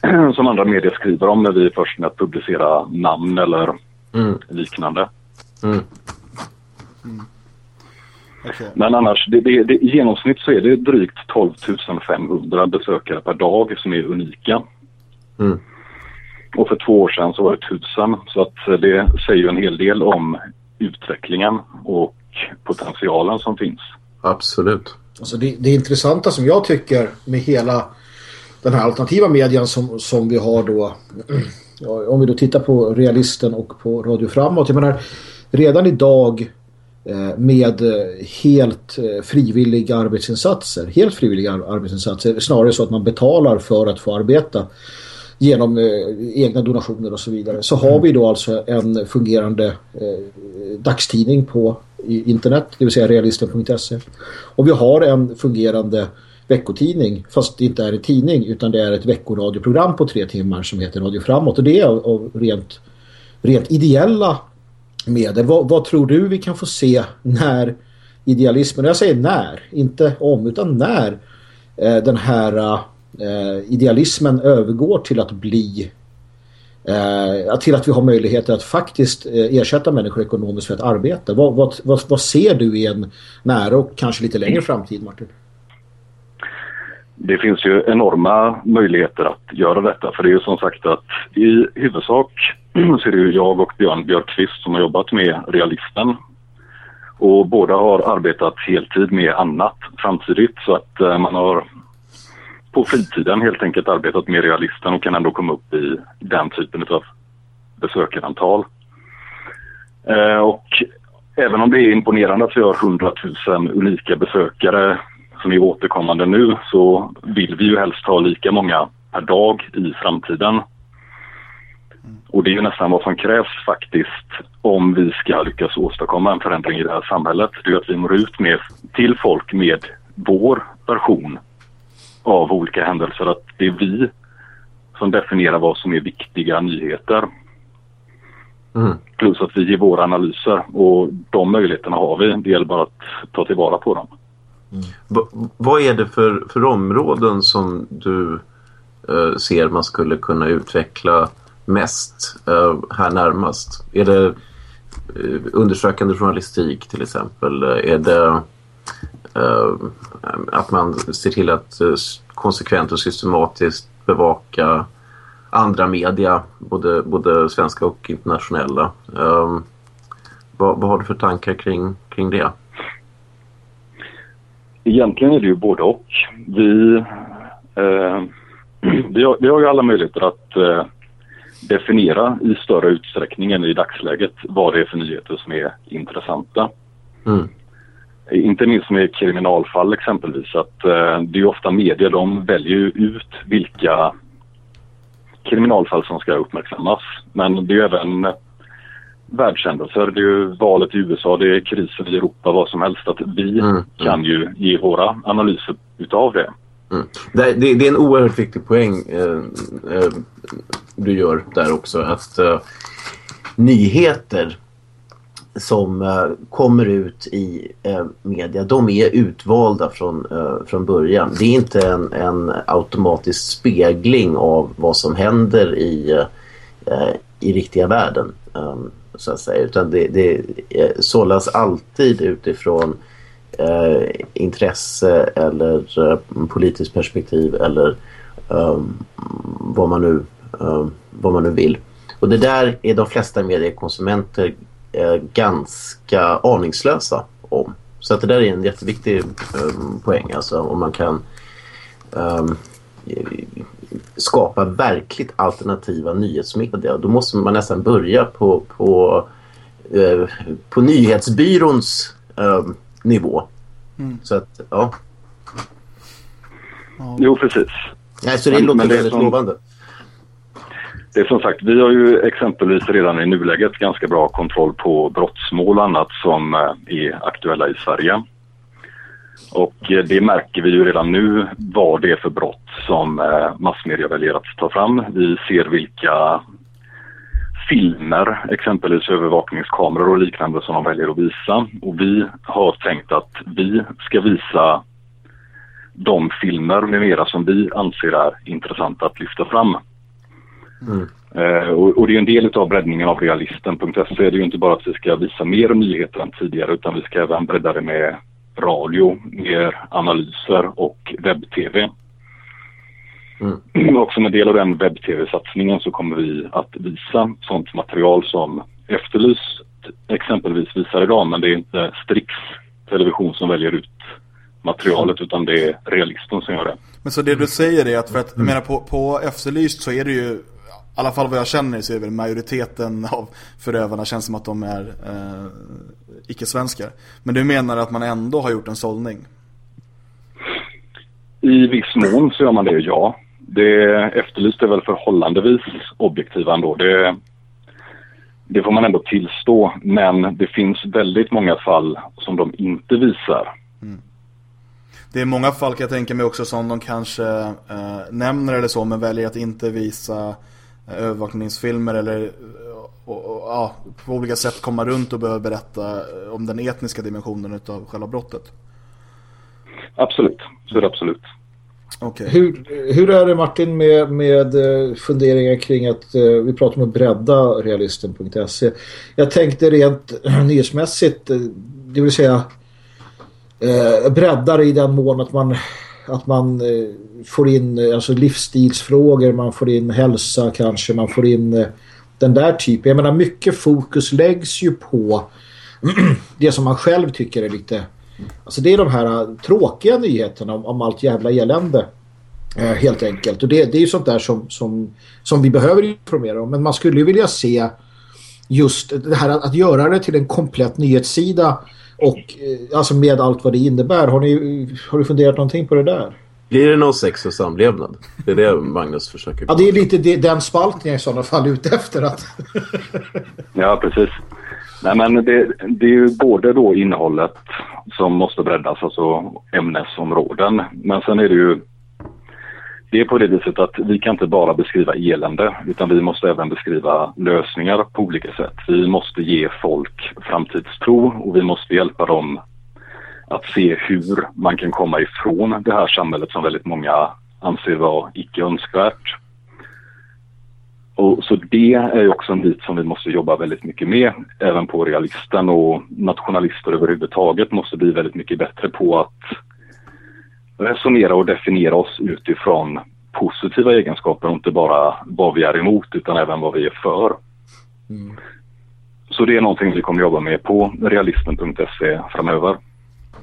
som andra medier skriver om när vi är först med att publicera namn eller mm. liknande. Mm. Mm. Okay. Men annars, det, det, det, i genomsnitt så är det drygt 12 500 besökare per dag som är unika. Mm. Och för två år sedan så var det 1000. Så att det säger ju en hel del om utvecklingen och potentialen som finns. Absolut. Alltså det, det intressanta som jag tycker med hela den här alternativa medien som, som vi har då om vi då tittar på Realisten och på Radio Framåt. Jag menar, redan idag Eh, med eh, helt eh, frivilliga arbetsinsatser. Helt frivilliga arbetsinsatser. Snarare så att man betalar för att få arbeta genom egna donationer och så vidare. Så har vi då alltså en fungerande dagstidning på internet, det vill säga realisten.se. Och vi har en fungerande veckotidning fast det inte är en tidning utan det är ett veckoradioprogram på tre timmar som heter Radio Framåt och det är av, av rent, rent ideella medel. Vad, vad, tror du vi kan få se när idealismen, jag säger när, inte om utan när eh, den här eh, idealismen övergår till att bli eh, till att vi har möjligheter att faktiskt eh, ersätta människor ekonomiskt för att arbeta. Vad, vad, vad, vad, ser du i en nära och kanske lite längre framtid, Martin? Det finns ju enorma möjligheter att göra detta. För det är ju som sagt att i huvudsak så är det ju jag och Björn Björkqvist som har jobbat med realisten. Och båda har arbetat heltid med annat samtidigt så att eh, man har på fritiden helt enkelt arbetat med realisten och kan ändå komma upp i den typen av besökarantal. Eh, och även om det är imponerande att vi har 100 000 unika besökare som är återkommande nu så vill vi ju helst ha lika många per dag i framtiden. Och det är ju nästan vad som krävs faktiskt om vi ska lyckas åstadkomma en förändring i det här samhället. Det är att vi når ut med, till folk med vår version av olika händelser. Att det är vi som definierar vad som är viktiga nyheter. Mm. Plus att vi ger våra analyser och de möjligheterna har vi. Det gäller bara att ta tillvara på dem. Mm. vad är det för, för områden som du eh, ser man skulle kunna utveckla mest eh, här närmast? Är det eh, undersökande journalistik till exempel? Är det eh, att man ser till att eh, konsekvent och systematiskt bevaka andra media, både, både svenska och internationella. Um, vad, vad, har du för tankar kring, kring det? Egentligen är det ju både och. Vi, eh, vi, har, vi har ju alla möjligheter att eh, definiera i större utsträckning än i dagsläget vad det är för nyheter som är intressanta. Mm. Inte minst med kriminalfall exempelvis. Att, eh, det är ofta media, de väljer ut vilka kriminalfall som ska uppmärksammas. Men det är även världshändelser. Det är ju valet i USA, det är krisen i Europa, vad som helst. Att vi mm, mm. kan ju ge våra analyser utav det. Mm. Det, det, det, är en oerhört viktig poäng eh, eh, du gör där också. Att eh, nyheter som uh, kommer ut i uh, media, de är utvalda från, uh, från början. Det är inte en, en automatisk spegling av vad som händer i, i riktiga världen. Så att säga. Utan det, det sållas alltid utifrån eh, intresse eller eh, politiskt perspektiv eller eh, vad, man nu, eh, vad man nu vill. Och det där är de flesta mediekonsumenter eh, ganska aningslösa om. Så att det där är en jätteviktig poäng. Alltså om man kan skapa verkligt alternativa nyhetsmedia. Då måste man nästan börja på, på, uh, på nyhetsbyråns uh, nivå. Mm. Så att, ja. Jo, precis. Nej, så det men, låter men det väldigt som... lovande. Det är som sagt, vi har ju exempelvis redan i nuläget ganska bra kontroll på brottsmål och annat som eh, är aktuella i Sverige. Och eh, det märker vi ju redan nu vad det är för brott som eh, massmedia väljer att ta fram. Vi ser vilka filmer, exempelvis övervakningskameror och liknande som de väljer att visa. Och vi har tänkt att vi ska visa de filmer med mera som vi anser är intressanta att lyfta fram. Mm. Eh, och, och, det är en del av breddningen av realisten.se. Det är ju inte bara att vi ska visa mer nyheter än tidigare utan vi ska även bredda det med radio, mer analyser och webb-tv. Mm. Och som en del av den webb-tv-satsningen så kommer vi att visa sånt material som Efterlyst exempelvis visar idag men det är inte Strix television som väljer ut materialet utan det är realisten som gör det. Men så det du säger är att för att, jag menar på, på Efterlyst så är det ju i alla fall vad jag känner så är väl majoriteten av förövarna känns som att de är eh, icke-svenskar. Men du menar att man ändå har gjort en sållning? I viss mån så gör man det, ja. Det efterlyst är väl förhållandevis objektiva ändå. Det, det får man ändå tillstå. Men det finns väldigt många fall som de inte visar. det är många fall kan jag tänka mig också som de kanske eh, nämner eller så men väljer att inte visa övervakningsfilmer eller och, och, ja, på olika sätt komma runt och behöva berätta om den etniska dimensionen av själva brottet. Absolut, så är det absolut. Okay. Hur, hur är det Martin med, med eh, funderingar kring att vi pratar om att bredda realisten.se. Jag tänkte rent nyhetsmässigt, eh, det vill säga uh, breddar i den mån att man, att man eh, får in eh, alltså livsstilsfrågor, man får in hälsa kanske, man får in eh, den där typen. Jag menar mycket fokus läggs ju på det som man själv tycker är lite Alltså det är de här tråkiga nyheterna om, om allt jävla elände. Eh, helt enkelt. Och det, det är ju sånt där som, som, som vi behöver informera om. Men man skulle ju vilja se just det här att, att göra det till en komplett nyhetssida och eh, alltså med allt vad det innebär. Har ni, har du funderat någonting på det där? Blir det någon sex och samlevnad? Det är det Magnus försöker Ja, det är lite det, den spalten jag i sådana fall ute efter. Att ja, precis. Nej, men det, det är ju både då innehållet som måste breddas, alltså ämnesområden. Men sen är det ju det är på det viset att vi kan inte bara beskriva elände utan vi måste även beskriva lösningar på olika sätt. Vi måste ge folk framtidstro och vi måste hjälpa dem att se hur man kan komma ifrån det här samhället som väldigt många anser vara icke önskvärt. Och så det är också en bit som vi måste jobba väldigt mycket med, även på realisten och nationalister överhuvudtaget måste bli väldigt mycket bättre på att resonera och definiera oss utifrån positiva egenskaper och inte bara vad vi är emot utan även vad vi är för. Mm. Så det är någonting vi kommer jobba med på realisten.se framöver.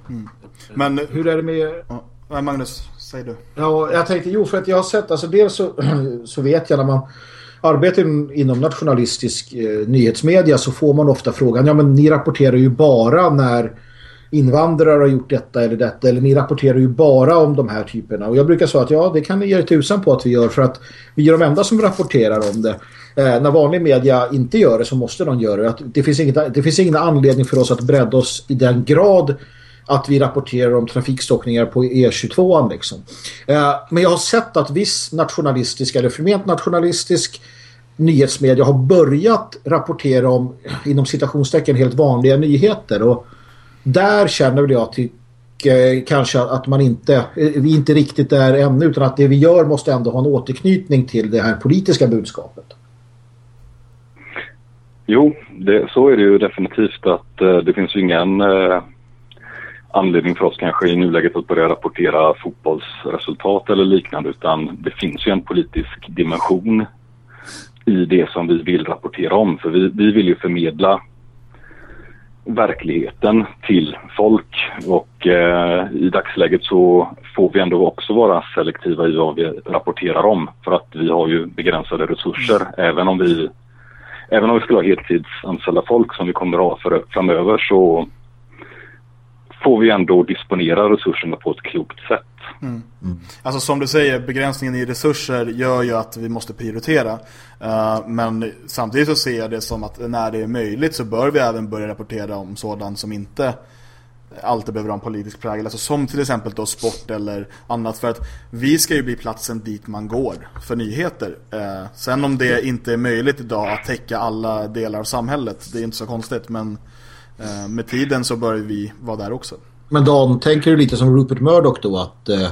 Mm. Men hur är det med... Ja, Magnus, säg du. Ja, jag tänkte, jo för att jag har sett, alltså dels så, så vet jag när man arbetar inom nationalistisk eh, nyhetsmedia så får man ofta frågan, ja men ni rapporterar ju bara när invandrare har gjort detta eller detta eller ni rapporterar ju bara om de här typerna. Och jag brukar säga att ja det kan ni ge tusan på att vi gör för att vi är de enda som rapporterar om det. Eh, när vanlig media inte gör det så måste de göra det. Att det finns, inget, det finns ingen anledning för oss att bredda oss i den grad att vi rapporterar om trafikstockningar på E22 liksom. Eh, men jag har sett att viss nationalistisk eller förment nationalistisk nyhetsmedia har börjat rapportera om inom citationstecken helt vanliga nyheter. Och där känner väl jag till eh, kanske att man inte eh, vi inte riktigt är ännu utan att det vi gör måste ändå ha en återknytning till det här politiska budskapet. Jo, det, så är det ju definitivt att eh, det finns ju ingen eh, anledning för oss kanske i nuläget att börja rapportera fotbollsresultat eller liknande utan det finns ju en politisk dimension i det som vi vill rapportera om. För vi, vi vill ju förmedla verkligheten till folk och eh, i dagsläget så får vi ändå också vara selektiva i vad vi rapporterar om för att vi har ju begränsade resurser mm. även om vi även om vi skulle ha heltidsanställda folk som vi kommer att ha för, framöver så får vi ändå disponera resurserna på ett klokt sätt. Mm. Mm. Alltså som du säger, begränsningen i resurser gör ju att vi måste prioritera. Uh, men samtidigt så ser jag det som att när det är möjligt så bör vi även börja rapportera om sådant som inte alltid behöver ha en politisk prägel. Alltså som till exempel då sport eller annat. För att vi ska ju bli platsen dit man går för nyheter. Uh, sen om det inte är möjligt idag att täcka alla delar av samhället, det är inte så konstigt. Men uh, med tiden så bör vi vara där också. Men Dan, tänker du lite som Rupert Murdoch då att eh,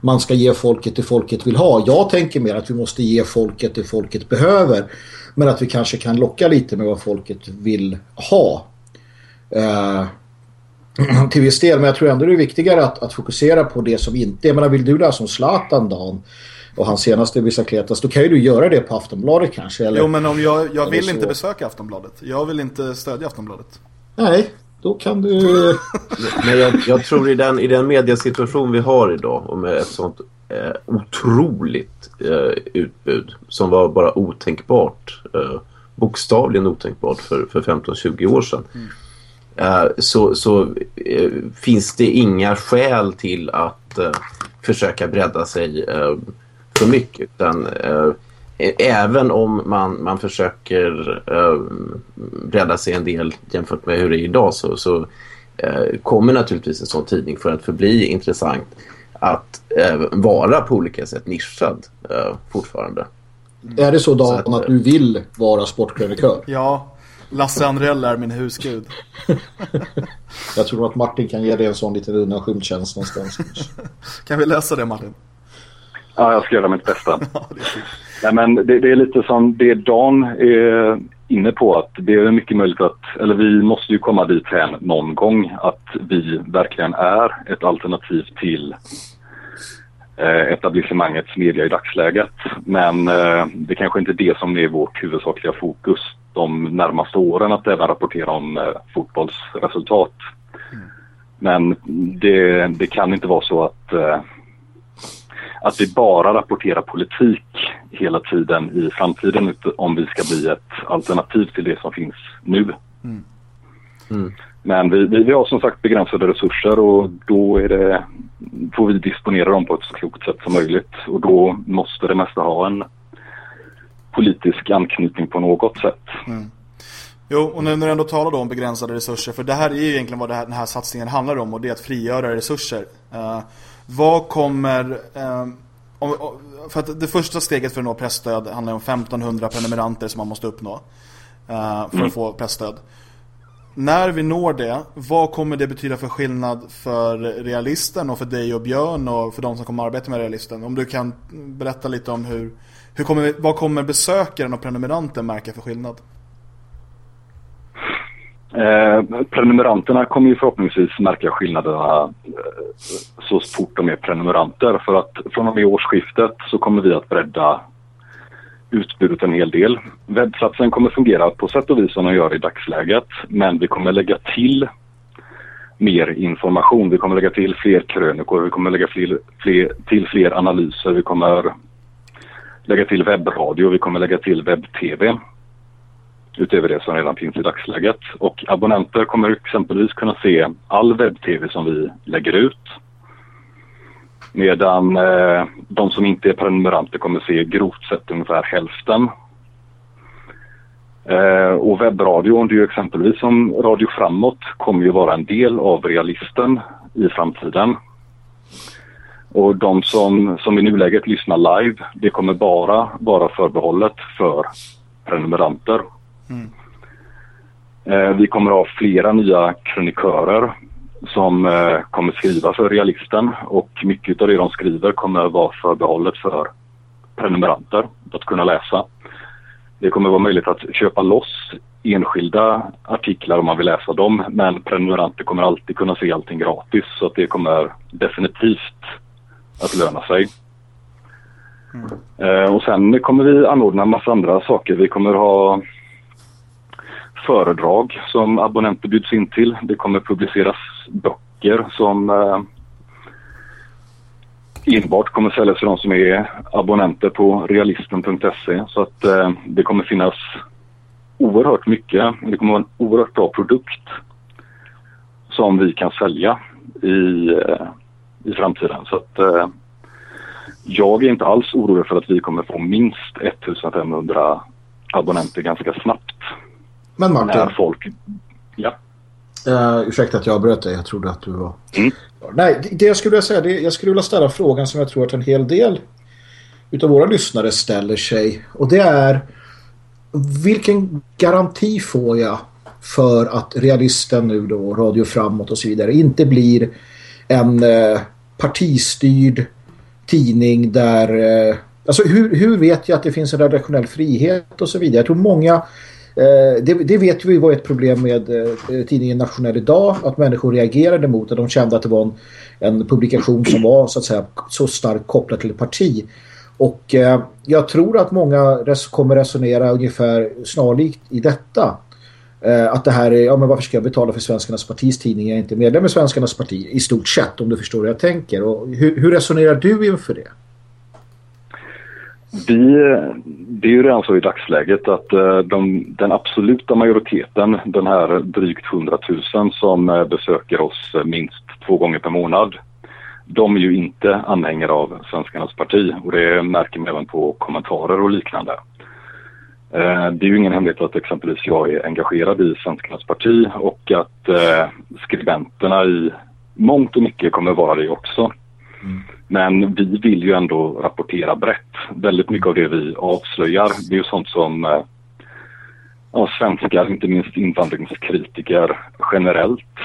man ska ge folket det folket vill ha? Jag tänker mer att vi måste ge folket det folket behöver. Men att vi kanske kan locka lite med vad folket vill ha. Eh, till viss del, men jag tror ändå det är viktigare att, att fokusera på det som inte... Jag menar, vill du läsa som Zlatan, Dan? och hans senaste Bicicletas, då kan ju du göra det på Aftonbladet kanske. Eller, jo, men om jag, jag vill inte besöka Aftonbladet. Jag vill inte stödja Aftonbladet. Nej, då kan du... Men jag, jag, tror i den, i den mediasituation vi har idag och med ett sånt eh, otroligt eh, utbud som var bara otänkbart, eh, bokstavligen otänkbart för, för 15-20 år sedan. Mm. Eh, så, så eh, finns det inga skäl till att eh, försöka bredda sig för mycket utan även om man, man försöker uh, bredda sig en del jämfört med hur det är idag så, så eh, kommer naturligtvis en sån tidning för att förbli intressant att eh, vara på olika sätt nischad eh, fortfarande. Är det så Dan att, att, du vill vara sportkrönikör? Ja, Lasse Andrell är min husgud. Jag tror att Martin kan ge dig en sån liten undanskymd tjänst någonstans. kan vi läsa det Martin? Ja, jag ska göra mitt bästa. Nej, men det, det, är lite som det Dan är inne på att det är mycket möjligt att, eller vi måste ju komma dit här någon gång att vi verkligen är ett alternativ till eh, etablissemangets media i dagsläget. Men eh, det kanske inte är det som är vårt huvudsakliga fokus de närmaste åren att även rapportera om eh, fotbollsresultat. Mm. Men det, det, kan inte vara så att, eh, att vi bara rapporterar politik hela tiden i framtiden om vi ska bli ett alternativ till det som finns nu. Mm. Mm. Men vi, vi, vi, har som sagt begränsade resurser och då är det, får vi disponera dem på ett så klokt sätt som möjligt och då måste det mesta ha en politisk anknytning på något sätt. Mm. Jo, och nu när du ändå talar om begränsade resurser, för det här är ju egentligen vad här, den här satsningen handlar om och det är att frigöra resurser. Uh, vad kommer... Uh, om, för att det första steget för att nå pressstöd handlar om 1500 prenumeranter som man måste uppnå uh, för mm. att få pressstöd. När vi når det, vad kommer det betyda för skillnad för realisten och för dig och Björn och för de som kommer att arbeta med realisten? Om du kan berätta lite om hur, hur kommer, vad kommer besökaren och prenumeranten märka för skillnad? Eh, prenumeranterna kommer ju förhoppningsvis märka skillnaderna eh, så fort de är prenumeranter. För att från och med årsskiftet så kommer vi att bredda utbudet en hel del. Webbplatsen kommer fungera på sätt och vis som den gör i dagsläget. Men vi kommer lägga till mer information. Vi kommer lägga till fler krönikor, vi kommer lägga fler, fler, till fler analyser, vi kommer lägga till webbradio, vi kommer lägga till webb-tv utöver det som redan finns i dagsläget. Och abonnenter kommer exempelvis kunna se all webb-tv som vi lägger ut. Medan eh, de som inte är prenumeranter kommer se grovt sett ungefär hälften. Eh, och webbradion, det är ju exempelvis som Radio Framåt, kommer ju vara en del av realisten i framtiden. Och de som, som i nuläget lyssnar live, det kommer bara vara förbehållet för prenumeranter. Mm. Eh, vi kommer ha flera nya kronikörer som eh, kommer skriva för realisten och mycket av det de skriver kommer vara förbehållet för prenumeranter att kunna läsa. Det kommer vara möjligt att köpa loss enskilda artiklar om man vill läsa dem men prenumeranter kommer alltid kunna se allting gratis så att det kommer definitivt att löna sig. Mm. Eh, och sen kommer vi anordna en massa andra saker. Vi kommer ha föredrag som abonnenter bjuds in till. Det kommer publiceras böcker som eh, enbart kommer säljas för de som är abonnenter på realisten.se. Så att eh, det kommer finnas oerhört mycket. Det kommer vara en oerhört bra produkt som vi kan sälja i, eh, i framtiden. Så att eh, jag är inte alls orolig för att vi kommer få minst 1500 abonnenter ganska snabbt. Men Martin. När folk... Ja. Uh, ursäkta att jag avbröt dig. Jag trodde att du var... Mm. Nej, det jag skulle vilja säga, det, jag skulle vilja ställa frågan som jag tror att en hel del utav våra lyssnare ställer sig. Och det är vilken garanti får jag för att realisten nu då, Radio Framåt och så vidare, inte blir en eh, partistyrd tidning där... Eh, alltså hur, hur vet jag att det finns en redaktionell frihet och så vidare? Jag tror många Eh, det, det, vet vi var ett problem med eh, tidningen Nationell idag att människor reagerade mot det. de kände att det var en, en publikation som var så att säga så starkt kopplad till ett parti. Och eh, jag tror att många res kommer resonera ungefär snarlikt i detta. Eh, att det här är, ja men varför ska jag betala för Svenskarnas partis tidning? Jag är inte medlem i Svenskarnas parti i stort sett om du förstår hur jag tänker. Och hur, hur resonerar du inför det? Vi, det är ju redan så i dagsläget att eh, de, den absoluta majoriteten, den här drygt 100 000 som eh, besöker oss eh, minst två gånger per månad, de är ju inte anhängare av Svenskarnas parti och det märker man även på kommentarer och liknande. Det är ju ingen hemlighet att exempelvis jag är engagerad i Svenskarnas parti och att skribenterna i mångt och mycket kommer vara det också. Mm. Men vi vill ju ändå rapportera brett. Väldigt mycket av det vi avslöjar det är ju sånt som eh, ja, svenskar, inte minst invandringskritiker generellt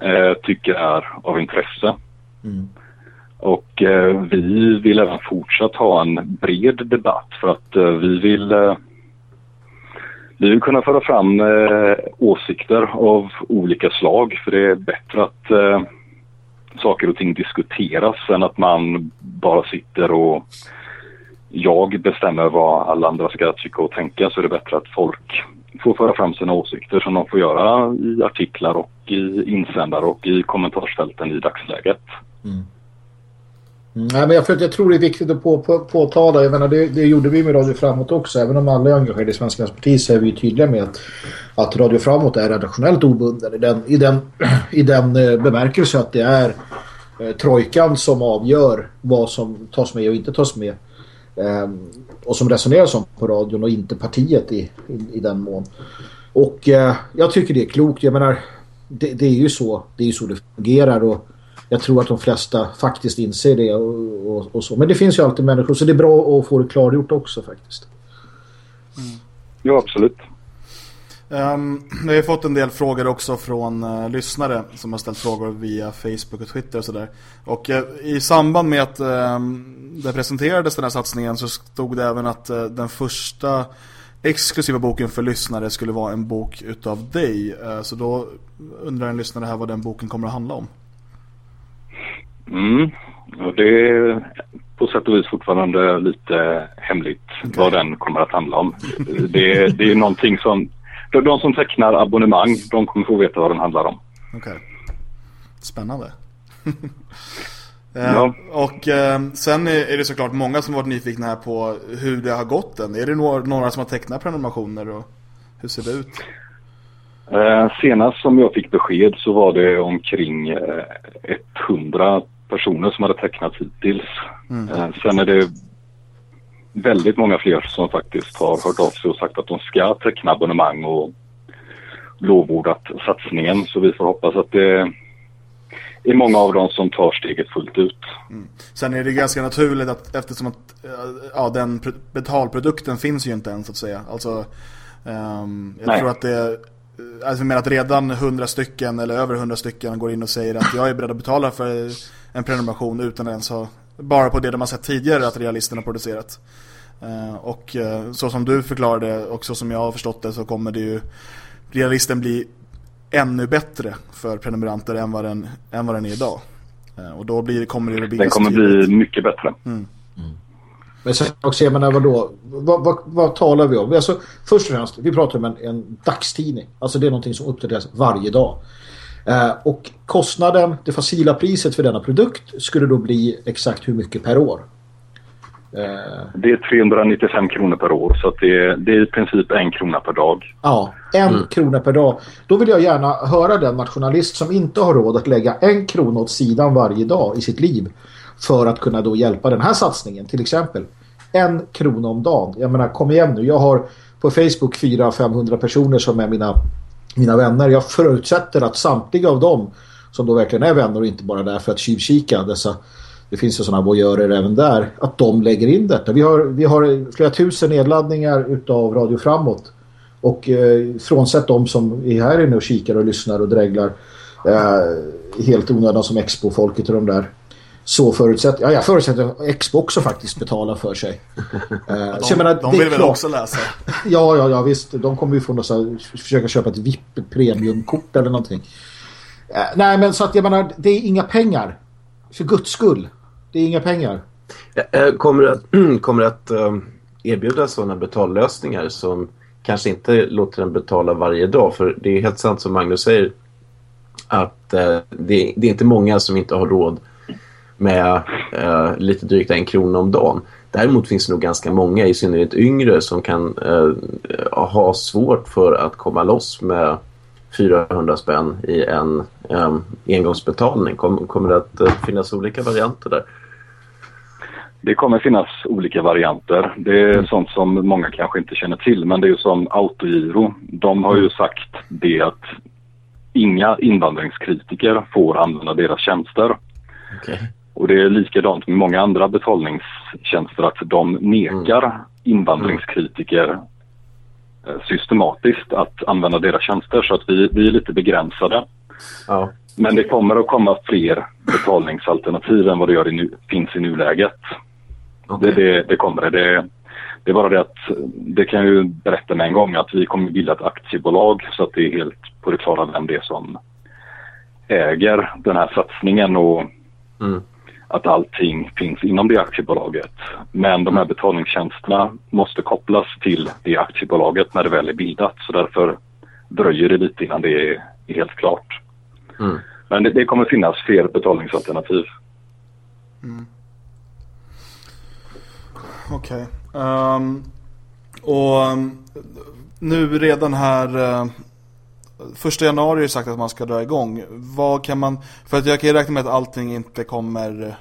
eh, tycker är av intresse. Mm. Och eh, vi vill även fortsatt ha en bred debatt för att eh, vi vill eh, vi vill kunna föra fram eh, åsikter av olika slag för det är bättre att saker och ting diskuteras än att man bara sitter och jag bestämmer vad alla andra ska tycka och tänka så är det bättre att folk får föra fram sina åsikter som de får göra i artiklar och i insändare och i kommentarsfälten i dagsläget. Mm. Mm. Nej, men jag, för jag tror det är viktigt att på, på, påtala, jag menar, det, det gjorde vi med Radio Framåt också, även om alla är engagerade i Svenska parti så är vi tydliga med att, att Radio Framåt är redaktionellt obunden i den, i den, i den eh, bemärkelse att det är eh, trojkan som avgör vad som tas med och inte tas med. Eh, och som resoneras om på radion och inte partiet i, i, i den mån. Och eh, jag tycker det är klokt, jag menar det, det, är ju så det är ju så det fungerar och jag tror att de flesta faktiskt inser det och, och, och, så. Men det finns ju alltid människor så det är bra att få det klargjort också faktiskt. Mm. Ja, absolut. Um, vi har fått en del frågor också från uh, lyssnare som har ställt frågor via Facebook och Twitter och sådär. Och uh, i samband med att uh, det presenterades den här satsningen så stod det även att uh, den första exklusiva boken för lyssnare skulle vara en bok utav dig. så då undrar en lyssnare här vad den boken kommer att handla om. Mm. Och det är på sätt och vis fortfarande lite hemligt okay. vad den kommer att handla om. det, det är någonting som... De som tecknar abonnemang, de kommer få veta vad den handlar om. Okej. Okay. Spännande. ja. Eh, och eh, sen är det såklart många som varit nyfikna här på hur det har gått den. Är det några, några som har tecknat prenumerationer och hur ser det ut? Eh, senast som jag fick besked så var det omkring eh, 100 personer som hade tecknat hittills. Mm. Eh, sen är det väldigt många fler som faktiskt har hört av sig och sagt att de ska teckna abonnemang och lovordat satsningen. Så vi får hoppas att det är många av dem som tar steget fullt ut. Mm. Sen är det ganska naturligt att eftersom att ja, den betalprodukten finns ju inte än så att säga. Alltså, um, jag Nej. tror att det Alltså med att redan hundra stycken eller över hundra stycken går in och säger att jag är beredd att betala för en prenumeration utan ens ha bara på det de har sett tidigare att realisten har producerat. Uh, och uh, så som du förklarade och så som jag har förstått det så kommer det ju realisten bli ännu bättre för prenumeranter än vad den, än vad den är idag. Uh, och då blir, kommer det bli Den kommer bli mycket bättre. Mm. Mm. Men sen också, jag menar, vadå? Vad, vad, vad talar vi om? Alltså, först och främst, vi pratar om en, en dagstidning. Alltså det är någonting som uppdateras varje dag. Eh, och kostnaden, det facila priset för denna produkt skulle då bli exakt hur mycket per år? Eh, det är 395 kronor per år så det är, det är i princip en krona per dag. Ja, en mm. krona per dag. Då vill jag gärna höra den nationalist som inte har råd att lägga en krona åt sidan varje dag i sitt liv för att kunna då hjälpa den här satsningen till exempel. En krona om dagen. Jag menar, kom igen nu. Jag har på Facebook 400-500 personer som är mina mina vänner. Jag förutsätter att samtliga av dem som då verkligen är vänner och inte bara där för att tjuvkika dessa det finns ju sådana voyeurer även där att de lägger in detta. Vi har, vi har flera tusen nedladdningar utav Radio Framåt och eh, frånsett de som är här inne och kikar och lyssnar och dräglar eh, helt onödan som Expo-folket och de där så förutsätter ja, jag förutsätter att Expo också faktiskt betalar för sig. de, så menar, de vill väl också läsa? ja, ja, ja, visst. De kommer ju från att försöka köpa ett VIP-premiumkort eller någonting. Uh, nej, men så att jag menar, det är inga pengar. För guds skull. Det är inga pengar. Kommer det att, kommer att erbjuda sådana betallösningar som kanske inte låter den betala varje dag? För det är helt sant som Magnus säger att det, det är inte många som inte har råd med eh, lite drygt en krona om dagen. Däremot finns det nog ganska många, i synnerhet yngre, som kan eh, ha svårt för att komma loss med 400 spänn i en eh, engångsbetalning. Kom, kommer det att eh, finnas olika varianter där? Det kommer finnas olika varianter. Det är mm. sånt som många kanske inte känner till. Men det är ju som Autogiro. De har ju sagt det att inga invandringskritiker får använda deras tjänster. Okay. Och det är likadant med många andra betalningstjänster att de nekar mm. invandringskritiker eh, systematiskt att använda deras tjänster så att vi, vi är lite begränsade. Ja. Men det kommer att komma fler betalningsalternativ än vad det gör i nu, finns i nuläget. Okay. Det, det, det, kommer det. det. Det är bara det att det kan jag ju berätta med en gång att vi kommer bilda ett aktiebolag så att det är helt på det klara vem det är som äger den här satsningen och mm. Att allting finns inom det aktiebolaget. Men de här betalningstjänsterna måste kopplas till det aktiebolaget när det väl är bildat så därför dröjer det lite innan det är, helt klart. Mm. Men det, det, kommer finnas fler betalningsalternativ. Mm. Okej. Okay. Um, ehm, och um, nu redan här uh, första januari är det sagt att man ska dra igång. Vad kan man, för att jag kan ju räkna med att allting inte kommer,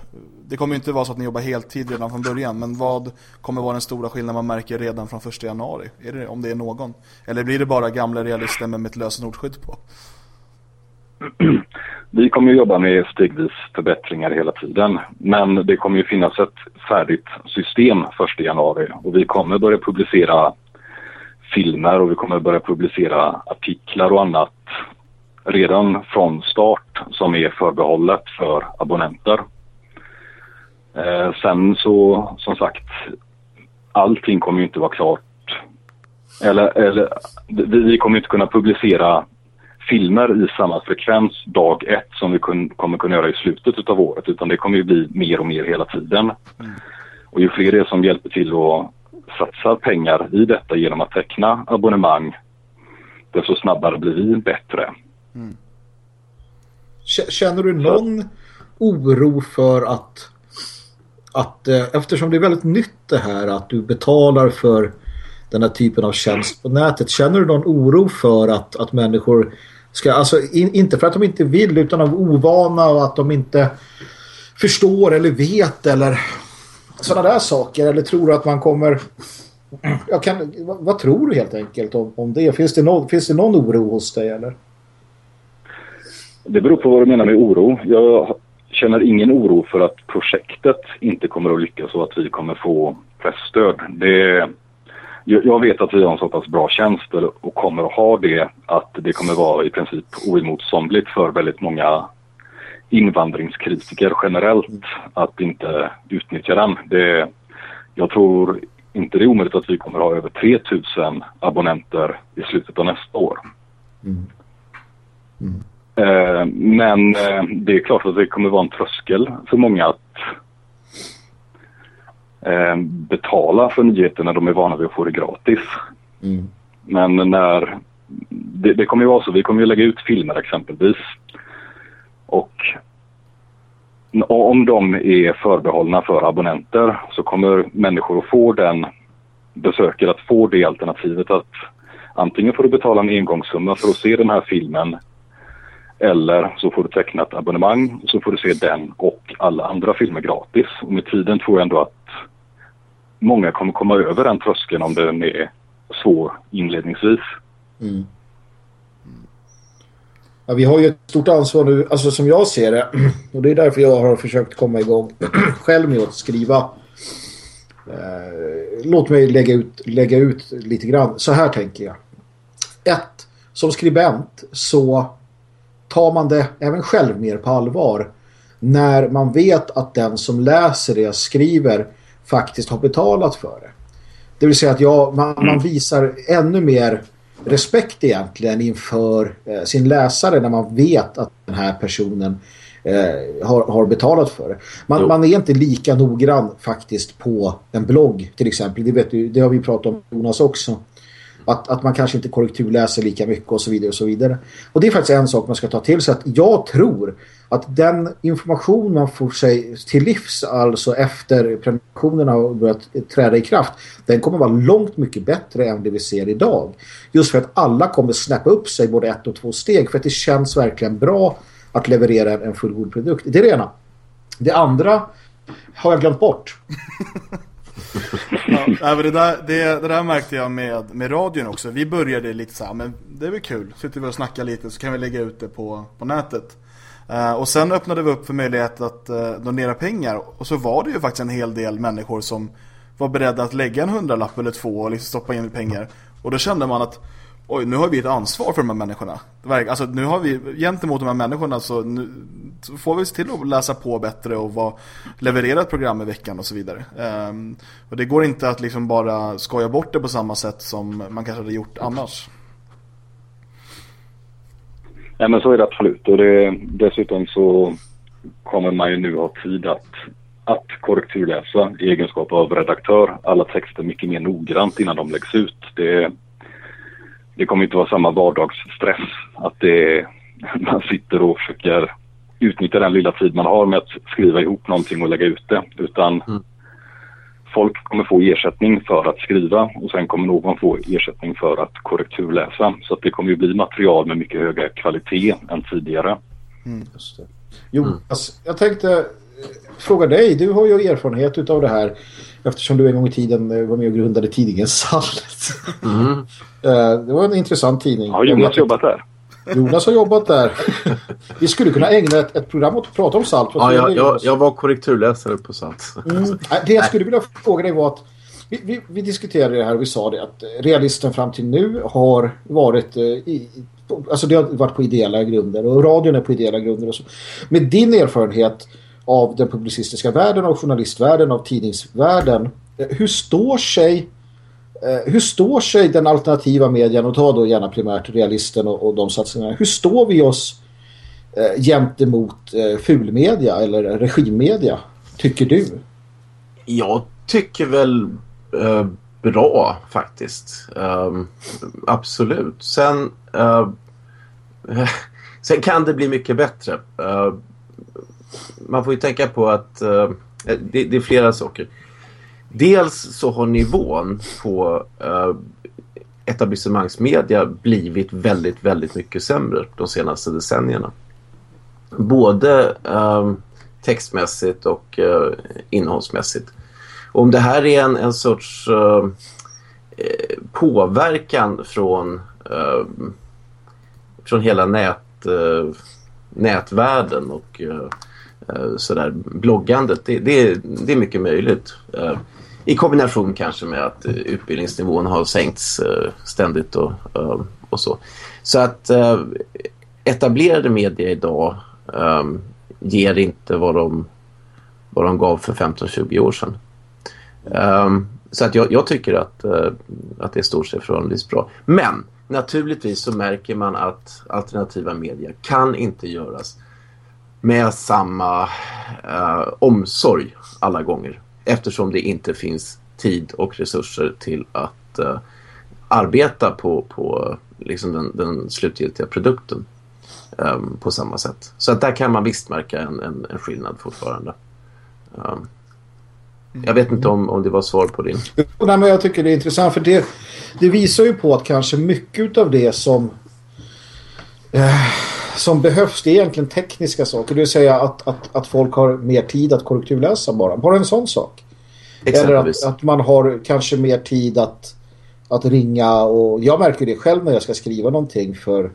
det kommer ju inte vara så att ni jobbar heltid redan från början. Men vad kommer vara den stora skillnaden man märker redan från första januari? Är det, om det är någon? Eller blir det bara gamla realister med ett lösenordskydd på? Vi kommer att jobba med stegvis förbättringar hela tiden. Men det kommer ju finnas ett färdigt system 1 januari och vi kommer börja publicera filmer och vi kommer börja publicera artiklar och annat redan från start som är förbehållet för abonnenter. Eh, sen så, som sagt, allting kommer ju inte vara klart. Eller, eller vi, vi kommer inte kunna publicera filmer i samma frekvens dag ett som vi kun, kommer kunna göra i slutet av året utan det kommer ju bli mer och mer hela tiden. Mm. Och ju fler det är som hjälper till att satsa pengar i detta genom att teckna abonnemang desto snabbare blir vi bättre. Mm. Känner du någon oro för att att eh, eftersom det är väldigt nytt det här att du betalar för den här typen av tjänst på nätet. Känner du någon oro för att, att människor ska, alltså in, inte för att de inte vill utan av ovana och att de inte förstår eller vet eller sådana där saker eller tror du att man kommer jag kan, vad, vad, tror du helt enkelt om, om det? Finns det, någon, finns det någon oro hos dig eller? Det beror på vad du menar med oro. Jag känner ingen oro för att projektet inte kommer att lyckas och att vi kommer få pressstöd. Det, jag vet att vi har en så pass bra tjänst och kommer att ha det att det kommer vara i princip oemotståndligt för väldigt många invandringskritiker generellt att inte utnyttja den. Det, jag tror inte det är omöjligt att vi kommer att ha över 3000 abonnenter i slutet av nästa år. Mm. Mm. Eh, men eh, det är klart att det kommer vara en tröskel för många att eh, betala för nyheter när de är vana vid att få det gratis. Mm. Men när det, det, kommer ju vara så, vi kommer ju lägga ut filmer exempelvis. Och om de är förbehållna för abonnenter så kommer människor att få den besökare att få det alternativet att antingen får du betala en engångssumma för att se den här filmen eller så får du teckna ett abonnemang och så får du se den och alla andra filmer gratis. Och med tiden tror jag ändå att många kommer komma över den tröskeln om den är svår inledningsvis. Mm. Ja, vi har ju ett stort ansvar nu, alltså som jag ser det. Och det är därför jag har försökt komma igång själv med att skriva. Eh, låt mig lägga ut, lägga ut lite grann. Så här tänker jag. Ett, som skribent så tar man det även själv mer på allvar. När man vet att den som läser det jag skriver faktiskt har betalat för det. Det vill säga att jag, man, man visar ännu mer respekt egentligen inför eh, sin läsare när man vet att den här personen eh, har, har betalat för det. Man, man, är inte lika noggrann faktiskt på en blogg till exempel. Det, vet du, det har vi pratat om Jonas också. Att, att man kanske inte korrekturläser lika mycket och så vidare och så vidare. Och det är faktiskt en sak man ska ta till sig. Att jag tror att den information man får sig till livs alltså efter prenumerationerna har börjat träda i kraft den kommer vara långt mycket bättre än det vi ser idag. Just för att alla kommer snäppa upp sig både ett och två steg för att det känns verkligen bra att leverera en fullgod produkt. Det är det ena. Det andra har jag glömt bort. ja, det, där, det, det där märkte jag med, med radion också. Vi började lite så här, men det är väl kul. Sitter vi och snackar lite så kan vi lägga ut det på, på nätet. Uh, och sen öppnade vi upp för möjlighet att uh, donera pengar. Och så var det ju faktiskt en hel del människor som var beredda att lägga en hundralapp eller två och liksom stoppa in pengar. Och då kände man att oj, nu har vi ett ansvar för de här människorna. Alltså nu har vi, gentemot de här människorna så, nu, så får vi se till att läsa på bättre och vara, leverera ett program i veckan och så vidare. Um, och det går inte att liksom bara skoja bort det på samma sätt som man kanske hade gjort annars. Nej men så är det absolut och det, dessutom så kommer man ju nu ha tid att, att korrekturläsa i egenskap av redaktör alla texter mycket mer noggrant innan de läggs ut. Det, det kommer inte vara samma vardagsstress att det, man sitter och försöker utnyttja den lilla tid man har med att skriva ihop någonting och lägga ut det. Utan mm. folk kommer få ersättning för att skriva och sen kommer någon få ersättning för att korrekturläsa. Så att det kommer ju bli material med mycket högre kvalitet än tidigare. Mm. Just det. Jonas, jag tänkte eh, fråga dig. Du har ju erfarenhet av det här eftersom du en gång i tiden eh, var med och grundade tidningen Salt. Mm. Eh, det var en intressant tidning. Har Jonas jobbat där? Jonas har jobbat där. Vi skulle kunna ägna ett, ett program åt att prata om Salt. Ja, jag, jag, jag, var korrekturläsare på Salt. Mm. Det jag skulle vilja fråga dig var att vi, vi, vi, diskuterade det här och vi sa det att realisten fram till nu har varit eh, i, alltså det har varit på ideella grunder och radion är på ideella grunder och så. Med din erfarenhet av den publicistiska världen, av journalistvärlden, av tidningsvärlden. Eh, hur står sig eh, hur står sig den alternativa medien och ta då gärna primärt realisten och, och de satsningarna. Hur står vi oss eh, gentemot eh, fulmedia eller regimmedia tycker du? Jag tycker väl eh, bra faktiskt. Eh, absolut. Sen eh, sen kan det bli mycket bättre. Man får ju tänka på att uh, det, det, är flera saker. Dels så har nivån på uh, etablissemangsmedia blivit väldigt, väldigt mycket sämre de senaste decennierna. Både uh, textmässigt och uh, innehållsmässigt. Och om det här är en, en sorts uh, påverkan från, från hela nät, nätvärlden och Eh, sådär bloggandet, det, det, det, är mycket möjligt. Eh, I kombination kanske med att eh, utbildningsnivån har sänkts ständigt och, och så. Så att etablerade medier idag ger inte vad de, vad de gav för 15-20 år sedan. så att jag, jag, tycker att, att det står sig förhållandevis bra. Men naturligtvis så märker man att alternativa medier kan inte göras med samma eh, omsorg alla gånger. Eftersom det inte finns tid och resurser till att eh, arbeta på, på liksom den, den slutgiltiga produkten eh, på samma sätt. Så att där kan man visst märka en, en, en skillnad fortfarande. Um, jag vet inte om, om det var svar på din. Nej, men jag tycker det är intressant för det, det visar ju på att kanske mycket av det som eh, som behövs det är egentligen tekniska saker. Det vill säga att, att, att folk har mer tid att korrekturläsa bara. Bara en sån sak. Eller att, att man har kanske mer tid att, att ringa och jag märker det själv när jag ska skriva någonting för,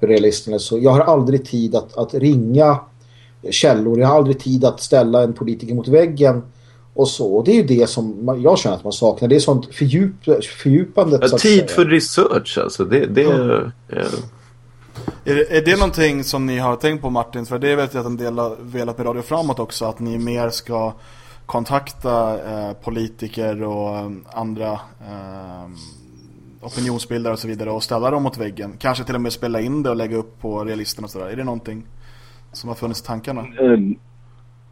för realisterna. Så jag har aldrig tid att, att ringa källor. Jag har aldrig tid att ställa en politiker mot väggen och så. Och det är ju det som man, jag känner att man saknar. Det är sånt fördjup, fördjupande. Ja, tid för research alltså. Det, det mm. är... Är det, är det någonting som ni har tänkt på Martin? För det vet jag att en del har velat med Radio Framåt också. Att ni mer ska kontakta eh, politiker och eh, andra eh, opinionsbildare och så vidare och ställa dem mot väggen. Kanske till och med spela in det och lägga upp på realisterna och sådär. Är det någonting som har funnits i tankarna? Eh,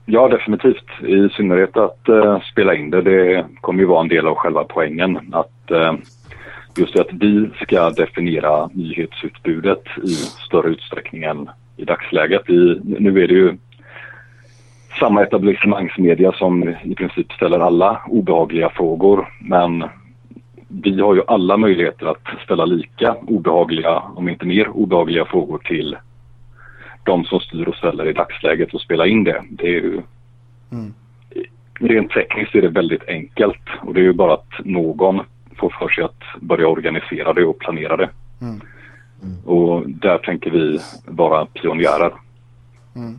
ja, definitivt. I synnerhet att eh, spela in det. Det kommer ju vara en del av själva poängen. Att eh, just det att vi ska definiera nyhetsutbudet i större utsträckning än i dagsläget. I, nu är det ju samma etablissemangsmedia som i princip ställer alla obehagliga frågor men vi har ju alla möjligheter att ställa lika obehagliga, om inte mer obehagliga frågor till de som styr och ställer i dagsläget och spela in det. Det är ju mm. rent tekniskt är det väldigt enkelt och det är ju bara att någon får för sig att börja organisera det och planera det. Mm. Och där tänker vi vara pionjärer. Mm.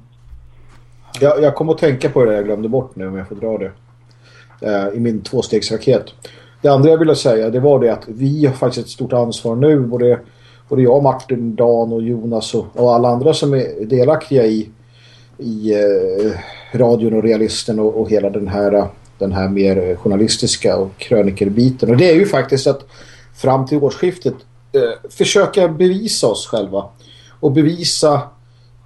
Jag, jag kommer att tänka på det jag glömde bort nu om jag får dra det. Eh, I min tvåstegsraket. Det andra jag ville säga det var det att vi har faktiskt ett stort ansvar nu. Både, både jag, Martin, Dan och Jonas och, och alla andra som är delaktiga i, i eh, radion och realisten och, och hela den här, den här mer eh, journalistiska och krönikerbiten. Och det är ju faktiskt att fram till årsskiftet eh, försöka bevisa oss själva och bevisa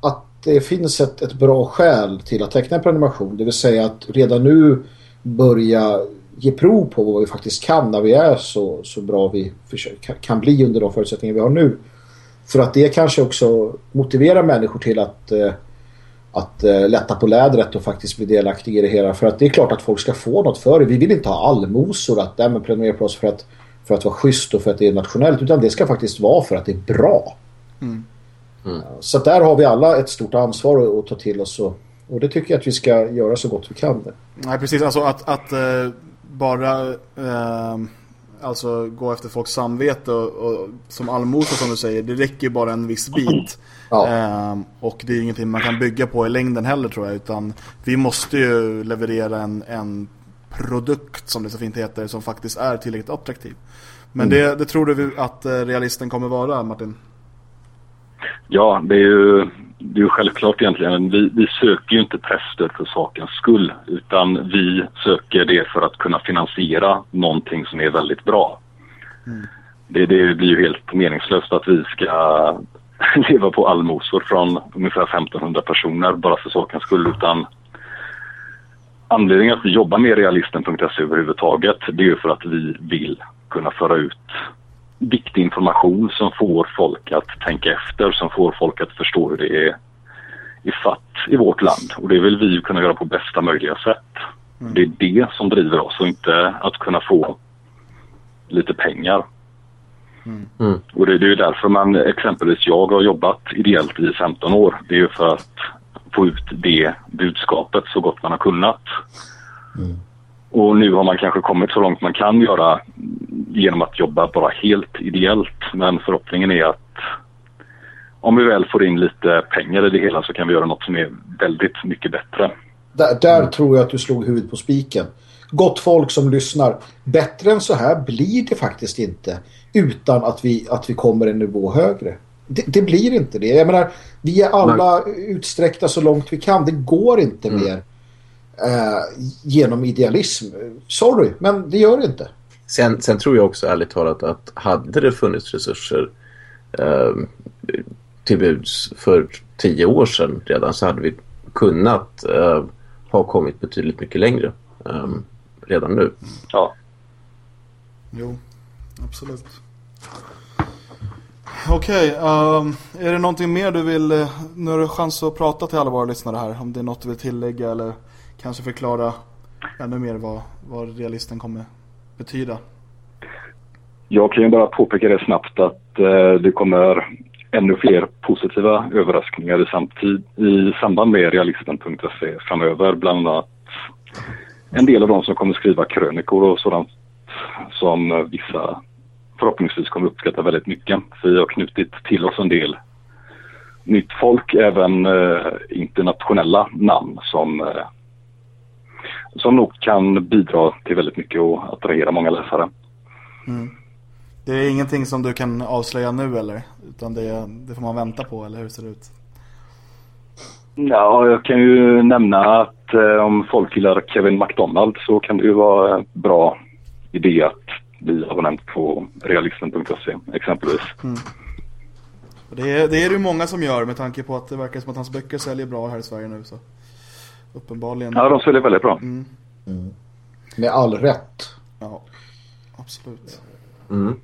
att det finns ett, ett bra skäl till att teckna en prenumeration. Det vill säga att redan nu börja ge prov på vad vi faktiskt kan när vi är så, så bra vi försöker, kan bli under de förutsättningar vi har nu. För att det kanske också motiverar människor till att, eh, att eh, lätta på lädret och faktiskt bli delaktiga i det hela. För att det är klart att folk ska få något för det. Vi vill inte ha allmosor att äh, prenumerera på oss för att, för att vara schysst och för att det är nationellt. Utan det ska faktiskt vara för att det är bra. Mm. Mm. Så där har vi alla ett stort ansvar att ta till oss och, och det tycker jag att vi ska göra så gott vi kan. Nej, precis. Alltså att, att eh, bara eh, alltså gå efter folks samvete och, och som allmosa som du säger, det räcker ju bara en viss bit. Ja. Eh, och det är ingenting man kan bygga på i längden heller tror jag. Utan vi måste ju leverera en, en produkt som det så fint heter som faktiskt är tillräckligt attraktiv. Men mm. det, det tror du att eh, realisten kommer vara, Martin? Ja, det är ju, det är ju självklart egentligen. Vi, vi söker ju inte presstöd för sakens skull utan vi söker det för att kunna finansiera någonting som är väldigt bra. Mm. Det, det blir ju helt meningslöst att vi ska leva på allmosor från ungefär 1500 personer bara för sakens skull utan anledningen att vi jobbar med realisten.se överhuvudtaget det är ju för att vi vill kunna föra ut viktig information som får folk att tänka efter, som får folk att förstå hur det är i fatt i vårt land. Och det vill vi kunna göra på bästa möjliga sätt. Mm. Det är det som driver oss och inte att kunna få lite pengar. Mm. mm. Och det, det är därför man, exempelvis jag har jobbat ideellt i 15 år. Det är ju för att få ut det budskapet så gott man har kunnat. Mm. Och nu har man kanske kommit så långt man kan göra genom att jobba bara helt ideellt. Men förhoppningen är att om vi väl får in lite pengar i det hela så kan vi göra något som är väldigt mycket bättre. Där, där mm. tror jag att du slog huvudet på spiken. Gott folk som lyssnar. Bättre än så här blir det faktiskt inte utan att vi, att vi kommer en nivå högre. Det, det blir inte det. Jag menar, vi är alla Nej. utsträckta så långt vi kan. Det går inte mm. mer eh, genom idealism. Sorry, men det gör det inte. Sen, sen tror jag också ärligt talat att hade det funnits resurser eh, till buds för tio år sedan redan så hade vi kunnat eh, ha kommit betydligt mycket längre eh, redan nu. Ja. Jo, absolut. Okej, okay, um, är det någonting mer du vill, eh, nu har du chans att prata till alla våra lyssnare här, om det är något du vill tillägga eller kanske förklara ännu mer vad, vad realisten kommer betyda. Jag kan ju bara påpeka det snabbt att eh, det kommer ännu fler positiva överraskningar i, samtid, i samband med realisten.se framöver. Bland annat en del av de som kommer skriva krönikor och sådant som vissa förhoppningsvis kommer uppskatta väldigt mycket. vi har knutit till oss en del nytt folk, även eh, internationella namn som eh, som nog kan bidra till väldigt mycket och attrahera många läsare. Mm. Det är ingenting som du kan avslöja nu eller? Utan det, det, får man vänta på eller hur ser det ut? Ja, jag kan ju nämna att eh, om folk gillar Kevin McDonald så kan det ju vara bra idé att bli abonnent på realisten.se exempelvis. Mm. Det, är, det är det ju många som gör med tanke på att det verkar som att hans böcker säljer bra här i Sverige nu. Så. Uppenbarligen. Ja, de säljer väldigt bra. Mm. Mm. Med all rätt. Ja, absolut. Mm.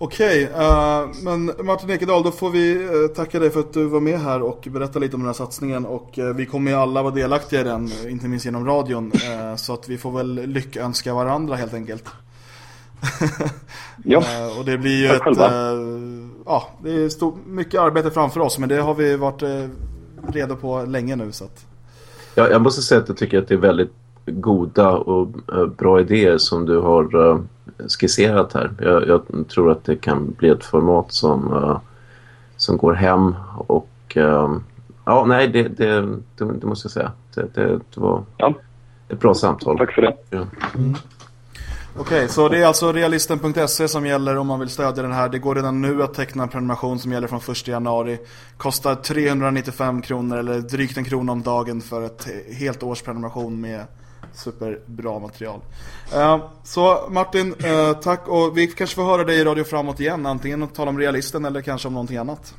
Okej, okay, uh, eh, men Martin Ekedal, då får vi uh, tacka dig för att du var med här och berätta lite om den här satsningen. Och uh, vi kommer ju alla vara delaktiga i den, inte minst genom radion. så att vi får väl lyckönska varandra helt enkelt. ja, och det blir ju ett... ja, det är stort, mycket arbete framför oss, men det har vi varit redo på länge nu. Så att... Jag, jag måste säga att jag tycker att det är väldigt goda och uh, bra idéer som du har uh, skisserat här. Jag, jag, tror att det kan bli ett format som, uh, som går hem och ja, nej, det, det, det, det, måste jag säga. Det, det, var ja. ett bra samtal. Tack för det. Ja. Mm. Okej, okay, så det är alltså realisten.se som gäller om man vill stödja den här. Det går redan nu att teckna en prenumeration som gäller från 1 januari. Kostar 395 kronor eller drygt en krona om dagen för ett helt års prenumeration med superbra material. Uh, så Martin, uh, tack och vi kanske får höra dig i Radio Framåt igen. Antingen att tala om realisten eller kanske om någonting annat.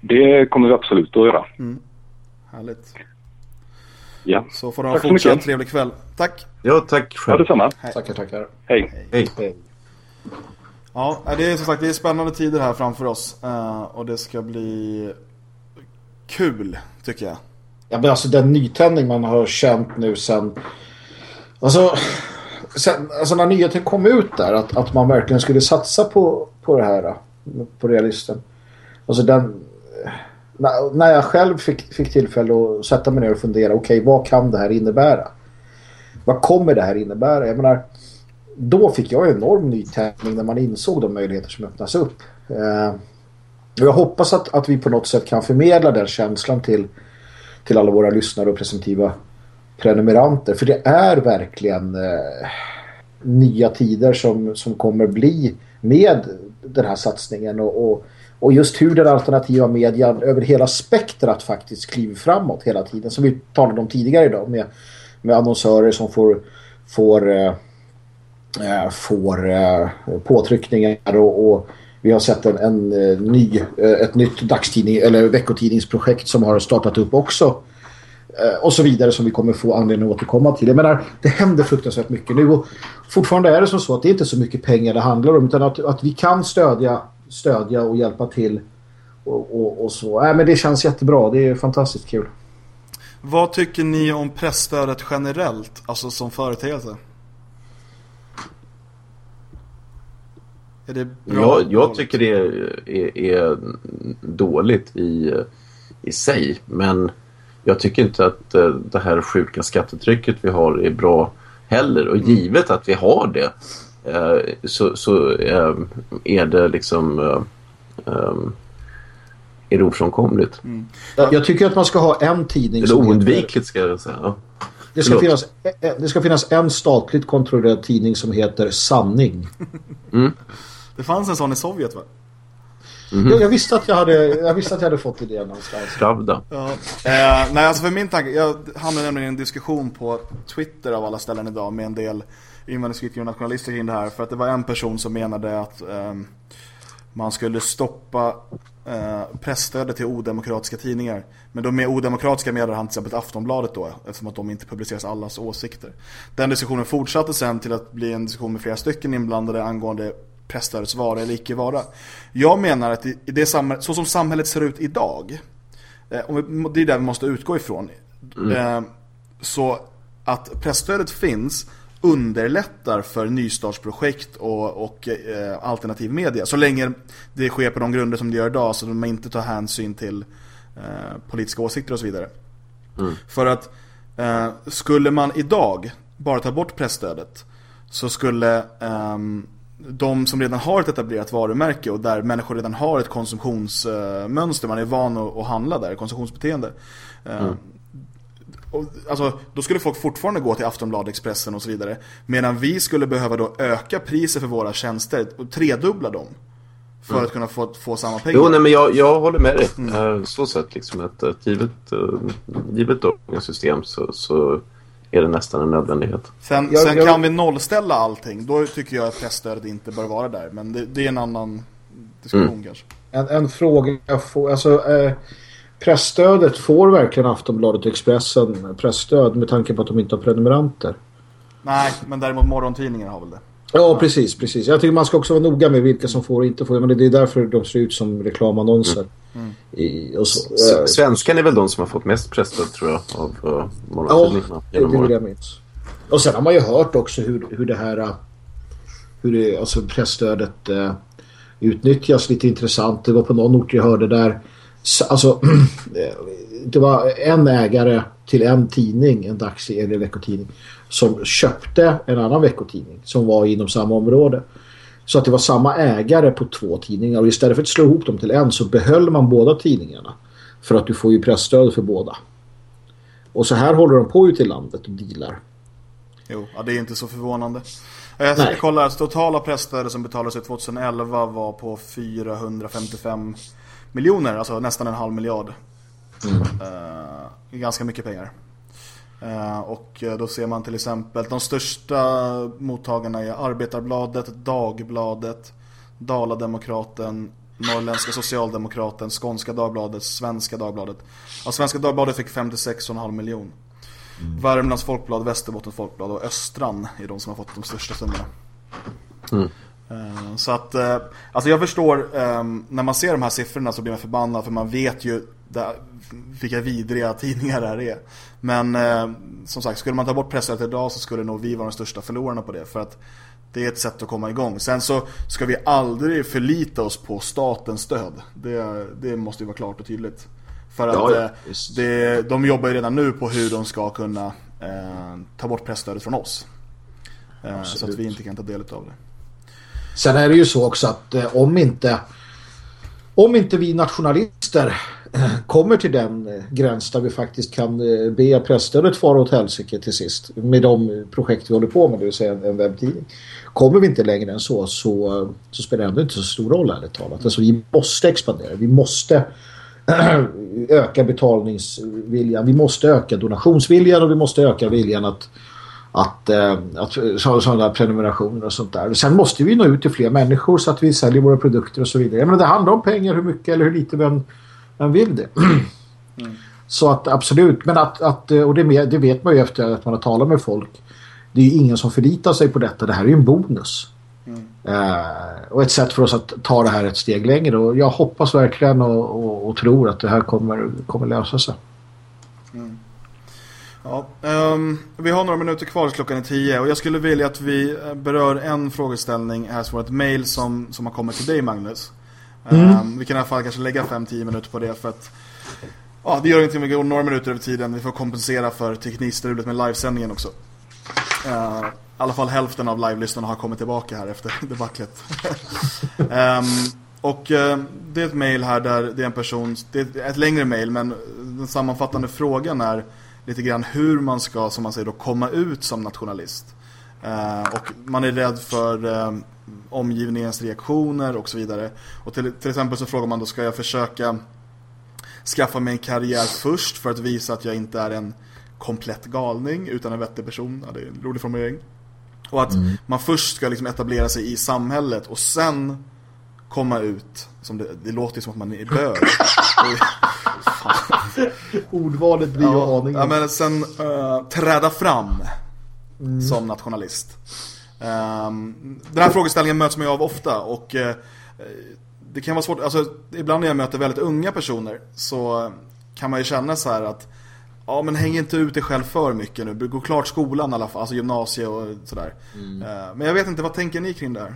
Det kommer vi absolut att göra. Mm. Härligt. Ja. Så får du ha en fortsatt trevlig kväll. Tack. Ja, tack själv. Ja, detsamma. Hej. Tackar, tackar. Hej. Hej. Hej. Ja, det är som sagt det är spännande tider här framför oss. Uh, och det ska bli kul, tycker jag. Ja, men alltså den nytändning man har känt nu sen... Alltså, sen, alltså när nyheten kom ut där, att, att man verkligen skulle satsa på, på det här, på realisten. Alltså den... När, när jag själv fick, fick tillfälle att sätta mig ner och fundera, okej, okay, vad kan det här innebära? Vad kommer det här innebära? Jag menar, då fick jag enorm nytändning när man insåg de möjligheter som öppnas upp. Eh, jag hoppas att, att vi på något sätt kan förmedla den känslan till, till alla våra lyssnare och presumtiva prenumeranter. För det är verkligen eh, nya tider som, som kommer bli med den här satsningen och, och, och just hur den alternativa median över hela spektrat faktiskt kliver framåt hela tiden. Som vi talade om tidigare idag med, med annonsörer som får, får, eh, eh får eh, påtryckningar och, och vi har sett en, en eh, ny, eh, ett nytt dagstidning eller veckotidningsprojekt som har startat upp också eh, och så vidare som vi kommer få anledning att återkomma till. Jag menar, det händer fruktansvärt mycket nu och fortfarande är det som så att det inte är så mycket pengar det handlar om utan att, att vi kan stödja, stödja och hjälpa till och, och, och så. Äh, men det känns jättebra, det är fantastiskt kul. Vad tycker ni om pressstödet generellt, alltså som företeelse? Är det bra? Jag, jag tycker det är, är, är, dåligt i, i sig, men jag tycker inte att eh, det här sjuka skattetrycket vi har är bra heller. Och mm. givet att vi har det eh, så, så eh, är det liksom är det ofrånkomligt. Mm. Jag tycker att man ska ha en tidning Eller oundvikligt ska jag säga. Det ska, finnas, det ska finnas en statligt kontrollerad tidning som heter Sanning. Mm. Det fanns en sån i Sovjet va? Mm -hmm. jag, jag, visste att jag hade, jag visste att jag hade fått idén någonstans. Pravda. Ja. Eh, nej, alltså för min tanke, jag hamnade nämligen i en diskussion på Twitter av alla ställen idag med en del invandringskritiker och nationalister kring det här. För att det var en person som menade att eh, man skulle stoppa eh, pressstödet till odemokratiska tidningar. Men de med odemokratiska menar han till exempel Aftonbladet då, eftersom att de inte publiceras allas åsikter. Den diskussionen fortsatte sen till att bli en diskussion med flera stycken inblandade angående presstödets vara eller icke vara. Jag menar att i det samhället, så som samhället ser ut idag, eh, det är där vi måste utgå ifrån, mm. Eh, så att pressstödet finns underlättar för nystartsprojekt och, och eh, alternativ media. Så länge det sker på de grunder som det gör idag så man inte tar hänsyn till eh, politiska åsikter och så vidare. Mm. För att eh, skulle man idag bara ta bort pressstödet så skulle ehm, de som redan har ett etablerat varumärke och där människor redan har ett konsumtionsmönster, man är van att, handla där, konsumtionsbeteende. Eh, mm. Och, alltså, då skulle folk fortfarande gå till Aftonbladet, Expressen och så vidare. Medan vi skulle behöva då öka priset för våra tjänster och tredubbla dem. För mm. att kunna få, få samma pengar. Jo, nej, men jag, jag håller med dig. Mm. Uh, så sett liksom att, att givet, uh, givet dagens system så, så är det nästan en nödvändighet. Sen, jag, sen jag... kan vi nollställa allting. Då tycker jag att pressstödet inte bör vara där. Men det, det är en annan diskussion mm. kanske. En, en fråga jag får... Alltså, eh, pressstödet får verkligen Aftonbladet Expressen pressstöd med tanke på att de inte har prenumeranter? Nej, men däremot morgontidningarna har väl det. Ja, precis, precis. Jag tycker man ska också vara noga med vilka som får och inte får. Men det är därför de ser ut som reklamannonser. Mm. I, och så, äh, Svenskan är väl de som har fått mest pressstöd, tror jag, av uh, morgontidningarna. Ja, det vill jag minnas. Och sen har man ju hört också hur, hur det här hur det, alltså pressstödet uh, utnyttjas lite intressant. Det var på någon ort jag hörde där alltså det var en ägare till en tidning, en dags eller veckotidning som köpte en annan veckotidning som var inom samma område. Så att det var samma ägare på två tidningar och istället för att slå ihop dem till en så behöll man båda tidningarna. För att du får ju pressstöd för båda. Och så här håller de på ute i landet och dealar. Jo, ja, det är inte så förvånande. Jag ska kolla, att totala pressstödet som betalades ut 2011 var på 455 miljoner, alltså nästan en halv miljard. Mm. Uh, ganska mycket pengar. Uh, och då ser man till exempel de största mottagarna är Arbetarbladet, Dagbladet, Dalademokraten, Norrländska Socialdemokraten, Skånska Dagbladet, Svenska Dagbladet. Ja, Svenska Dagbladet fick 56,5 miljoner. Mm. Värmlands Folkblad, Västerbottens Folkblad och Östran är de som har fått de största summorna. Mm. Uh, så att, alltså jag förstår, um, när man ser de här siffrorna så blir man förbannad för man vet ju där, vilka vidriga tidningar det här är. Men uh, som sagt, skulle man ta bort presstödet idag så skulle nog vi vara de största förlorarna på det. För att det är ett sätt att komma igång. Sen så ska vi aldrig förlita oss på statens stöd. Det, det måste ju vara klart och tydligt. För att ja, eh, det, de jobbar ju redan nu på hur de ska kunna eh, ta bort pressstödet från oss. Eh, så att vi inte kan ta del av det. Sen är det ju så också att eh, om inte om inte vi nationalister eh, kommer till den eh, gräns där vi faktiskt kan eh, be pressstödet fara åt helsike till sist med de projekt vi håller på med, det vill säga en webbtidning. Kommer vi inte längre än så så, så spelar det ändå inte så stor roll ärligt talat. Alltså vi måste expandera, vi måste öka betalningsviljan. Vi måste öka donationsviljan och vi måste öka viljan att att, eh, att sådana prenumerationer och sånt där. Sen måste vi nå ut till fler människor så att vi säljer våra produkter och så vidare. Men det handlar om pengar, hur mycket eller hur lite vem, vem vill det. Mm. Så att absolut, men att, att och det, det, vet man ju efter att man har talat med folk. Det är ju ingen som förlitar sig på detta. Det här är ju en bonus. Mm. Uh, och ett sätt för oss att ta det här ett steg längre. Och jag hoppas verkligen och, och, och tror att det här kommer, kommer lösa sig. Mm. Ja, um, vi har några minuter kvar klockan är tio och jag skulle vilja att vi eh, berör en frågeställning här som var ett mail som, som har kommit till dig Magnus. Mm. Um, vi kan i alla fall kanske lägga 5-10 minuter på det för att ja, det gör ingenting om vi går några minuter över tiden. Vi får kompensera för teknikstrulet med livesändningen också. Uh, i alla fall hälften av live-lyssnarna har kommit tillbaka här efter debaclet. um, och uh, det är ett mejl här där det är en person, det är ett längre mejl men den sammanfattande frågan är lite grann hur man ska, som man säger då, komma ut som nationalist. Uh, och man är rädd för uh, omgivningens reaktioner och så vidare. Och till, till exempel så frågar man då, ska jag försöka skaffa mig en karriär först för att visa att jag inte är en komplett galning utan en vettig person. Ja, det är en rolig formulering. Och att mm. man först ska liksom etablera sig i samhället och sen komma ut. Som det, det låter ju som att man är bög. Ordvalet blir ju ja, aningen. Ja, men sen uh, träda fram mm. som nationalist. Um, den här frågeställningen möts man ju av ofta och uh, det kan vara svårt, alltså ibland när jag möter väldigt unga personer så kan man ju känna så här att Ja men häng inte ut dig själv för mycket nu. Gå klart skolan i alla fall, alltså gymnasie och sådär. Mm. Eh, men jag vet inte, vad tänker ni kring det här?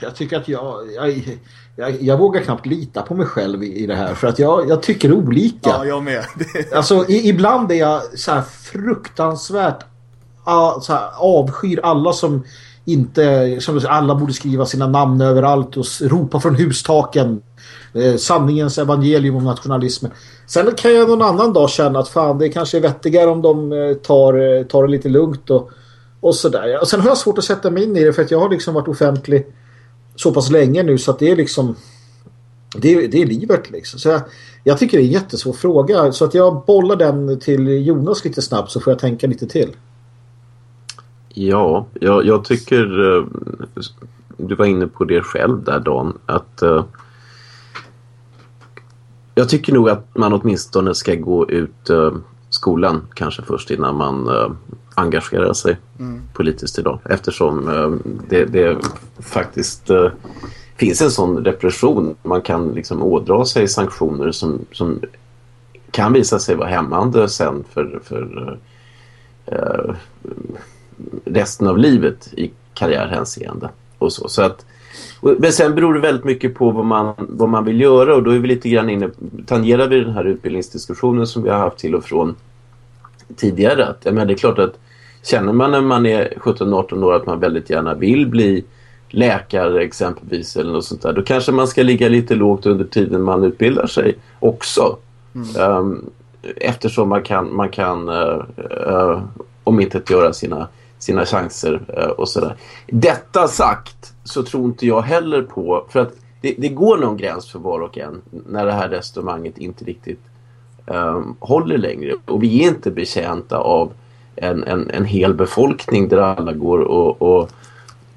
Jag tycker att jag, jag, jag, jag vågar knappt lita på mig själv i, i det här. För att jag, jag tycker olika. Ja, jag med. alltså i, ibland är jag så här så här, avskyr alla som inte, som alla borde skriva sina namn överallt och ropa från hustaken eh, sanningens evangelium om nationalismen. Sen kan jag någon annan dag känna att fan, det kanske är vettigare om de eh, tar, eh, tar det lite lugnt och, och sådär. Och sen har jag svårt att sätta mig in i det för att jag har liksom varit offentlig så pass länge nu så att det är liksom det, det är livet liksom. Så jag, jag tycker det är en jättesvår fråga. Så att jag bollar den till Jonas lite snabbt så får jag tänka lite till. Ja, jag, jag tycker du var inne på det själv där Dan att jag tycker nog att man åtminstone ska gå ut uh, skolan kanske först innan man engagerar sig mm. politiskt idag. Eftersom det, det, faktiskt finns en sån repression. Man kan liksom ådra sig sanktioner som, som kan visa sig vara hämmande sen för, för resten av livet i karriärhänseende. Och så. så att Men sen beror det väldigt mycket på vad man, vad man vill göra och då är vi lite grann inne, tangerar vi den här utbildningsdiskussionen som vi har haft till och från tidigare. Att, jag menar, det är klart att känner man när man är 17-18 år att man väldigt gärna vill bli läkare exempelvis eller något sånt där. Då kanske man ska ligga lite lågt under tiden man utbildar sig också. Mm. Um, eftersom man kan, man kan uh, uh, om inte göra sina, sina chanser eh, och sådär. Detta sagt så tror inte jag heller på, för att det, det, går någon gräns för var och en när det här resonemanget inte riktigt um, håller längre. Och vi är inte betjänta av en, en, en hel befolkning där alla går och, och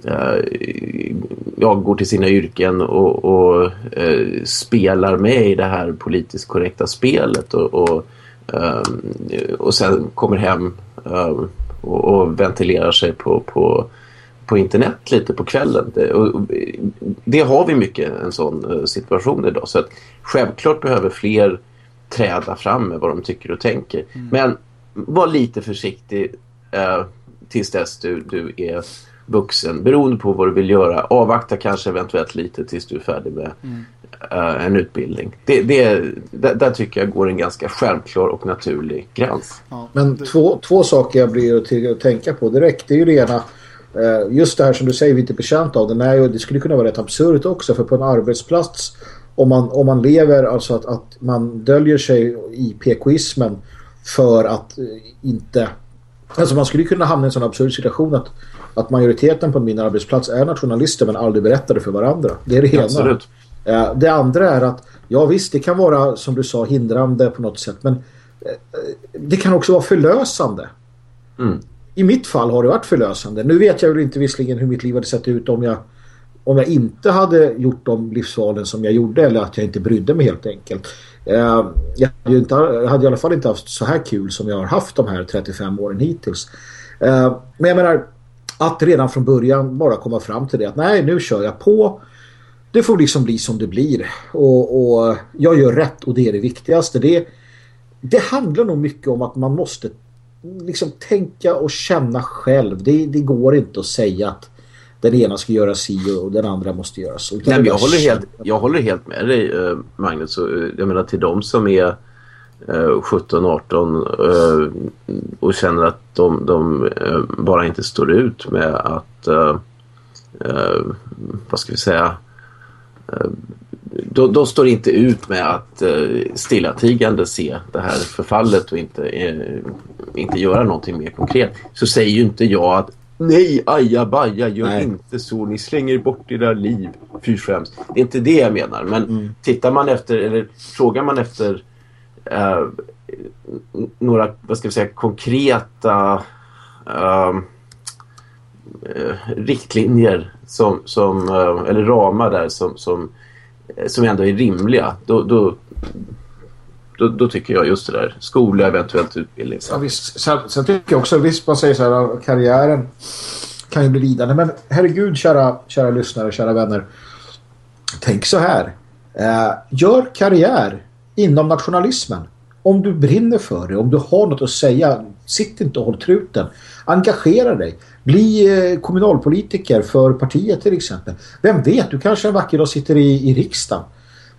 uh, ja, går till sina yrken och, och uh, spelar med i det här politiskt korrekta spelet och, och, ehm, och sen kommer hem ehm, och, och, ventilerar sig på, på, på internet lite på kvällen. Det, och, det har vi mycket en sån situation idag så att självklart behöver fler träda fram med vad de tycker och tänker. Mm. Men var lite försiktig eh, tills dess du, du är vuxen. Beroende på vad du vill göra. Avvakta kanske eventuellt lite tills du är färdig med mm. Eh, en utbildning. Det, det, där, där, tycker jag går en ganska självklar och naturlig gräns. Ja, Men två, två saker jag blir till att tänka på direkt. Det är ju det ena eh, just det här som du säger vi är inte bekänt av den är det skulle kunna vara rätt absurt också för på en arbetsplats om man, om man lever, alltså att, att man döljer sig i PKismen för att eh, inte... Alltså man skulle kunna hamna i en sån absurd situation att, att majoriteten på min arbetsplats är nationalister men aldrig berättade för varandra. Det är det ena. Absolut. Eh, det andra är att, ja visst det kan vara som du sa hindrande på något sätt men eh, det kan också vara förlösande. Mm. I mitt fall har det varit förlösande. Nu vet jag ju inte visserligen hur mitt liv hade sett ut om jag om jag inte hade gjort de livsvalen som jag gjorde eller att jag inte brydde mig helt enkelt. Eh, jag hade, inte, jag hade i alla fall inte haft så här kul som jag har haft de här 35 åren hittills. Men jag menar att redan från början bara komma fram till det att nej nu kör jag på det får liksom bli som det blir och, och jag gör rätt och det är det viktigaste. Det, det handlar nog mycket om att man måste liksom tänka och känna själv. Det, det går inte att säga att den ena ska göra si och den andra måste göra så. Nej, jag, håller helt, jag håller helt med dig eh, Magnus. Eh, jag menar till de som är 17-18 eh, och känner att de, de bara inte står ut med att vad ska vi säga de, de, står inte ut med att stillatigande se det här förfallet och inte, inte göra någonting mer konkret så säger ju inte jag att Nej, aja baja, gör Nej. inte så. Ni slänger bort era liv. Fy skäms. Det är inte det jag menar. Men mm. tittar man efter, eller frågar man efter uh, några, vad ska vi säga, konkreta uh, riktlinjer som, som eh, eller ramar där som, som, som ändå är rimliga. Då, då, då, då, tycker jag just det där. Skola, eventuellt utbildning. Ja, visst. Sen, sen tycker jag också, visst man säger så här, karriären kan ju bli lidande. Men herregud, kära, kära lyssnare, kära vänner. Tänk så här. Eh, gör karriär inom nationalismen. Om du brinner för det, om du har något att säga, sitt inte och håll truten. Engagera dig. Bli eh, kommunalpolitiker för partiet till exempel. Vem vet, du kanske en vacker dag sitter i, i riksdagen.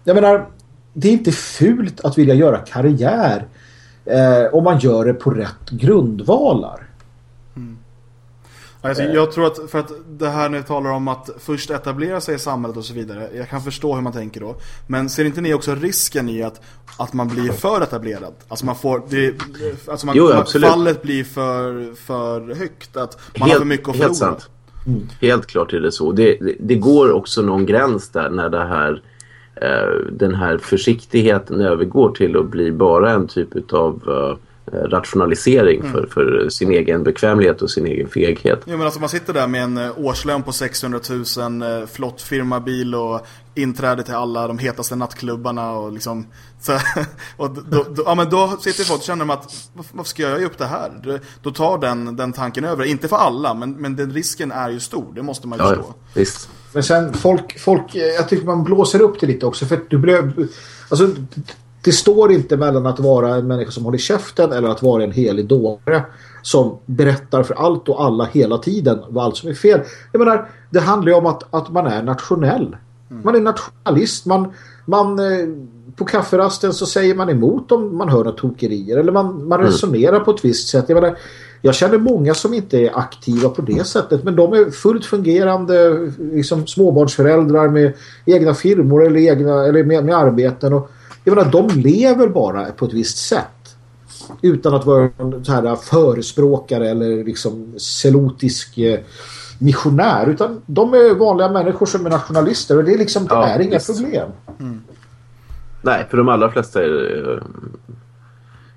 Jag menar, det är inte fult att vilja göra karriär eh, om man gör det på rätt grundvalar. Alltså, jag tror att för att det här när vi talar om att först etablera sig i samhället och så vidare. Jag kan förstå hur man tänker då. Men ser inte ni också risken i att, att man blir för etablerad? Alltså man får det, alltså man, jo, fallet blir för, för högt. Att man helt, har för mycket att förlora. Helt sant. Mm. Helt klart är det så. Det, det, det, går också någon gräns där när det här Eh, den här försiktigheten övergår till att bli bara en typ av uh, rationalisering mm. för, för sin egen bekvämlighet och sin egen feghet. Ja, men alltså man sitter där med en eh, årslön på 600 000, flott firmabil och inträde till alla de hetaste nattklubbarna och liksom så, och då, då, ja, men då sitter folk och känner att varför ska jag ge upp det här? Då tar den, den tanken över. Inte för alla, men, men den risken är ju stor. Det måste man ju ja, förstå. Visst. Men sen folk, folk, jag tycker man blåser upp det lite också för att du blev, alltså det står inte mellan att vara en människa som håller käften eller att vara en helig dåre som berättar för allt och alla hela tiden vad allt som är fel. Jag menar, det handlar ju om att, att man är nationell. Mm. Man är nationalist. Man, man, eh, på kafferasten så säger man emot om man hör några tokerier. Eller man, man mm. resonerar på ett visst sätt. Jag menar, jag känner många som inte är aktiva på det sättet men de är fullt fungerande liksom småbarnsföräldrar med egna firmor eller, egna, eller med, med arbeten och jag menar, de lever bara på ett visst sätt utan att vara en så här förespråkare eller liksom selotisk eh, missionär utan de är vanliga människor som är nationalister och det är liksom det ja, är inga problem. Mm. Nej, för de allra flesta är det,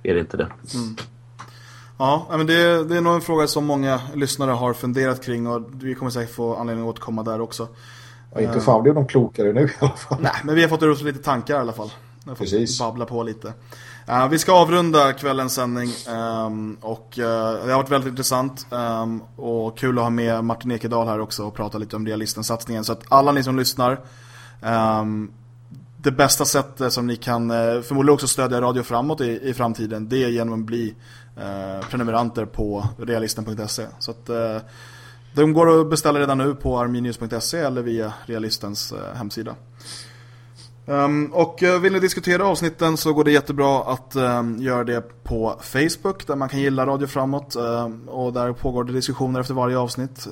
är det inte det. Mm. Ja, men det, det är nog en fråga som många lyssnare har funderat kring och vi kommer säkert få anledning att återkomma där också. Ja, inte fan blir de klokare nu i alla fall. Nej, men vi har fått ur oss lite tankar i alla fall. Jag får Precis. babbla på lite. Uh, vi ska avrunda kvällens sändning um, och uh, det har varit väldigt intressant um, och kul att ha med Martin Ekedal här också och prata lite om realisten-satsningen. Så att alla ni som lyssnar um, det bästa sättet som ni kan uh, förmodligen också stödja Radio Framåt i, i framtiden det är genom att bli uh, prenumeranter på realisten.se. Så att uh, de går att beställa redan nu på arminius.se eller via realistens hemsida. Um, och uh, vill ni diskutera avsnitten så går det jättebra att um, göra det på Facebook där man kan gilla Radio Framåt um, och där pågår det diskussioner efter varje avsnitt.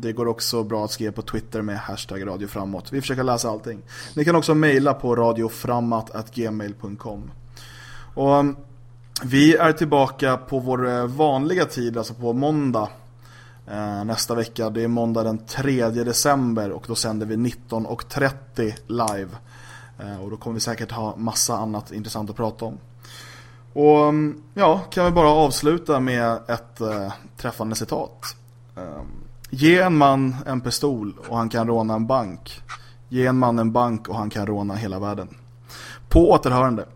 det går också bra att skriva på Twitter med hashtag Radio Framåt. Vi försöker läsa allting. Ni kan också mejla på radioframåt.gmail.com Och vi är tillbaka på vår eh, vanliga tid, alltså på måndag uh, nästa vecka. Det är måndag den 3 december och då sänder vi 19.30 live. Eh, och då kommer vi säkert ha massa annat intressant att prata om. Och mm, ja, kan vi bara avsluta med ett äh, träffande citat. Um, ge en man en pistol och han kan råna en bank. Ge en man en bank och han kan råna hela världen. På återhörande.